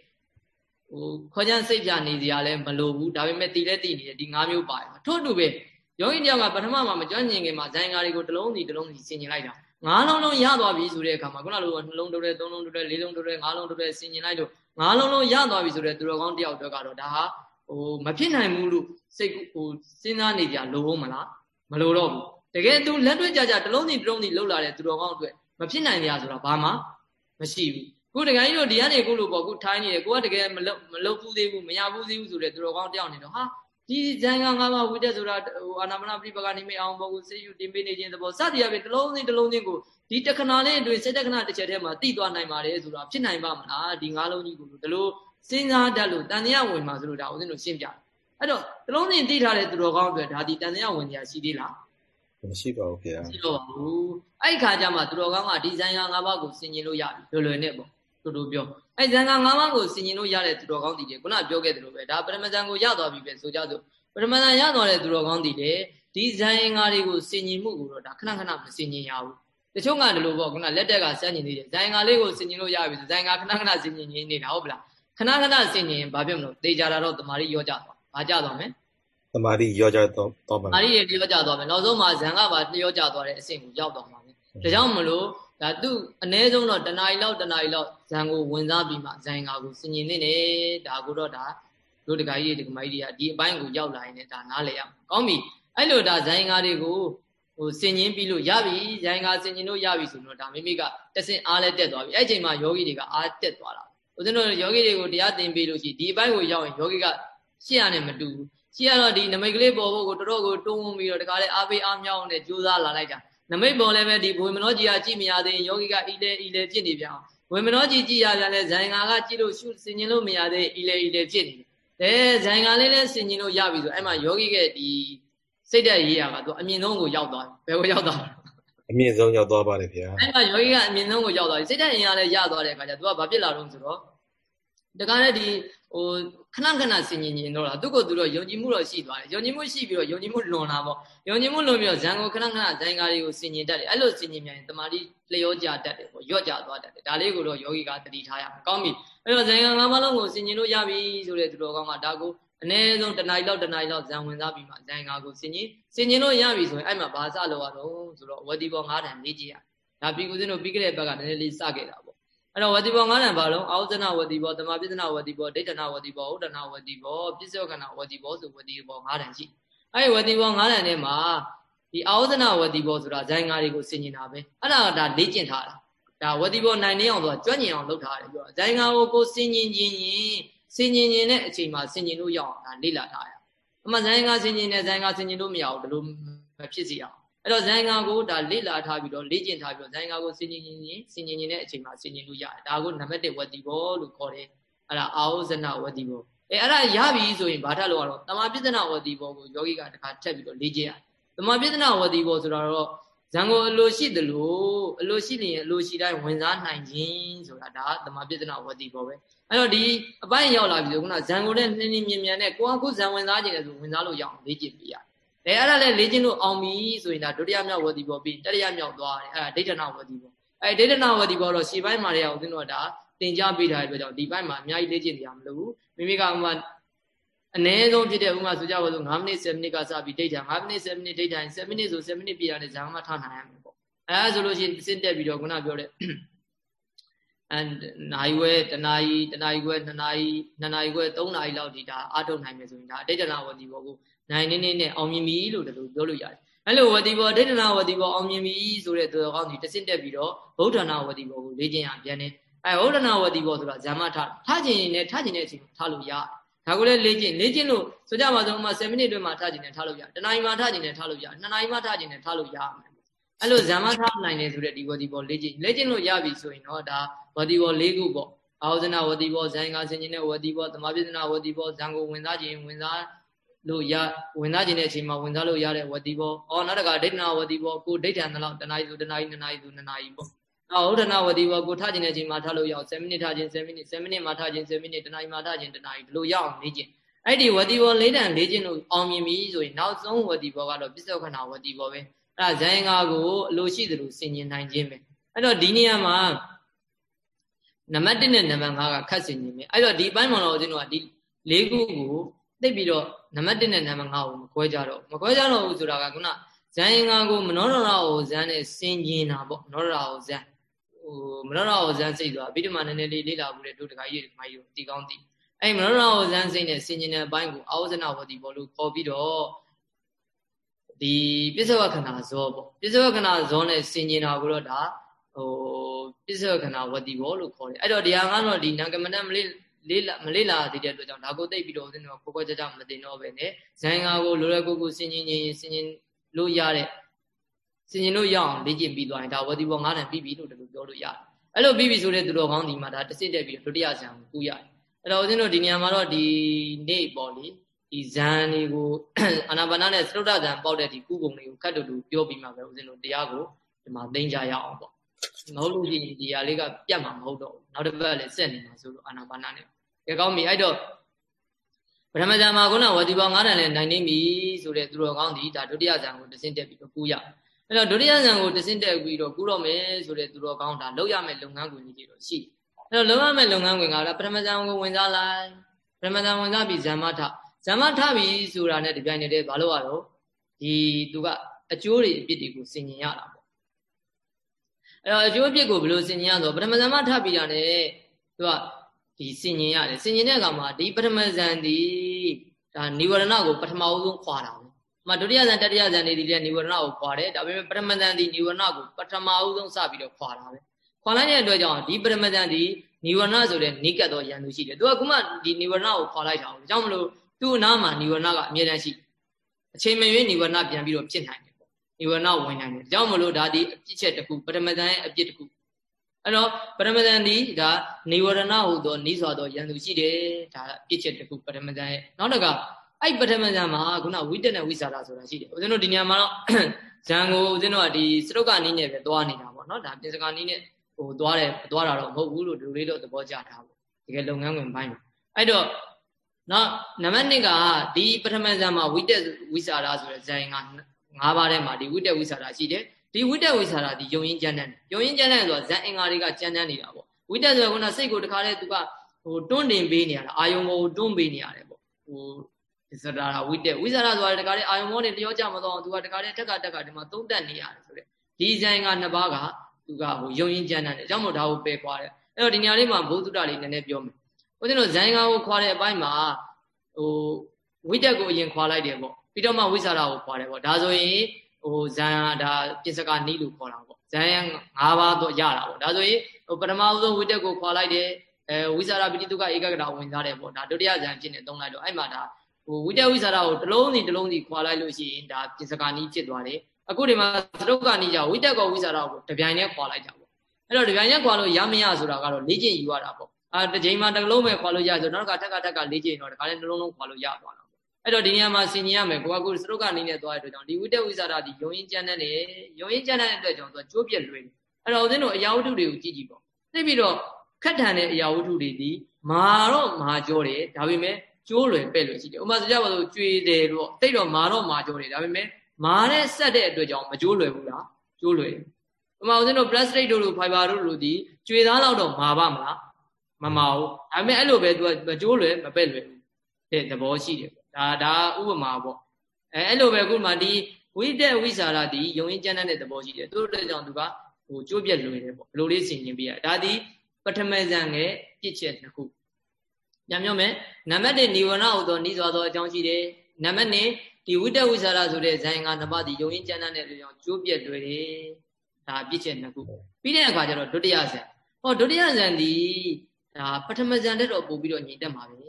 ဟိုခွဲချမ်းစိတ်ပြနေစရာလည်းမလိုဘူးဒါပေမဲ့တည်လဲတည်နေတယ်ဒီ၅မျိုးပါတယ်ထို့အတူပဲယောဂီတယောက်ကပထမမှာမကြွညင်ခင်မှာဇိုင်ကာတွေကိုတစ်လုံးစီတစ်လုံးစီဆင်ကျင်လိုက်တာငါးလုံးလုံးရသွားပြီဆိုတဲ့အခါမှာခုနလိုနှလုံးတိုးတယ်သုံးလုံးတိုးတယ်လေးလုံးတိုးတယ်ငါးလုံးတိုးတယ်ဆင်ကျင်လိုက်လို့ငါးလုံးလုံးရသွားပြီဆိုတဲ့သူတော်ကောင်းတယောက်တော့ကတော့ဒါဟာ ဟိုမဖြစ်နိုင်ဘူးလို့စိတ်ဟိုစဉ်းစားနေကြလိုမလားမလိုတော့ဘူးတကယ်သူလက်တွေ့ကြကြတစ်လုံးစီတစ်လုံးစီလှုပ်လာတဲ့သူတော်ကောင်းအတွက်မဖြစ်နိုင်ကြဆိုတာဘာမှမရှိဘူးခုတကယ်ကြီးတို့ဒီကနေခုလို့ပေါ့ခုထိုင်းနေတယ်ကိုကတကယ်မလုပ်မလုပ်ဘူးသေးဘူးမရဘူးသေးဘူးဆိုတဲ့သူတော်ကောင်းတယောက်နေတော့ဟာဒီဇန်ကငါးပါးဝိတက်ဆိုတာဟိုအာနာမနာပြိပကနေမိအောင်ပေါ့ကိုစေယူတင်ပေးနေခြင်းသဘောစသည်အပြင်တစ်လုံးချင်းတစ်လုံးချင်းကိုဒီတခဏလေးအတွင်းစိတ်တခဏတစ်ချက်တည်းမှာတိသွားနိုင်ပါတယ်ဆိုတာဖြစ်နိုင်ပါမလားဒီငါးလုံးကြီးကိုဒီလို စဉ်းစားတတ်လို့တန်တရားဝင်မှာဆိုလို့ဒါဦးဇင်းတို့ရှင်းပြတယ်အဲ့တော့တလုံးစင်သိထားတဲ့သူတော်ကောင်းတွေဒါဒီတန်တရားဝင်ကြရှိသေးလားမရှိပါဘူးခင်ဗျာမရှိတော့ပါဘူးအဲ့ခါကျမှသူတော်ကောင်းကဒီဇန်က၅ပါးကိုဆင်ခြင်လို့ရပြီလွယ်လွယ်နဲ့ပေါ့တို့တို့ပြောအဲ့ဇန်က၅ပါးကိုဆင်ခြင်လို့ရတဲ့သူတော်ကောင်းတည်တယ်ခုနပြောခဲ့သလိုပဲဒါပရမဇန်ကိုရသွားပြီပဲဆိုကြစို့ပရမဇန်ရသွားတဲ့သူတော်ကောင်းတည်တယ်ဒီဇန်ရင်္ဂါတွေကိုဆင်ခြင်မှုကိုတော့ဒါခဏခဏမဆင်ခြင်ရဘူးတချို့ကဒီလိုပေါ့ခုနလက်တက်ကဆန်းကျင်နေတယ်ဇန်ရင်္ဂါလေးကိုဆင်ခြင်လို့ရပြီဇန်ရင်္ဂါခဏခဏဆင်ခြင်နေနေတာဟုတ်ပလား ခဏခဏဆင်ញင်ဘာဖြစ်မလို့တေချာတာတော့တမာရီရောကြသွားဘာကြသွားမလဲ သမာဓိရောကြတော့တော့မှာ တမာရီတွေရောကြသွားမယ်နောက်ဆုံးမှာဇန်ကပါလျောကြသွားတဲ့အဆင့်ကိုရောက်သွားမှာပဲဒါကြောင့်မလို့ဒါသူအ ਨੇ ဆုံးတော့တနာရီလောက်တနာရီလောက်ဇန်ကိုဝင်စားပြီးမှဇန်ငါကိုဆင်ញင်နေတယ်ဒါကိုတော့ဒါတို့တခါကြီးဒီကမကြီးတွေကဒီအပိုင်းကိုရောက်လာရင်လည်းဒါနားလည်ရမှာကောင်းပြီအဲ့လိုဒါဇန်ငါတွေကိုဟိုဆင်ញင်ပြီးလို့ရပြီဇန်ငါဆင်ញင်လို့ရပြီဆိုတော့ဒါမိမိကတဆင်အားလဲတက်သွားပြီအဲ့အချိန်မှာယောဂီတွေကအားတက်သွားတာ ဦးဇင်းတို့ယောဂီတွေကိုတရားသင်ပေးလို့ရှိဒီအပိုင်းကိုရောက်ရင်ယောဂီကရှေ့ရနဲ့မတူဘူးရှေ့ရတော့ဒီနမိတ်ကလေးပေါ်ဖို့ကိုတော်တော်ကိုတွန်းဝင်ပြီးတော့တခါလေအားပေးအားမြောင်းနဲ့ကြိုးစားလာလိုက်တာနမိတ်ပေါ်လည်းပဲဒီဘွေမနောကြီးကကြည့်မရသေးရင်ယောဂီကအီလေအီလေဖြစ်နေပြန်အောင်ဘွေမနောကြီးကြည့်ရပြန်လဲဇိုင်ငါကကြည့်လို့ရှုစင်ကျင်လို့မရသေးအီလေအီလေဖြစ်နေတယ်အဲဇိုင်ငါလေးလည်းစင်ကျင်လို့ရပြီဆိုအဲ့မှာယောဂီရဲ့ဒီစိတ်ဓာတ်ရေးရကသူအမြင့်ဆုံးကိုရောက်သွားတယ်ဘယ်ကိုရောက်သွားလဲ အမြင့်ဆုံးရောက်သွားပါတယ်ဗျာ အဲ့မှာယောဂီကအမြင့်ဆုံးကိုရောက်သွားပြီစိတ်ဓာတ်အင်အားလည်းရသွားတဲ့အခါကျသူကဘာဖြစ်လာတော့ဆိုတော့တခါနဲ့ဒီဟိုခဏခဏဆင်ញင်ញင်တော့တာသူကသူတော့ယုံကြည်မှုတော့ရှိသွားတယ်ယုံကြည်မှုရှိပြီးတော့ယုံကြည်မှုလွန်လာပေါ့ယုံကြည်မှုလွန်ပြီးတော့ဇန်ကိုခဏခဏဇိုင်ကားတွေကိုဆင်ញင်တတ်တယ်အဲ့လိုဆင်ញင်မြန်တမာတိလျောကြတတ်တယ်ပေါ့ရော့ကြသွားတတ်တယ်ဒါလေးကိုတော့ယောဂီကတတိထားရမှာကောင်းပြီအဲ့တော့ဇိုင်ကာငါးပါးလုံးကိုဆင်ញင်လို့ရပြီဆိုတဲ့သူတော်ကောင်းကဒါကို အနည်းဆုံးတနားလောက်တနားလောက်ဇံဝင်စားပြီးမှဇံငါကိုစင်ကြီးစင်ကြီးလို့ရပြီဆိုရင်အဲ့မှာဘာစလို့ရတော့ဆိုတော့ဝတိဘော၅တန်နေကြည့်ရဒါပြီးကိုစင်းတို့ပြီးခဲ့တဲ့ဘက်ကနည်းနည်းလေးစခဲ့တာပေါ့အဲ့တော့ဝတိဘော၅တန်ဘာလုံးအာဥဇနဝတိဘောတမပိဒနာဝတိဘောဒိဋ္ဌနာဝတိဘောဥဒ္ဒနာဝတိဘောပစ္စယကနာဝတိဘောဆိုဝတိဘော၅တန်ရှိအဲ့ဒီဝတိဘော၅တန်ထဲမှာဒီအာဥဇနဝတိဘောဆိုတာဇံငါတွေကိုစင်ကြီးတာပဲအဲ့ဒါဒါလေ့ကျင့်ထားတာဒါဝတိဘောနိုင်နေအောင်ဆိုတာကြွညင်အောင်လုပ်ထားတယ်ပြောဇံငါကိုကိုစင်ကြီးခြင်းရင် ဆင်ញင်ခြင်းတဲ့အချိန်မှာဆင်ញင်လို့ရအောင်ဒါလေ့လာထားရအမှဇိုင်ငါဆင်ញင်တယ်ဇိုင်ငါဆင်ញင်လို့မရဘူးဘယ်လိုမဖြစ်စီအောင်အဲ့တော့ဇိုင်ငါကိုဒါလေ့လာထားပြီးတော့လေ့ကျင့်ထားပြီးတော့ဇိုင်ငါကိုဆင်ញင်ရင်ဆင်ញင်ရင်တဲ့အချိန်မှာဆင်ញင်လို့ရတယ်ဒါကိုနံပါတ်1ဝတိဘောလို့ခေါ်တယ်အဲ့ဒါအာဟုဇနဝတိဘောအဲအဲ့ဒါရပြီဆိုရင်ဘာထပ်လို့ရတော့တမာပိဿနာဝတိဘောကိုယောဂီကတခါထပ်ပြီးတော့လေ့ကျင့်ရတယ်တမာပိဿနာဝတိဘောဆိုတာတော့ ဇံကိုအလိုရှိတယ်လို့အလိုရှိနေရင်အလိုရှိတိုင်းဝင်စားနိုင်ခြင်းဆိုတာဒါတမာပိဿနာဝတိဘောပဲအဲ့တော့ဒီအပိုင်းရောက်လာပြီဆိုခုနဇံကိုလည်းနှင်းနှင်းမြင်မြန်နဲ့ကိုကခုဇံဝင်စားခြင်းလည်းဆိုဝင်စားလို့ရအောင်လေ့ကျင့်ပြရတယ်အဲအဲ့ဒါလည်းလေ့ကျင့်လို့အောင်ပြီဆိုရင်ဒါဒုတိယမြောက်ဝတိဘောပြီးတတိယမြောက်သွားတယ်အဲ့ဒါဒိဋ္ဌနာဝတိဘောအဲဒိဋ္ဌနာဝတိဘောတော့ရှေ့ပိုင်းမှာလည်းအောင်သင်တို့ကဒါသင်ကြားပေးထားတဲ့အတွက်ကြောင့်ဒီပိုင်းမှာအများကြီးလေ့ကျင့်နေရမလို့မိမိကဥမာ အနည်းဆုံးဖြစ်တဲ့ဥမာဆိုကြပါစို့9မိနစ်10မိနစ်ကစပြီးဒိဋ္ဌာ9မိနစ်10မိနစ်ဒိဋ္ဌာ10မိနစ်ဆို10မိနစ်ပြရတယ်ဇာမထထားနိုင်ရမယ်ပေါ့အဲဒါဆိုလို့ရှိရင်စင့်တက်ပြီးတော့ခုနပြောတဲ့အဲနိုင်ဝဲတနာရီတနာရီခွဲ2နာရီ2နာရီခွဲ3နာရီလောက်ဒီဒါအားထုတ်နိုင်မယ်ဆိုရင်ဒါအဋ္ဌနာဝတိဘောကိုနိုင်နေနေနဲ့အောင်မြင်ပြီလို့တလို့ပြောလို့ရတယ်အဲ့လိုဝတိဘောဒိဋ္ဌနာဝတိဘောအောင်မြင်ပြီဆိုတဲ့သူတော်ကောင်းဒီတစင့်တက်ပြီးတော့ဗုဒ္ဓနာဝတိဘောကိုလေ့ကျင့်ရပြန်တယ်အဲဗုဒ္ဓနာဝတိဘောဆိုတာဇာမထထားခြင်းနဲ့ထားခြင်းတဲ့အချိန်ထားလို့ရတယ် ဒါကိုလည်းလေ့ကျင့်လေ့ကျင့်လို့ဆိုကြပါစို့ဥမာ7မိနစ်တွင်းမှာထားခြင်းနဲ့ထားလို့ရတနာရီမှာထားခြင်းနဲ့ထားလို့ရ2နာရီမှာထားခြင်းနဲ့ထားလို့ရမယ်အဲ့လိုဇာမထားနိုင်တယ်ဆိုတဲ့ဒီဝတိဘောလေ့ကျင့်လေ့ကျင့်လို့ရပြီဆိုရင်တော့ဒါဝတိဘော၄ခုပေါ့အာဟုဇနာဝတိဘောဇိုင်ကဆင်ခြင်းနဲ့ဝတိဘောသမာပိဒနာဝတိဘောဇံကိုဝင်စားခြင်းဝင်စားလို့ရဝင်စားခြင်းတဲ့အချိန်မှာဝင်စားလို့ရတဲ့ဝတိဘောအော်နောက်တကဒိဋ္ဌနာဝတိဘောကိုဒိဋ္ဌံတလောက်တနာရီဆိုတနာရီနှစ်နာရီဆိုနှစ်နာရီပေါ့ အော်ဥဒ္ဒနာဝတိဘောကိုထားခြင်းတဲ့အချိန်မှာထားလို့ရအောင်7မိနစ်ထားခြင်း7မိနစ်7မိနစ်မှာထားခြင်း7မိနစ်တနာရီမှာထားခြင်းတနာရီဒီလိုရအောင်နေခြင်းအဲ့ဒီဝတိဘောလေးတန်လေးခြင်းလို့အောင်မြင်ပြီဆိုရင်နောက်ဆုံးဝတိဘောကတော့ပစ္စောခဏဝတိဘောပဲအဲ့ဒါဇိုင်းငါကိုအလိုရှိသလိုဆင်ញင်နိုင်ခြင်းပဲအဲ့တော့ဒီနေရာမှာနံပါတ်1နဲ့နံပါတ်5ကခတ်ဆင်ခြင်းပဲအဲ့တော့ဒီပိုင်းမှာတော့ဦးဇင်းတို့ကဒီ၄ခုကိုသိပြီးတော့နံပါတ်1နဲ့နံပါတ်5ကိုမခွဲကြတော့မခွဲကြတော့ဘူးဆိုတာကခုနဇန်ငါကိုမနောရရာကိုဇန်နဲ့ဆင်ကျင်တာပေါ့မနောရရာကိုဇန် ဟိုမနောရရာကိုဇန်စိတ်သွားပြီးဒီမှာနည်းနည်းလေးလေ့လာမှုတဲ့တို့တခါကြီးဒီမှာကြီးကိုတီကောင်းတီအဲ့မနောရရာကိုဇန်စိတ်နဲ့ဆင်ကျင်တဲ့အပိုင်းကိုအာဝဇနာဝတိဘောလို့ခေါ်ပြီးတော့ဒီပစ္စေဝခဏဇောပေါ့ပစ္စေဝခဏဇောနဲ့ဆင်ကျင်တာကိုတော့ဒါဟိုပစ္စေဝခဏဝတိဘောလို့ခေါ်တယ်အဲ့တော့ဒီဟာကတော့ဒီနံကမနမလေးလေးလာမလေးလာသေးတဲ့အတွက်ကြောင့်ဒါကိုသိပြီးတော့ဦးဇင်းတို့ကိုကိုကြကြမသိတော့ပဲနဲ့ဇိုင်းကားကိုလိုရကိုကိုဆင်ကျင်ချင်းဆင်ကျင်လို့ရတဲ့ ဆင်ကျင်လို့ရအောင်လေ့ကျင့်ပြီးသွားရင်ဒါဝတိဘော9တန်ပြီးပြီလို့တလူပြောလို့ရတယ်အဲ့လိုပြီးပြီဆိုတဲ့သူတော်ကောင်းဒီမှာဒါတစ်စစ်တက်ပြီးဒုတိယဇံကိုကူရတယ်အဲ့တော့ဦးဇင်းတို့ဒီနေရာမှာတော့ဒီနေ့ပေါ့လေဒီဇံတွေကိုအာနာပါနနဲ့သရုတ်တဇံပေါက်တဲ့ဒီကုပုံတွေကိုခတ်တူတူပြောပြီးမှပဲဦးဇင်းတို့တရားကိုဒီမှာသိကြရအောင်ပေါ့မဟုတ်လို့ရှိရင်ဒီဟာလေးကပြတ်မှာမဟုတ်တော့ဘူးနောက်တစ်ပတ်လည်းဆက်နေမှာဆိုလို့အာနာပါနနဲ့ကဲကောင်းပြီအဲ့တော့ပထမဇံမှာခုနဝတိဘော9တန်နဲ့နိုင်နေပြီဆိုတဲ့သူတော်ကောင်းဒီဒါဒုတိယဇံကိုတဆင့်တက်ပြီးတော့ကူရ အဲ့တော့ဒုတိယဇံကိုတဆင့်တက်ပြီးတော့ကုတော့မယ်ဆိုတဲ့သူတော်ကောင်းဒါလောက်ရမယ်လုပ်ငန်းခွင်ကြီးတွေတော့ရှိတယ်အဲ့တော့လောက်ရမယ်လုပ်ငန်းခွင်ကလားပထမဇံကိုဝင်စားလိုက်ပထမဇံဝင်စားပြီးဇံမထဇံမထပြီးဆိုတာနဲ့ဒီပြိုင်နေတဲ့ဘာလို့ရတော့ဒီသူကအကျိုးတွေအပြစ်တွေကိုစင်ကျင်ရတာပေါ့အဲ့တော့အကျိုးအပြစ်ကိုဘယ်လိုစင်ကျင်ရဆိုပထမဇံမထပြီးတာ ਨੇ သူကဒီစင်ကျင်ရတယ်စင်ကျင်တဲ့အခါမှာဒီပထမဇံဒီဒါနိဝရဏကိုပထမအဆုံးခွာတာ မဒုတိယဇန်တတိယဇန်တွေဒီလည်းနိဝရဏကိုခွာတယ်ဒါပေမဲ့ပရမဇန်ဒီနိဝရဏကိုပထမအဦးဆုံးစပြီးတော့ခွာတာပဲခွာလိုက်တဲ့အတွက်ကြောင့်ဒီပရမဇန်ဒီနိဝရဏဆိုတဲ့နိကတ်တော်ရန်သူရှိတယ်သူကခုမှဒီနိဝရဏကိုခွာလိုက်တာဘူးဒါကြောင့်မလို့သူ့အနားမှာနိဝရဏကအမြဲတမ်းရှိအချိန်မရွေးနိဝရဏပြန်ပြီးတော့ဖြစ်နိုင်တယ်ပေါ့နိဝရဏဝင်နိုင်တယ်ဒါကြောင့်မလို့ဒါဒီအပြစ်ချက်တစ်ခုပရမဇန်ရဲ့အပြစ်တစ်ခုအဲ့တော့ပရမဇန်ဒီဒါနိဝရဏဟုသောနိစွာသောရန်သူရှိတယ်ဒါအပြစ်ချက်တစ်ခုပရမဇန်ရဲ့နောက်တစ်ခါ အဲ့ပထမဇန်မှာခုနဝိတက်နဲ့ဝိစာရဆိုတာရှိတယ်ဦးဇင်းတို့ဒီညမှာတော့ဇန်ကိုဦးဇင်းတို့ကဒီစရုပ်ကနီးနဲ့ပဲသွားနေတာပေါ့နော်ဒါပြင်စကာနီးနဲ့ဟိုသွားတယ်သွားတာတော့မဟုတ်ဘူးလို့ဒီလိုလေးတော့သဘောကျထားပေါ့တကယ်လုပ်ငန်းဝင်ပိုင်းမှာအဲ့တော့နောက်နံပါတ်1ကဒီပထမဇန်မှာဝိတက်ဝိစာရဆိုတဲ့ဇန်က၅ပါးထဲမှာဒီဝိတက်ဝိစာရရှိတယ်ဒီဝိတက်ဝိစာရဒီယုံရင်းကျမ်းတဲ့ယုံရင်းကျမ်းတဲ့ဆိုတာဇန်အင်္ဂါတွေကကျမ်းတမ်းနေတာပေါ့ဝိတက်ဆိုကကစိတ်ကိုတခါတည်းသူကဟိုတွန်းတင်ပေးနေရတာအာယုံကိုတွန်းပေးနေရတယ်ပေါ့ဟို စရာဝိတက်ဝိစာရဆိုတာတခါတည်းအာယုံမောနေတရောကြမတော့သူကတခါတည်းတက်ကတက်ကဒီမှာသုံးတက်နေရတယ်ဆိုတဲ့ဒီဇန်ကနှစ်ပါးကသူကဟိုယုံရင်းကျမ်းတယ်အကြောင်းမို့ဒါကိုပယ်ခွာတယ်အဲ့တော့ဒီနေရာလေးမှာဘုသူတ္တလေးနည်းနည်းပြောမယ်ဦးဇင်းတို့ဇန်ကကိုခွာတဲ့အပိုင်းမှာဟိုဝိတက်ကိုအရင်ခွာလိုက်တယ်ပေါ့ပြီးတော့မှဝိစာရကိုခွာတယ်ပေါ့ဒါဆိုရင်ဟိုဇန်ဒါပြစ္စကနီးလို့ခေါ်တာပေါ့ဇန်၅ပါးတော့ရတာပေါ့ဒါဆိုရင်ဟိုပထမဦးဆုံးဝိတက်ကိုခွာလိုက်တယ်အဲဝိစာရပိဋိတုကဧကဂရဝင်စားတယ်ပေါ့ဒါဒုတိယဇန်ဖြစ်နေသုံးလိုက်တော့အဲ့မှာဒါ ဟိုဝိတက်ဝိစာရကိုတစ်လုံးစီတစ်လုံးစီခွာလိုက်လို့ရှိရင်ဒါပြစ္စကနီးဖြစ်သွားတယ်အခုဒီမှာသရုပ်ကနီးကြဝိတက်ကောဝိစာရကိုတပြိုင်တည်းခွာလိုက်ကြပေါ့အဲ့တော့တပြိုင်တည်းခွာလို့ရမရဆိုတာကတော့လေ့ကျင့်ယူရတာပေါ့အာတစ်ချိန်မှာတစ်လုံးပဲခွာလို့ရဆိုနောက်တစ်ခါထက်ကထက်ကလေ့ကျင့်တော့တခါလည်းတစ်လုံးလုံးခွာလို့ရသွားတာအဲ့တော့ဒီနေရာမှာဆင်ញင်ရမယ်ကိုကကိုစရုပ်ကနေနဲ့သွားတဲ့အတွက်ကြောင့်ဒီဝိတက်ဝိစာရဒီယုံရင်ကျမ်းတဲ့ယုံရင်ကျမ်းတဲ့အတွက်ကြောင့်သူကကျိုးပြက်လွယ်တယ်အဲ့တော့ဦးဇင်းတို့အရာဝတ္ထုတွေကိုကြည့်ကြည့်ပေါ့သိပြီးတော့ခက်ထန်တဲ့အရာဝတ္ထုတွေဒီမာတော့မာကြောတယ်ဒါပေမဲ့ ကျိုးလွယ်ပဲ့လွယ်ရှိတယ်ဥပမာဆိုကြပါစို့ကြွေတယ်တော့တိတ်တော့မာတော့မာကြောတယ်ဒါပေမဲ့မာနဲ့ဆက်တဲ့အတွက်ကြောင့်မကျိုးလွယ်ဘူးလားကျိုးလွယ်တယ်ဥပမာဦးဇင်းတို့ plastic တို့လို fiber တို့လိုဒီကြွေသားလောက်တော့မာပါမလားမမာဘူးဒါပေမဲ့အဲ့လိုပဲသူကမကျိုးလွယ်မပဲ့လွယ်ဘူးတဲ့သဘောရှိတယ်ဒါဒါဥပမာပေါ့အဲအဲ့လိုပဲခုမှဒီဝိတက်ဝိစာရဒီယုံရင်ကျမ်းတဲ့သဘောရှိတယ်သူတို့ကြောင့်သူကဟိုကြိုးပြက်လွယ်တယ်ပေါ့ဘယ်လိုလေးဆင်ခြင်ပြရဒါဒီပထမဇန်ရဲ့ပြစ်ချက်တစ်ခု ပြန်ပြောမယ်နံပါတ်1နိဝရဏဟူသောနိစွာသောအကြောင်းရှိတယ်နံပါတ်2ဒီဝိတက်ဝိစာရဆိုတဲ့ဇန်ကနံပါတ်ဒီယုံရင်ကျမ်းတဲ့လူကြောင့်ကြိုးပြက်လွယ်တယ်ဒါပြစ်ချက်နှစ်ခုပြီးတဲ့အခါကျတော့ဒုတိယဇန်ဟောဒုတိယဇန်ဒီဒါပထမဇန်တက်တော့ပို့ပြီးတော့ညီတက်မှာပဲ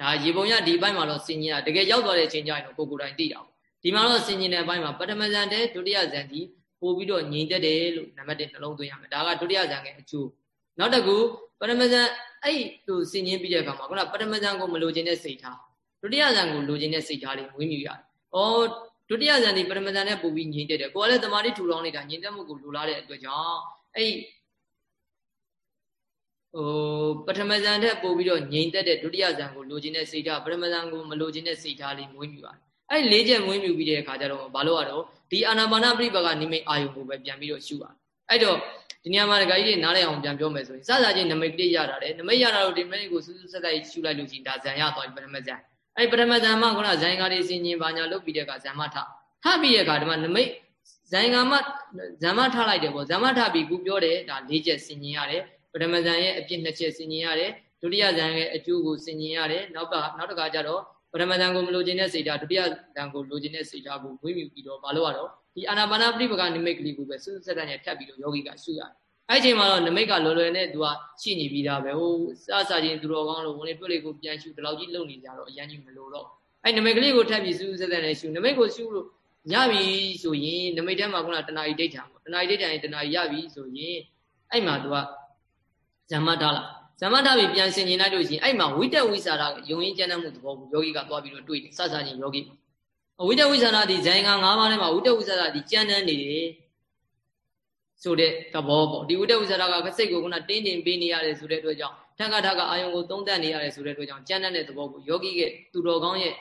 ဒါရေပုံရဒီဘက်မှာတော့စင်ကြီးတာတကယ်ရောက်သွားတဲ့အချိန်ကျရင်တော့ကိုကိုယ်တိုင်သိတာပေါ့ဒီမှာတော့စင်ကြီးတဲ့အပိုင်းမှာပထမဇန်တဲ့ဒုတိယဇန်ဒီပို့ပြီးတော့ငြိမ်သက်တယ်လို့နံပါတ်1နှလုံးသွင်းရမယ်ဒါကဒုတိယဇန်ရဲ့အကျိုးနောက်တစ်ခုပထမဇန် အဲ့သူစင်ကြီးပြီးတဲ့အခါမှာခုနပထမဇန်ကိုမလိုချင်တဲ့စိတ်ထားဒုတိယဇန်ကိုလိုချင်တဲ့စိတ်ထားလေးဝင်းမြူရတယ်။အော်ဒုတိယဇန်ဒီပထမဇန်နဲ့ပို့ပြီးငြိမ်သက်တယ်ကိုကလည်းတမာတိထူထောင်နေတာငြိမ်သက်မှုကိုလိုလားတဲ့အတွက်ကြောင့်အဲ့ဟိုပထမဇန်တက်ပို့ပြီးတော့ငြိမ်သက်တဲ့ဒုတိယဇန်ကိုလိုချင်တဲ့စိတ်ဓာတ်ပထမဇန်ကိုမလိုချင်တဲ့စိတ်ဓာတ်လေးမွေးမြူပါတယ်အဲ့လေးချက်မွေးမြူပြီးတဲ့အခါကျတော့ဘာလို့ရတော့ဒီအာနာပါနပြိပကနိမိတ်အာယုံကိုပဲပြန်ပြီးတော့ရှုပါတယ်အဲ့တော့ ဒီနေရာမှာဒကာကြီးတွေနားလည်အောင်ပြန်ပြောမယ်ဆိုရင်စစချင်းနမိတ်လေးရတာလေနမိတ်ရတာလို့ဒီမိတ်ကိုစူးစူးဆက်ဆက်ရှုလိုက်လို့ရှိရင်ဒါဇန်ရသွားပြီပထမဇန်အဲ့ပထမဇန်မှာခုနဇန်ကားလေးစင်ချင်းဘာညာလုပ်ပြီးတဲ့အခါဇန်မထထပြီးတဲ့အခါဒီမှာနမိတ်ဇန်ကာမဇန်မထလိုက်တယ်ပေါ့ဇန်မထပြီးခုပြောတယ်ဒါ၄ချက်စင်ချင်းရတယ်ပထမဇန်ရဲ့အပြစ်နှစ်ချက်ဆင်ញင်ရတယ်ဒုတိယဇန်ရဲ့အကျိုးကိုဆင်ញင်ရတယ်နောက်ကနောက်တစ်ခါကျတော့ပထမဇန်ကိုမလိုချင်တဲ့စိတ်ဓာတ်ဒုတိယဇန်ကိုလိုချင်တဲ့စိတ်ဓာတ်ကိုဝိမြူပြီးတော့မလုပ်ရတော့ ဒီအာနာပါနာပရိပကနိမိတ်ကလေးကိုပဲစွတ်ဆက်တဲ့နဲ့ထပ်ပြီးတော့ယောဂီကရှုရတယ်အဲ့ချိန်မှာတော့နမိတ်ကလွယ်လွယ်နဲ့သူကရှိနေပြီးသားပဲဟိုစစချင်းသူတော်ကောင်းလို့ဝင်လေတွေ့လေကိုပြန်ရှုဒီလောက်ကြီးလုံနေကြတော့အရင်ကြီးမလို့တော့အဲ့နမိတ်ကလေးကိုထပ်ပြီးစွတ်ဆက်တဲ့နဲ့ရှုနမိတ်ကိုရှုလို့ရပြီဆိုရင်နမိတ်ထဲမှာခုနတဏှာကြီးဒိဋ္ဌာပေါ့တဏှာကြီးဒိဋ္ဌာရင်တဏှာကြီးရပြီဆိုရင်အဲ့မှာသူကဇမ္မထားလာဇမ္မထားပြီးပြန်ဆင်ခြင်လိုက်လို့ရှိရင်အဲ့မှာဝိတက်ဝိစာရယုံရင်းကျမ်းမှုသဘောကိုယောဂီကသွားပြီးတော့တွေ့တယ်စစချင်းယောဂီ ဝိတက်ဝိစာရဒီဇိုင်က၅ပါးထဲမှာဝိတက်ဝိစာရဒီကျမ်းတန်းနေတယ်ဆိုတဲ့သဘောပေါ့ဒီဝိတက်ဝိစာရကစိတ်ကိုခုနတင်းတင်းပေးနေရတယ်ဆိုတဲ့အတွက်ကြောင့်ထက်ကထက်ကအာယုံကိုသုံးသပ်နေရတယ်ဆိုတဲ့အတွက်ကြောင့်ကျမ်းတန်းတဲ့သဘောကိုယောဂီရဲ့သူတော်ကောင်းရဲ့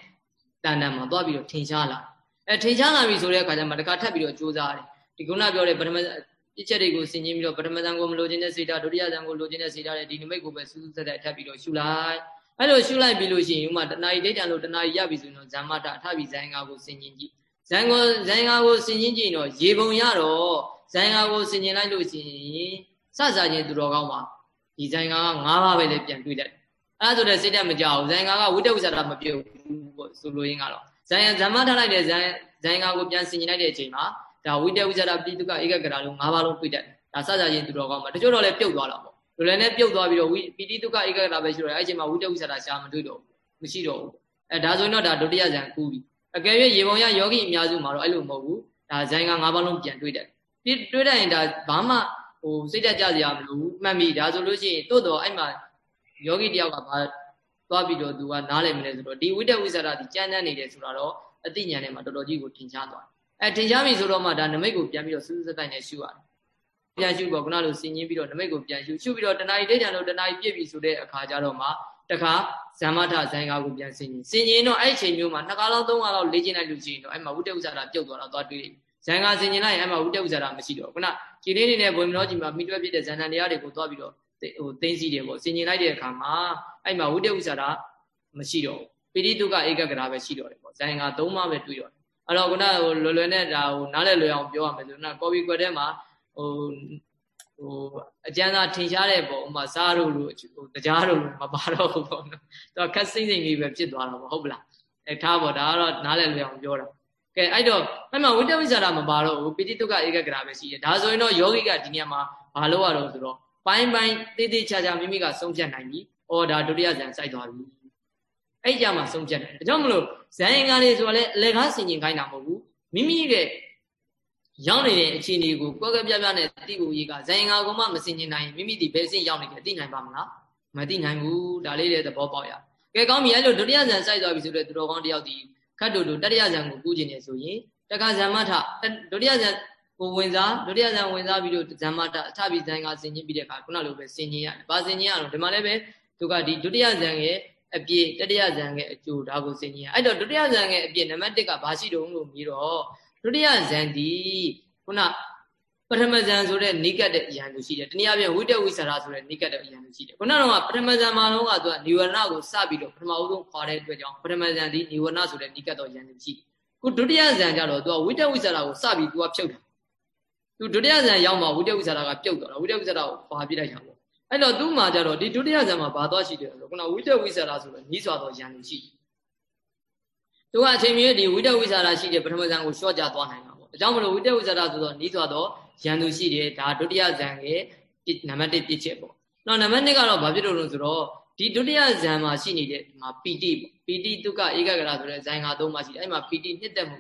တန်တန်မှာသွားပြီးတော့ထင်ရှားလာအဲထင်ရှားလာပြီဆိုတဲ့အခါကျမှတခါထပ်ပြီးတော့ကြိုးစားတယ်ဒီခုနပြောတဲ့ပထမပြပြစ်ချက်တွေကိုဆင်ခြင်ပြီးတော့ပထမဇန်ကိုမလိုချင်တဲ့စိတ်ဓာတ်ဒုတိယဇန်ကိုလိုချင်တဲ့စိတ်ဓာတ်နဲ့ဒီနမိတ်ကိုပဲစူးစူးဆက်ဆက်ထပ်ပြီးတော့ရှုလိုက် အဲ့လိုရှုလိုက်ပြီးလို့ရှိရင်ဥမာတဏှာကြီးဒိဋ္ဌံလို့တဏှာကြီးရပြီဆိုရင်တော့ဇမ္မထထပ်ပြီးဇန်ငါကိုဆင်ခြင်ကြည့်ဇန်ကိုဇန်ငါကိုဆင်ခြင်ကြည့်တော့ရေပုံရတော့ဇန်ငါကိုဆင်ခြင်လိုက်လို့ရှိရင်စစချင်းသူတော်ကောင်းပါဒီဇန်ငါက၅ပါးပဲလေပြန်တွေ့တယ်အဲ့ဒါဆိုတဲ့စိတ်တက်မကြောက်ဇန်ငါကဝိတ္တဝိဇ္ဇာမပြုတ်ဘူးပေါ့ဆိုလိုရင်းကတော့ဇန်ဇမ္မထလိုက်တဲ့ဇန်ဇန်ငါကိုပြန်ဆင်ခြင်လိုက်တဲ့အချိန်မှာဒါဝိတ္တဝိဇ္ဇာပိတုကဧကဂရာလုံး၅ပါးလုံးတွေ့တယ်ဒါစစချင်းသူတော်ကောင်းပါတချို့တော့လည်းပြုတ်သွားတာပေါ့ လူလည်းနဲ့ပြုတ်သွားပြီးတော့ဝိပိတိတုကဧကဂရာပဲရှိတော့အဲ့အချိန်မှာဝိတ္တဝိဇ္ဇာရှားမတွေ့တော့ဘူးမရှိတော့ဘူးအဲဒါဆိုရင်တော့ဒါဒုတိယဇန်ကူးပြီအကယ်၍ရေပုံရယောဂီအများစုမှာတော့အဲ့လိုမဟုတ်ဘူးဒါဇန်က၅ပါးလုံးပြန်တွေ့တယ်ပြီးတွေ့တဲ့ရင်ဒါဘာမှဟိုစိတ်တက်ကြစရာမလိုဘူးမှတ်မိဒါဆိုလို့ရှိရင်တိုးတော့အဲ့မှာယောဂီတယောက်ကဘာသွားပြီးတော့သူကနားလည်မလဲဆိုတော့ဒီဝိတ္တဝိဇ္ဇာတိကြမ်းတမ်းနေတယ်ဆိုတော့အသိဉာဏ်နဲ့မှာတော်တော်ကြီးကိုထင်ရှားသွားတယ်အဲထင်ရှားပြီဆိုတော့မှဒါနမိတ်ကိုပြန်ပြီးတော့စူးစူးစက်တိုက်နဲ့ရှုရတယ် ပြန်ရှုပေါ့ခုနလိုစင်ကြီးပြီးတော့နမိတ်ကိုပြန်ရှုရှုပြီးတော့တဏှာဤတေကြံလို့တဏှာဤပြည့်ပြီဆိုတဲ့အခါကျတော့မှတခါဇမ္မထဇိုင်ကာကိုပြန်စင်ကြီးစင်ကြီးတော့အဲ့အချိန်မျိုးမှာနှစ်ကားလောက်သုံးကားလောက်လေ့ကျင့်လိုက်လို့ရှိရင်တော့အဲ့မှာဝိတ္တဥစ္စာတာပြုတ်သွားတော့သွားတွေးလိမ့်မယ်ဇံကစင်ကျင်လိုက်ရင်အဲ့မှာဝိတ္တဥစ္စာတာမရှိတော့ခုနခြေလေးတွေနဲ့ဘွေမနောကြီးမှာမိတွဲဖြစ်တဲ့ဇန္တန်တရားတွေကိုသွားပြီးတော့ဟိုသိမ့်စီတယ်ပေါ့စင်ကျင်လိုက်တဲ့အခါမှာအဲ့မှာဝိတ္တဥစ္စာတာမရှိတော့ပိရိတုကဧကဂရာပဲရှိတော့တယ်ပေါ့ဇံကသုံးပါးပဲတွေ့တော့အဲ့တော့ခုနဟိုလွယ်လွယ်နဲ့ဒါဟိုနားလည်လွယ်အောင်ပြောရမယ်ဆိုတော့ကော်ပီကွက်ထဲမှာ ဟိုဟိုအကျဉ်းသားထင်ရှားတဲ့ပုံဥမာစားတို့လိုဟိုတရားတို့လိုမပါတော့ဘူးပေါ့နော်သူကခက်စိမ့်စိမ့်လေးပဲဖြစ်သွားတာပေါ့ဟုတ်ပလားအဲထားပေါ့ဒါကတော့နားလည်လွယ်အောင်ပြောတာကဲအဲ့တော့အဲ့မှာဝိတ္တဝိဇ္ဇာမပါတော့ဘူးပိဋိတုကဧကဂရာပဲရှိတယ်ဒါဆိုရင်တော့ယောဂိကဒီနေရာမှာဘာလို့ရတော့ဆိုတော့ပိုင်းပိုင်းတေးသေးချာချာမိမိကဆုံးဖြတ်နိုင်ပြီ။အော်ဒါဒုတိယဇန်စိုက်သွားပြီ။အဲ့ကြမှာဆုံးဖြတ်တယ်။ဒါကြောင့်မလို့ဇန်ရင်ကားလေးဆိုတာလေအလေကားဆင်ကျင်ခိုင်းတာမဟုတ်ဘူး။မိမိရဲ့ ရောက်နေတဲ့အခြေအနေကိုကွက်ကွက်ပြပြနဲ့သိဖို့ရေးကဇန်ရင်ကားကမှမဆင်ကျင်နိုင်မိမိဒီဘယ်အဆင့်ရောက်နေလဲသိနိုင်ပါမလား။မသိနိုင်ဘူး။ဒါလေးတဲ့သဘောပေါက်ရ။ကဲကောင်းပြီအဲ့လိုဒုတိယဇန်စိုက်သွားပြီဆိုတော့သူတော်ကောင်းတယောက်ဒီခတ်တူတူတတိယဇန်ကိုကူးကျင်နေဆိုရင်တက္ကဇန်မထဒုတိယဇန်ကိုဝင်စားဒုတိယဇန်ဝင်စားပြီးတော့ဇန်မထအထပြီးဇန်ကဆင်ကျင်ပြီးတဲ့အခါခုနလိုပဲဆင်ကျင်ရတယ်။ဘာဆင်ကျင်ရတော့ဒီမှာလည်းပဲသူကဒီဒုတိယဇန်ရဲ့အပြည့်တတိယဇန်ရဲ့အကျိုးဒါကိုဆင်ကျင်ရအဲ့တော့ဒုတိယဇန်ရဲ့အပြည့်နံပါတ်1ကဘာရှိတုံးလို့ပြီးတော့ ဒုတိယဇန်ဒီခုနပထမဇန်ဆိုတဲ့နိကတ်တဲ့အရန်သူရှိတယ်တနည်းအားဖြင့်ဝိတ္တဝိသရာဆိုတဲ့နိကတ်တဲ့အရန်သူရှိတယ်ခုနကတော့ပထမဇန်မှာတော့ကသူကနိဝရဏကိုစပြီးတော့ပထမဦးဆုံးခေါ်တဲ့အတွက်ကြောင့်ပထမဇန်ဒီနိဝရဏဆိုတဲ့နိကတ်တော်အရန်သူရှိတယ်ခုဒုတိယဇန်ကြတော့သူကဝိတ္တဝိသရာကိုစပြီးသူကဖြုတ်တာသူဒုတိယဇန်ရောက်မှဝိတ္တဝိသရာကပြုတ်သွားတာဝိတ္တဝိသရာကိုခွာပြလိုက်တာပေါ့အဲ့တော့သူ့မှာကြတော့ဒီဒုတိယဇန်မှာဘာသွားရှိတယ်ဆိုတော့ခုနဝိတ္တဝိသရာဆိုတော့ညီးစွာသောယန္တုရှိတယ် သူကအချိန်မြေဒီဝိတ္တဝိသရာရှိတဲ့ပထမဇန်ကိုရှော့ကြသွားနိုင်တာပေါ့အကြောင်းမလို့ဝိတ္တဝိသရာဆိုတော့ညီးစွာသောယန္တုရှိတယ်ဒါဒုတိယဇန်ရဲ့နံပါတ်1ပြည့်ချက်ပေါ့နောက်နံပါတ်2ကတော့ဘာဖြစ်လို့လဲဆိုတော့ဒီဒုတိယဇန်မှာရှိနေတဲ့ဒီမှာပီတိပေါ့ပီတိတုကဧကဂရဆိုတဲ့ဇန်ကသုံးပါရှိတယ်အဲ့မှာပီတိနှစ်သက်မှု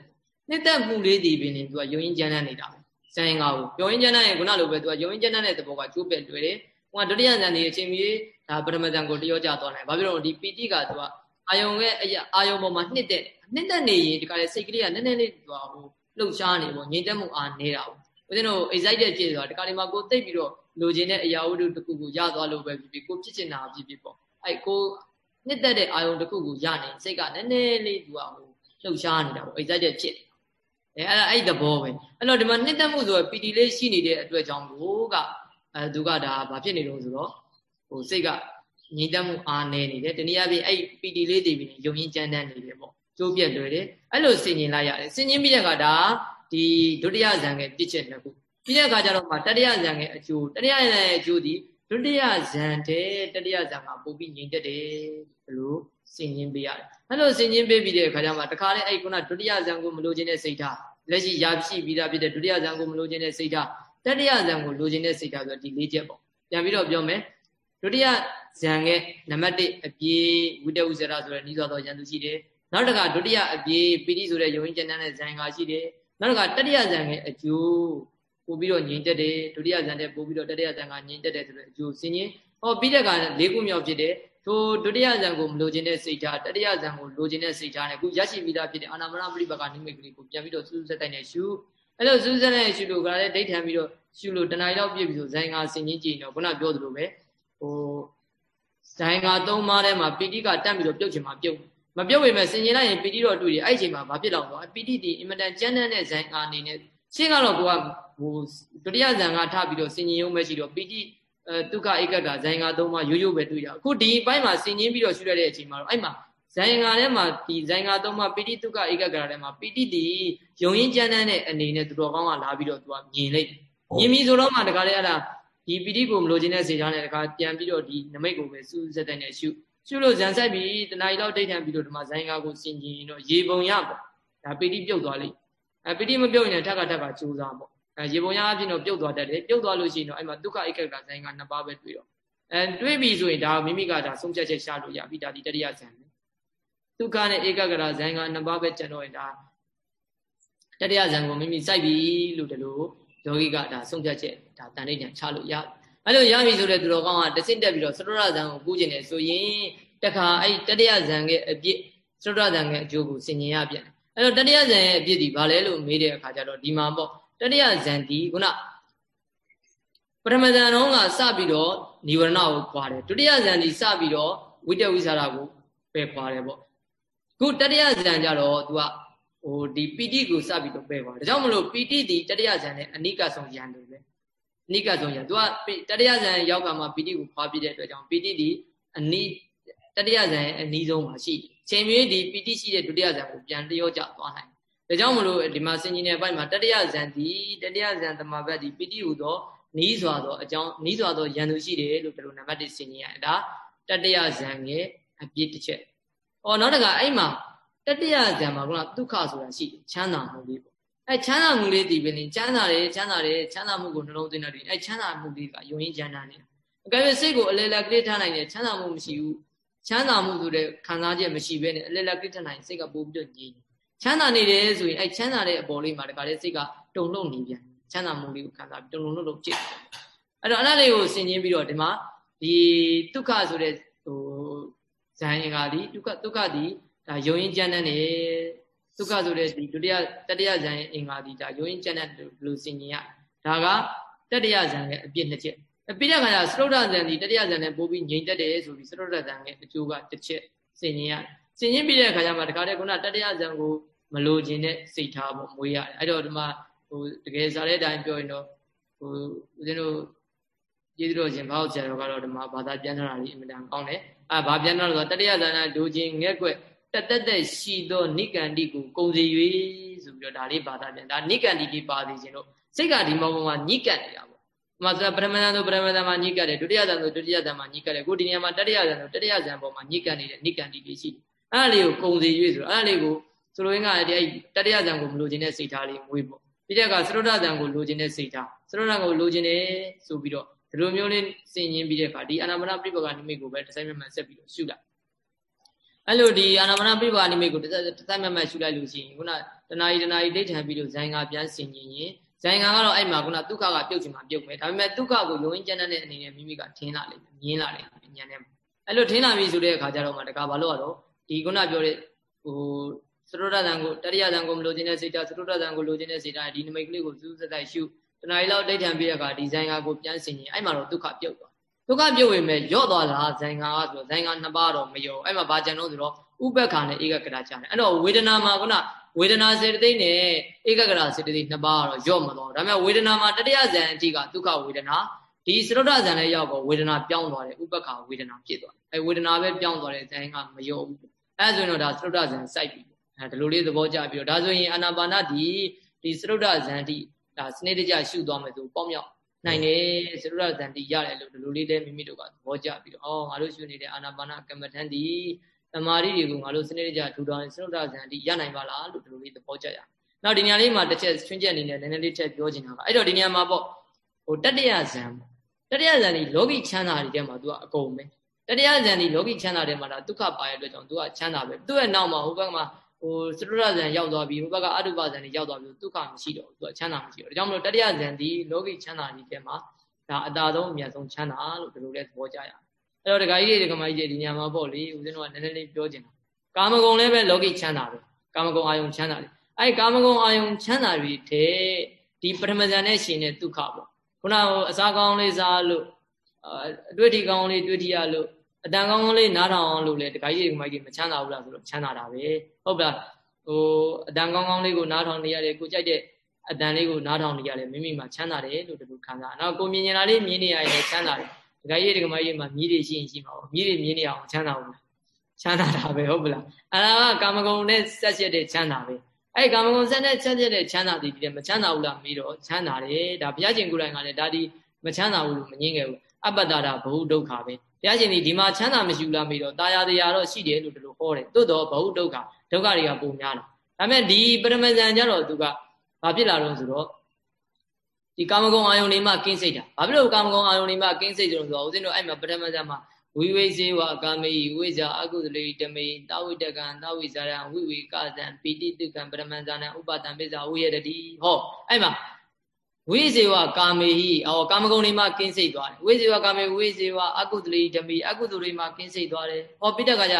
နှစ်သက်မှုလေးဒီပင်နေသူကယုံရင်ကျမ်းတမ်းနေတာပဲဇန်ကကိုယုံရင်ကျမ်းတမ်းရင်ခုနလိုပဲသူကယုံရင်ကျမ်းတမ်းတဲ့သဘောကကျိုးပဲ့တွေ့တယ်ဟိုကဒုတိယဇန်ဒီအချိန်ကြီးဒါပထမဇန်ကိုတရောကြသွားနိုင်ဘာဖြစ်လို့ဒီပီတိကသူကအာယုံရဲ့အရာအာယုံပေါ်မှာနှစ်သက် နှစ်သက်နေရင်ဒီကလေးစိတ်ကလေးကနည်းနည်းလေးသူကဟိုလှုပ်ရှားနေပေါ့ငြိမ်သက်မှုအားနေတာပေါ့ဦးဇင်းတို့ excited ဖြစ်ဆိုတာဒီကလေးမှာကိုသိပ်ပြီးတော့လိုချင်တဲ့အရာဝတ္ထုတစ်ခုကိုရသွားလို့ပဲဖြစ်ဖြစ်ကိုဖြစ်ချင်တာဖြစ်ဖြစ်ပေါ့အဲ့ကိုနှစ်သက်တဲ့အာယုံတစ်ခုကိုရနေစိတ်ကနည်းနည်းလေးသူကဟိုလှုပ်ရှားနေတာပေါ့ excited ဖြစ်အဲအဲ့ဒါအဲ့သဘောပဲအဲ့တော့ဒီမှာနှစ်သက်မှုဆိုရပီတီလေးရှိနေတဲ့အတွက်ကြောင့်ကိုကအဲသူကဒါဘာဖြစ်နေလို့ဆိုတော့ဟိုစိတ်ကငြိမ်သက်မှုအားနေနေတယ်တနည်းအားဖြင့်အဲ့ပီတီလေးတည်ပြီးယုံရင်ကြမ်းတမ်းနေတယ်ပေါ့ ကျိုးပြက်လွယ်တယ်အဲ့လိုဆင်ញင်လိုက်ရတယ်ဆင်ញင်ပြီးတဲ့အခါဒါဒီဒုတိယဇန်ရဲ့ပြစ်ချက်နှစ်ခုပြီးတဲ့အခါကျတော့မှတတိယဇန်ရဲ့အကျိုးတတိယဇန်ရဲ့အကျိုးဒီဒုတိယဇန်တဲ့တတိယဇန်မှာပို့ပြီးငြိမ်သက်တယ်ဘလို့ဆင်ញင်ပေးရတယ်အဲ့လိုဆင်ញင်ပေးပြီးတဲ့အခါကျမှတခါလေအဲ့ခုနဒုတိယဇန်ကိုမလိုချင်တဲ့စိတ်ထားလက်ရှိရာရှိပြီးသားဖြစ်တဲ့ဒုတိယဇန်ကိုမလိုချင်တဲ့စိတ်ထားတတိယဇန်ကိုလိုချင်တဲ့စိတ်ထားဆိုဒီ၄ချက်ပေါ့ပြန်ပြီးတော့ပြောမယ်ဒုတိယဇန်ရဲ့နံပါတ်1အပြေဝိတ္တဥဇရာဆိုတဲ့ဤသောသောယန္တုရှိတယ် နောက်တစ်ခါဒုတိယအပြေပိဋိဆိုတဲ့ယုံရင်ကျန်တဲ့ဇန်ကရှိတယ်နောက်တစ်ခါတတိယဇန်ရဲ့အကျိုးပို့ပြီးတော့ညင်တက်တယ်ဒုတိယဇန်တဲ့ပို့ပြီးတော့တတိယဇန်ကညင်တက်တယ်ဆိုတဲ့အကျိုးဆင်ရင်ဟောပြီးတဲ့က၄ခုမြောက်ဖြစ်တယ်ထိုဒုတိယဇန်ကိုမလိုချင်တဲ့စိတ်ဓာတ်တတိယဇန်ကိုလိုချင်တဲ့စိတ်ဓာတ်နဲ့ခုရရှိပြီးသားဖြစ်တဲ့အာနာမရပရိပကနိမိတ်ကလေးကိုပြန်ပြီးတော့စူးစက်တိုင်းနဲ့ရှုအဲ့လိုစူးစက်တဲ့ရှုလို့ကလည်းဒိဋ္ဌံပြီးတော့ရှုလို့တဏှာရောက်ပြည့်ပြီဆိုဇန်ကဆင်ချင်းကြည့်တော့ခုနပြောသလိုပဲဟိုဇန်ကသုံးပါးထဲမှာပိဋိကတက်ပြီးတော့ပြုတ်ချင်မှာပြုတ် မပြုတ်ဝင်မဲ့ဆင်ကျင်လိုက်ရင်ပီတိတော့တွေ့တယ်အဲ့ဒီအချိန်မှာဘာဖြစ်လောက်တော့ပီတိဒီအင်မတန်ကြမ်းတမ်းတဲ့ဇန်အာအနေနဲ့ရှင်းကတော့ကိုကမဟိုဒုတိယဇန်ကထပြီးတော့ဆင်ញင်ရုံပဲရှိတော့ပီတိအဲဒုက္ခဧကကဇိုင်ငါသုံးပါရိုးရိုးပဲတွေ့ရအခုဒီဘက်မှာဆင်ញင်ပြီးတော့ရှုရတဲ့အချိန်မှာတော့အဲ့မှာဇိုင်ငါထဲမှာဒီဇိုင်ငါသုံးပါပီတိဒုက္ခဧကကထဲမှာပီတိဒီယုံရင်ကြမ်းတမ်းတဲ့အနေနဲ့သူတော်ကောင်းကလာပြီးတော့သူကမြင်လိုက်မြင်ပြီဆိုတော့မှတခါလေအဲ့ဒါဒီပီတိကိုမလိုချင်တဲ့စေချာနဲ့တခါပြန်ပြီးတော့ဒီနမိတ်ကိုပဲစူးစက်တဲ့နဲ့ရှု ရှုလို့ဇန်ဆိုင်ပြီးတဏှာကြီးတော့ဒိဋ္ဌံပြီးတော့ဒီမှာဇိုင်ငါကိုဆင်ញင်တော့ရေပုံရပေါ့ဒါပီတိပြုတ်သွားလိမ့်အဲပီတိမပြုတ်ရင်ထက်ကထက်ကကြိုးစားပေါ့အဲရေပုံရအပြင်တော့ပြုတ်သွားတတ်တယ်ပြုတ်သွားလို့ရှိရင်တော့အဲ့မှာဒုက္ခဧကကဇိုင်ငါနှစ်ပါးပဲတွေ့တော့အဲတွေးပြီဆိုရင်ဒါမိမိကဒါဆုံးဖြတ်ချက်ရှာလို့ရပြီဒါဒီတတိယဇန်ပဲဒုက္ခနဲ့ဧကကရာဇိုင်ငါနှစ်ပါးပဲကျန်တော့ရင်ဒါတတိယဇန်ကိုမိမိစိုက်ပြီလို့တလို့ယောဂိကဒါဆုံးဖြတ်ချက်ဒါတန်ဋိဌာန်ချလို့ရ အဲ့လိုရပြီဆိုတဲ့သူတော်ကောင်းကတဆင့်တက်ပြီးတော့သရရဇန်ကိုကူးကျင်တယ်ဆိုရင်တခါအဲ့တတိယဇန်ရဲ့အပြစ်သရရဇန်ရဲ့အကျိုးကိုဆင်ញင်ရပြန်တယ်အဲ့တော့တတိယဇန်ရဲ့အပြစ်ဒီဘာလဲလို့မေးတဲ့အခါကျတော့ဒီမှာပေါ့တတိယဇန်ဒီခုနပထမဇန်တော့ကစပြီးတော့និဝရဏကိုခွာတယ်ဒုတိယဇန်ဒီစပြီးတော့ဝိတဝိသရာကိုပယ်ခွာတယ်ပေါ့ခုတတိယဇန်ကြတော့ तू ကဟိုဒီပီတိကိုစပြီးတော့ပယ်ခွာတယ်ဒါကြောင့်မလို့ပီတိဒီတတိယဇန်နဲ့အနိကဆုံးယံတယ်ပဲအ နိကဆုံးယံ तू ကတတိယဇန်ရောက်ကမှပီတိကိုခွာပြတဲ့အတွက်ကြောင့်ပီတိဒီအနိတတိယဇန်ရဲ့အနီးဆုံးမှာရှိချိန်မြေးဒီပီတိရှိတဲ့ဒုတိယဇန်ကိုပြန်လျော့ကျသွားနိုင်ဒါကြောင့်မလို့ဒီမှာစင်ကြီးတဲ့ဘက်မှာတတိယဇန်ဒီတတိယဇန်သမဘတ်ဒီပီတိဟူသောနီးစွာသောအကြောင်းနီးစွာသောယန္တုရှိတယ်လို့ဒီလိုနံပါတ်1စင်ကြီးရတယ်ဒါတတိယဇန်ရဲ့အပြစ်တစ်ချက်။အော်နောက်တကအဲ့မှာတတိယဇန်မှာကဒုက္ခဆိုတာရှိချမ်းသာမှုလေးပေါ့။ အဲချမ်းသာမှုလေးဒီပဲနေချမ်းသာတယ်ချမ်းသာတယ်ချမ်းသာမှုကိုနှလုံးသွင်းတယ်အဲချမ်းသာမှုလေးကယုံရင်ချမ်းသာနေတာ။အကယ်၍စိတ်ကိုအလေလက်ကလေးထားနိုင်တယ်ချမ်းသာမှုမရှိဘူး။ချမ်းသာမှုဆိုတဲ့ခံစားချက်မရှိဘဲနဲ့အလေလက်ကလေးထားနိုင်စိတ်ကပို့ပြီးတော့ငြိမ်ချမ်းသာနေတယ်ဆိုရင်အဲချမ်းသာတဲ့အပေါ်လေးမှာတခါလေစိတ်ကတုံ့လုံနေပြန်ချမ်းသာမှုလေးကိုခံစားပြီးတုံ့လုံလို့လို့ကြည့်အဲ့တော့အဲ့ဒါလေးကိုဆင်ခြင်ပြီးတော့ဒီမှာဒီဒုက္ခဆိုတဲ့ဟိုဇန်ရင်ကဒီဒုက္ခဒုက္ခဒီဒါယုံရင်ကြမ်းတဲ့နေ ဒုက္ခဆိုတဲ့ဒီဒုတိယတတိယဇန်ရင်အင်္ဂါဒီဒါယုံရင်ကြမ်းတဲ့လို့ဆင်ခြင်ရဒါကတတိယဇန်ရဲ့အပြစ်နှစ်ချက်အပြစ်တဲ့ခါကျစရုဒ္ဒဇန်ဒီတတိယဇန်နဲ့ပို့ပြီးငြိမ်သက်တယ်ဆိုပြီးစရုဒ္ဒဇန်ရဲ့အကျိုးကတစ်ချက်ဆင်ခြင်ရဆင်ခြင်ပြီးတဲ့အခါကျမှတခါတည်းခုနတတိယဇန်ကိုမလိုချင်တဲ့စိတ်ထားပေါ့မွေးရတယ်အဲ့တော့ဒီမှာဟိုတကယ်စားတဲ့အတိုင်းပြောရင်တော့ဟိုဦးဇင်းတို့ကျေးဇူးတော်ရှင်ဘောက်ဆရာတော်ကတော့ဒီမှာဘာသာပြန်ထားတာလေးအင်မတန်ကောင်းတယ်အာဘာပြန်ထားလို့ဆိုတတိယဇာနာဒိုချင်းငက်ကွက် တက်တက်တက်ရှိသောနိကန္တိကိုကုံစီ၍ဆိုပြီးတော့ဒါလေးဘာသာပြန်ဒါနိကန္တိဒီပါစီခြင်းတို့စိတ်ကဒီမောပေါ်မှာညိကတ်နေတာပေါ့ဒီမှာဆိုပရမဇန်ဆိုပရမဇန်မှာညိကတ်တယ်ဒုတိယဇန်ဆိုဒုတိယဇန်မှာညိကတ်တယ်ကိုဒီနေရာမှာတတိယဇန်ဆိုတတိယဇန်ပေါ်မှာညိကတ်နေတဲ့နိကန္တိတွေရှိတယ်အဲ့ဒါလေးကိုကုံစီ၍ဆိုတော့အဲ့ဒါလေးကိုဆိုလိုရင်းကဒီအဲ့တတိယဇန်ကိုမလိုချင်တဲ့စိတ်ထားလေးမွေးပေါ့ပြီးတဲ့အခါသရုဒ္ဒဇန်ကိုလိုချင်တဲ့စိတ်ထားသရုဒ္ဒကိုလိုချင်တယ်ဆိုပြီးတော့ဒီလိုမျိုးလေးစင်ရင်ပြီးတဲ့အခါဒီအာနာမနပြိပကနိမိတ်ကိုပဲတစ်ဆိုင်မှန်မှန်ဆက်ပြီးတော့ရှုလိုက် အဲ့လိုဒီအာနာမနပြိပကနိမိတ်ကိုတစ်ဆိုင်မှန်မှန်ရှုလိုက်လို့ရှိရင်ခုနတဏှာကြီးတဏှာကြီးဒိဋ္ဌံပြီးတော့ဇိုင်ကပြန်စင်ရင်ရင်ဇိုင်ကကတော့အဲ့မှာခုနဒုက္ခကပြုတ်ချင်မှပြုတ်မယ်ဒါပေမဲ့ဒုက္ခကိုယုံရင်ကျန်တဲ့အနေနဲ့မိမိကထင်းလာလိမ့်မယ်မြင်လာလိမ့်မယ်ဉာဏ်နဲ့အဲ့လိုထင်းလာပြီဆိုတဲ့အခါကျတော့မှတကားဘာလို့ရတော့ဒီခုနပြောတဲ့ဟိုသရုဒ္ဒဇံကိုတရိယဇံကိုမလိုချင်တဲ့စိတ်ဓာတ်သရုဒ္ဒဇံကိုလိုချင်တဲ့စိတ်ဓာတ်ဒီနမိတ်ကလေးကိုစူးစက်တိုက်ရှုတဏှာကြီးလောက်ဒိဋ္ဌံပြည့်ရကဒီဇိုင်ကာကိုပြန်ဆင်ရင်အဲ့မှာတော့ဒုက္ခပြုတ်သွား ဒုက္ခပြုတ်ဝင်မဲ့ရော့သွားတာဇိုင်ကာကဆိုဇိုင်ကာနှစ်ပါးတော့မရောအဲ့မှာဘာကြံလို့ဆိုတော့ဥပ္ပခါနဲ့ဧကကရာကြတယ်အဲ့တော့ဝေဒနာမှာခုနဝေဒနာစေတသိက်နဲ့ဧကကရာစေတသိက်နှစ်ပါးကတော့ရော့မသွားဒါပေမဲ့ဝေဒနာမှာတတိယဇံအကြည့်ကဒုက္ခဝေဒနာဒီသရုဒ္ဒဇံလည်းရောက်တော့ဝေဒနာပြောင်းသွားတယ်ဥပ္ပခါဝေဒနာဖြစ်သွားတယ်အဲဝေဒနာပဲပြောင်းသွားတယ်ဇိုင်ကမရောဘူးအဲဆိုရင်တော့ဒါသရုဒ္ဒဇံစိုက်ပြီအဲဒီလိုလေးသဘောကျပြီးတော့ဒါဆိုရင်အာနာပါနဒီဒီသရုဒ္ဒဇန်တိဒါစနစ်တကျရှုသွားမယ်ဆိုပေါ့မြောက် နိုင်တယ်သရုဒ္ဒဇန်တိရတယ်လို့ဒီလိုလေးလည်းမိမိတို့ကသဘောကျပြီးတော့အော်ငါတို့ရှုနေတဲ့အာနာပါနကမ္မထန်ဒီသမာဓိတွေကိုငါတို့စနစ်တကျထူထောင်သရုဒ္ဒဇန်တိရနိုင်ပါလားလို့ဒီလိုလေးသဘောကျရနောက်ဒီနေရာလေးမှာတစ်ချက်ချွင်းချက်အနေနဲ့နည်းနည်းလေးထည့်ပြောချင်တာကအဲ့တော့ဒီနေရာမှာပေါ့ဟိုတတ္တယဇန်တတ္တယဇန်ဒီလောကီချမ်းသာတွေထဲမှာ तू ကအကုန်ပဲတတ္တယဇန်ဒီလောကီချမ်းသာတွေမှာဒါဒုက္ခပါရတဲ့အတွက်ကြောင့် तू ကချမ်းသာပဲသူ့ရဲ့နောက်မှာဟိုဘက်မှာ ဟိုစရုရဇန်ရောက်သွားပြီဟိုဘက်ကအတုပဇန်တွေရောက်သွားပြီဒုက္ခမရှိတော့ဘူးသူကချမ်းသာမရှိတော့ဒါကြောင့်မလို့တတိယဇန်ဒီလောကီချမ်းသာကြီးထဲမှာဒါအတာဆုံးအမြတ်ဆုံးချမ်းသာလို့ဒီလိုလဲသဘောကျရအဲ့တော့ဒကာကြီးတွေဒကာမကြီးတွေဒီညမှာပေါ့လေဦးဇင်းတို့ကနည်းနည်းလေးပြောချင်တာကာမဂုဏ်လည်းပဲလောကီချမ်းသာပဲကာမဂုဏ်အာယုံချမ်းသာတယ်အဲ့ကာမဂုဏ်အာယုံချမ်းသာတွေတဲ့ဒီပထမဇန်နဲ့ရှင်တဲ့ဒုက္ခပေါ့ခုနကအစားကောင်းလေးစားလို့အတွေ့အထိကောင်းလေးတွေ့ထိရလို့ အတန်ကောင်းကောင်းလေးနားထောင်အောင်လို့လေတခါကြီးဒီမိုက်ကြီးမချမ်းသာဘူးလားဆိုတော့ချမ်းသာတာပဲဟုတ်လားဟိုအတန်ကောင်းကောင်းလေးကိုနားထောင်နေရတယ်ကိုကြိုက်တဲ့အတန်လေးကိုနားထောင်နေရတယ်မိမိမှာချမ်းသာတယ်လို့ဒီလိုခံစားနောက်ကိုမြင်နေတာလေးမြင်နေရရင်ချမ်းသာတယ်ဒကာကြီးဒကာမကြီးမှာမြည်တွေရှိရင်ရှိမှာပေါ့မြည်တွေမြင်နေအောင်ချမ်းသာဘူးချမ်းသာတာပဲဟုတ်ပလားအဲ့ဒါကကာမဂုဏ်နဲ့ဆက်ရက်တဲ့ချမ်းသာပဲအဲ့ကာမဂုဏ်ဆက်နဲ့ဆက်ရက်တဲ့ချမ်းသာသည်ဒီမချမ်းသာဘူးလားမေးတော့ချမ်းသာတယ်ဒါဘုရားရှင်ကိုယ်တိုင်ကလည်းဒါဒီမချမ်းသာဘူးလို့မငင်းခဲ့ဘူးအပ္ပတ္တရာဘဟုဒုက္ခပဲ ဘုရားရှင်ဒီဒီမှာချမ်းသာမရှိဘူးလားမေးတော့တာယာတရားတော့ရှိတယ်လို့ဒီလိုဟောတယ်သို့တော့ဘဟုဒုက္ခဒုက္ခတွေကပုံများတယ်ဒါပေမဲ့ဒီပရမဇန်ကြတော့သူကဘာဖြစ်လာတော့ဆိုတော့ဒီကာမဂုဏ်အာယုန်တွေမှကင်းစိတ်တာဘာဖြစ်လို့ကာမဂုဏ်အာယုန်တွေမှကင်းစိတ်ကြလို့ဆိုတော့ဦးဇင်းတို့အဲ့မှာပထမဇန်မှာဝိဝိဇေဝကာမေယဝိဇာအကုသလေတမေတာဝိတကံတာဝိဇာရံဝိဝေကဇံပိတိတုကံပရမဇာနံဥပတံပိဇာဝိရတတိဟောအဲ့မှာ ဝိဇေဝကာမေဟိအော်ကာမဂုဏ်တွေမှကင်းစိတ်သွားတယ်ဝိဇေဝကာမေဝိဇေဝအကုသလေတမေအကုသတွေမှကင်းစိတ်သွားတယ်ဟောပိတကကြ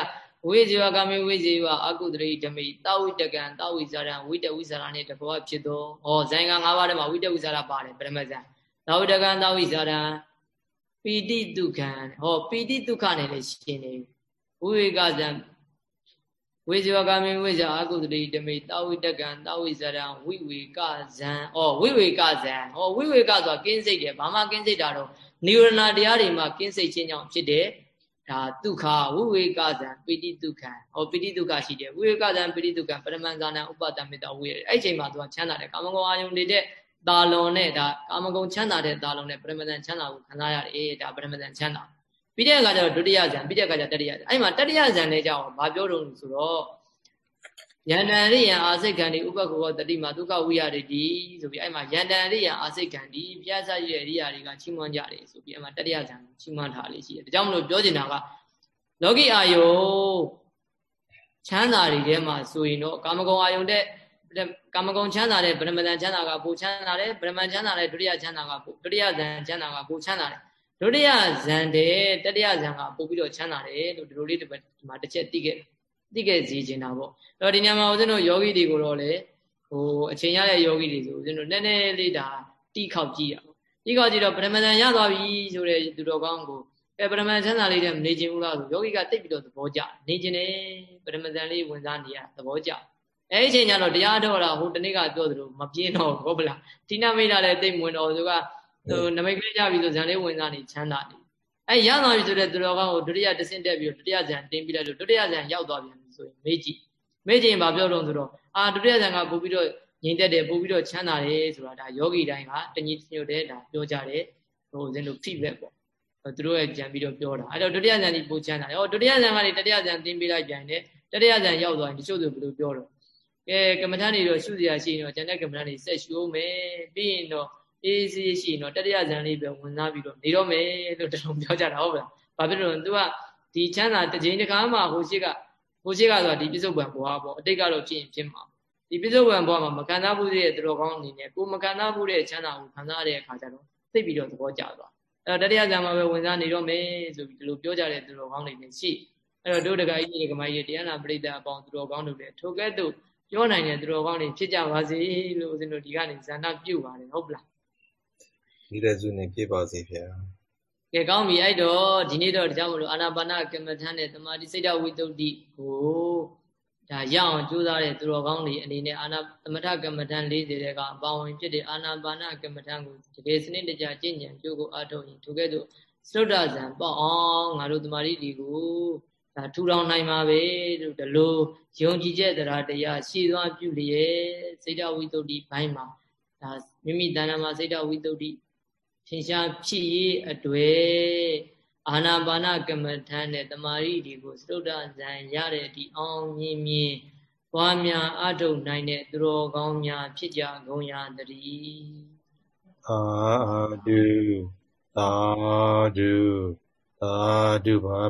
ဝိဇေဝကာမေဝိဇေဝအကုသရေဓမိတာဝိတကံတာဝိဇာရံဝိတဝိဇာရနဲ့တဘောဖြစ်သောဟောဇိုင်က၅ပါးထဲမှာဝိတဝိဇာရပါတယ်ပရမဇန်တာဝိတကံတာဝိဇာရံပီတိဒုက္ခံဟောပီတိဒုက္ခနဲ့လည်းရှင်းနေဝိဝေကဇံ ဝိဇေဝကာမေဝိဇာအကုသရေဓမိတာဝိတကံတာဝိဇာရံဝိဝေကဇံဩဝိဝေကဇံဟောဝိဝေကဆိုတာကင်းစိတ်တယ်ဘာမှကင်းစိတ်တာတော့နိဝရဏတရားတွေမှာကင်းစိတ်ခြင်းကြောင့်ဖြစ်တယ်ဒါဒုက္ခဝိဝေကဇံပိတိဒုက္ခဟောပိတိဒုက္ခရှိတယ်ဝိဝေကဇံပိတိဒုက္ခပရမန်ဇာနံဥပတမေတ္တဝိရအဲ့ချိန်မှာသူကချမ်းသာတယ်ကာမဂုဏ်အာယုန်နေတဲ့တာလွန်နဲ့ဒါကာမဂုဏ်ချမ်းသာတဲ့တာလွန်နဲ့ပရမဇန်ချမ်းသာကိုခံစားရတယ်ဒါပရမဇန်ချမ်းသာ ပြီးတဲ့အခါကျတော့ဒုတိယဇံပြီးတဲ့အခါကျတတိယဇံအဲ့မှာတတိယဇံနဲ့ကြောင်းဘာပြောတော့ဆိုတော့ယန္တန်ရိယံအာစိတ်ကံဒီဥပက္ခဝတတိမှာဒုက္ခဝိရတိတိဆိုပြီးအဲ့မှာယန္တန်ရိယံအာစိတ်ကံဒီပြဿနာရဲ့ရိယာတွေကချီးမွမ်းကြတယ်ဆိုပြီးအဲ့မှာတတိယဇံချီးမွမ်းထားလေးရှိတယ်ဒါကြောင့်မလို့ပြောချင်တာကလောကီအာယုချမ်းသာတွေထဲမှာဆိုရင်တော့ကာမဂုဏ်အာယုတဲ့ကာမဂုဏ်ချမ်းသာတဲ့ဗရမဇန်ချမ်းသာကပိုချမ်းသာတယ်ဗရမန်ချမ်းသာတဲ့ဒုတိယချမ်းသာကဒုတိယဇန်ချမ်းသာကပိုချမ်းသာတယ် ဒုတိယဇန်တဲ့တတိယဇန်ကပို့ပြီးတော့ချမ်းသာတယ်လို့ဒီလိုလေးဒီမှာတစ်ချက်သိခဲ့သိခဲ့စီချင်တာပေါ့အဲ့တော့ဒီညမှာဦးဇင်းတို့ယောဂီတွေကိုတော့လေဟိုအချိန်ရတဲ့ယောဂီတွေဆိုဦးဇင်းတို့နည်းနည်းလေးဒါတိခောက်ကြည့်ရအောင်တိခောက်ကြည့်တော့ဗရမဇန်ရသွားပြီဆိုတဲ့သူတော်ကောင်းကိုအဲပရမန်ချမ်းသာလေးတဲ့နေခြင်းဘူးလားဆိုယောဂီကတိတ်ပြီးတော့သဘောကျနေခြင်းနဲ့ပရမဇန်လေးဝင်စားနေရသဘောကျအဲအချိန်ကျတော့တရားတော်တာဟိုတနေ့ကပြောသလိုမပြင်းတော့ဟုတ်ပလားတိနာမိတ်လာလည်းတိတ်ဝင်တော့သူက ဟိုနမိတ်ကလေးကြပြီဆိုဇန်လေးဝင်စားနေချမ်းသာနေအဲရသွားပြီဆိုတဲ့သူတော်ကောင်းကိုဒုတိယတဆင့်တက်ပြီးဒုတိယဇန်တင်ပြီးလိုက်လို့ဒုတိယဇန်ရောက်သွားပြန်ပြီဆိုရင်မေးကြည့်မေးကြည့်ရင်ဘာပြောတော့ဆိုတော့အာဒုတိယဇန်ကပို့ပြီးတော့ငြိမ်သက်တယ်ပို့ပြီးတော့ချမ်းသာတယ်ဆိုတာဒါယောဂီတိုင်းကတညီညွတ်တဲ့ဒါပြောကြတယ်ဟိုဦးဇင်းတို့ feedback ပေါ့သူတို့ရဲ့ကြံပြီးတော့ပြောတာအဲ့တော့ဒုတိယဇန်ကြီးပိုချမ်းသာတယ်ဟောဒုတိယဇန်ကနေတတိယဇန်သင်ပေးလိုက်ပြန်တယ်တတိယဇန်ရောက်သွားရင်တချို့ဆိုဘယ်လိုပြောတော့ကဲကမ္မထန်တွေတော့ရှုစရာရှိရင်တော့ကျန်တဲ့ကမ္မထန်တွေဆက်ရှုအောင်မယ်ပြီးရင်တော့ အေးစီးရှိရင်တော့တတိယဇန်လေးပဲဝင်စားပြီးတော့နေတော့မယ်လို့တလုံးပြောကြတာဟုတ်ပါလားဘာဖြစ်လို့လဲ तू ကဒီချမ်းသာတစ်ချိန်တစ်ခါမှဟိုရှိကဟိုရှိကဆိုတာဒီပြစ္ဆုတ်ပံဘွားပေါ့အတိတ်ကတော့ဖြစ်ရင်ဖြစ်မှာဒီပြစ္ဆုတ်ပံဘွားမှာမကန်သားမှုတဲ့သူတော်ကောင်းအနေနဲ့ကိုမကန်သားမှုတဲ့ချမ်းသာကိုခံစားရတဲ့အခါကျတော့သိပြီးတော့သဘောကျသွားအဲ့တော့တတိယဇာမှာပဲဝင်စားနေတော့မယ်ဆိုပြီးဒီလိုပြောကြတဲ့သူတော်ကောင်းတွေလည်းရှိအဲ့တော့တို့တကကြီးတွေကမကြီးတရားနာပရိသတ်အပေါင်းသူတော်ကောင်းတို့လည်းထိုကဲ့သို့ပြောနိုင်တဲ့သူတော်ကောင်းတွေဖြစ်ကြပါစေလို့ဦးဇင်းတို့ဒီကနေဇာနာပြုပါတယ်ဟုတ်ပလား ဒီတဲ့စုနဲ့ပြပါစေဗျာကဲကောင်းပြီအဲ့တော့ဒီနေ့တော့ဒါကြောင့်မလို့အာနာပါနကမ္မထမ်းနဲ့တမာတိစိတ်တဝိတ္တုတိကိုဒါရအောင်ကြိုးစားတဲ့သူတော်ကောင်းတွေအနေနဲ့အာနာသမထကမ္မထမ်း40တဲ့ကအပေါဝင်ဖြစ်တဲ့အာနာပါနကမ္မထမ်းကိုတကယ်စနစ်တကျကျင့်ကြံကြိုးကိုအားထုတ်ရင်ထိုကဲ့သို့စရုဒ္ဒဇံပေါ့အောင်ငါတို့တမာတိဒီကိုဒါထူထောင်နိုင်ပါပဲလို့ဒီလိုယုံကြည်ချက်တရားတရားရှည်သွားပြုလျက်စိတ်တဝိတ္တုတိဘိုင်းမှာဒါမိမိတဏ္ဍာမှာစိတ်တဝိတ္တုတိ ထင်ရှားဖြစ်ရေးအတွေ့အာနာပါနကမ္မထမ်းနဲ့တမာရီဒီကိုသုဒ္ဓဇံရတဲ့ဒီအောင်မြင်မြင်ပွားများအထုတ်နိုင်တဲ့သူတော်ကောင်းများဖြစ်ကြကုန်ရတည်းအာဒုသာဒုသာဒုပါ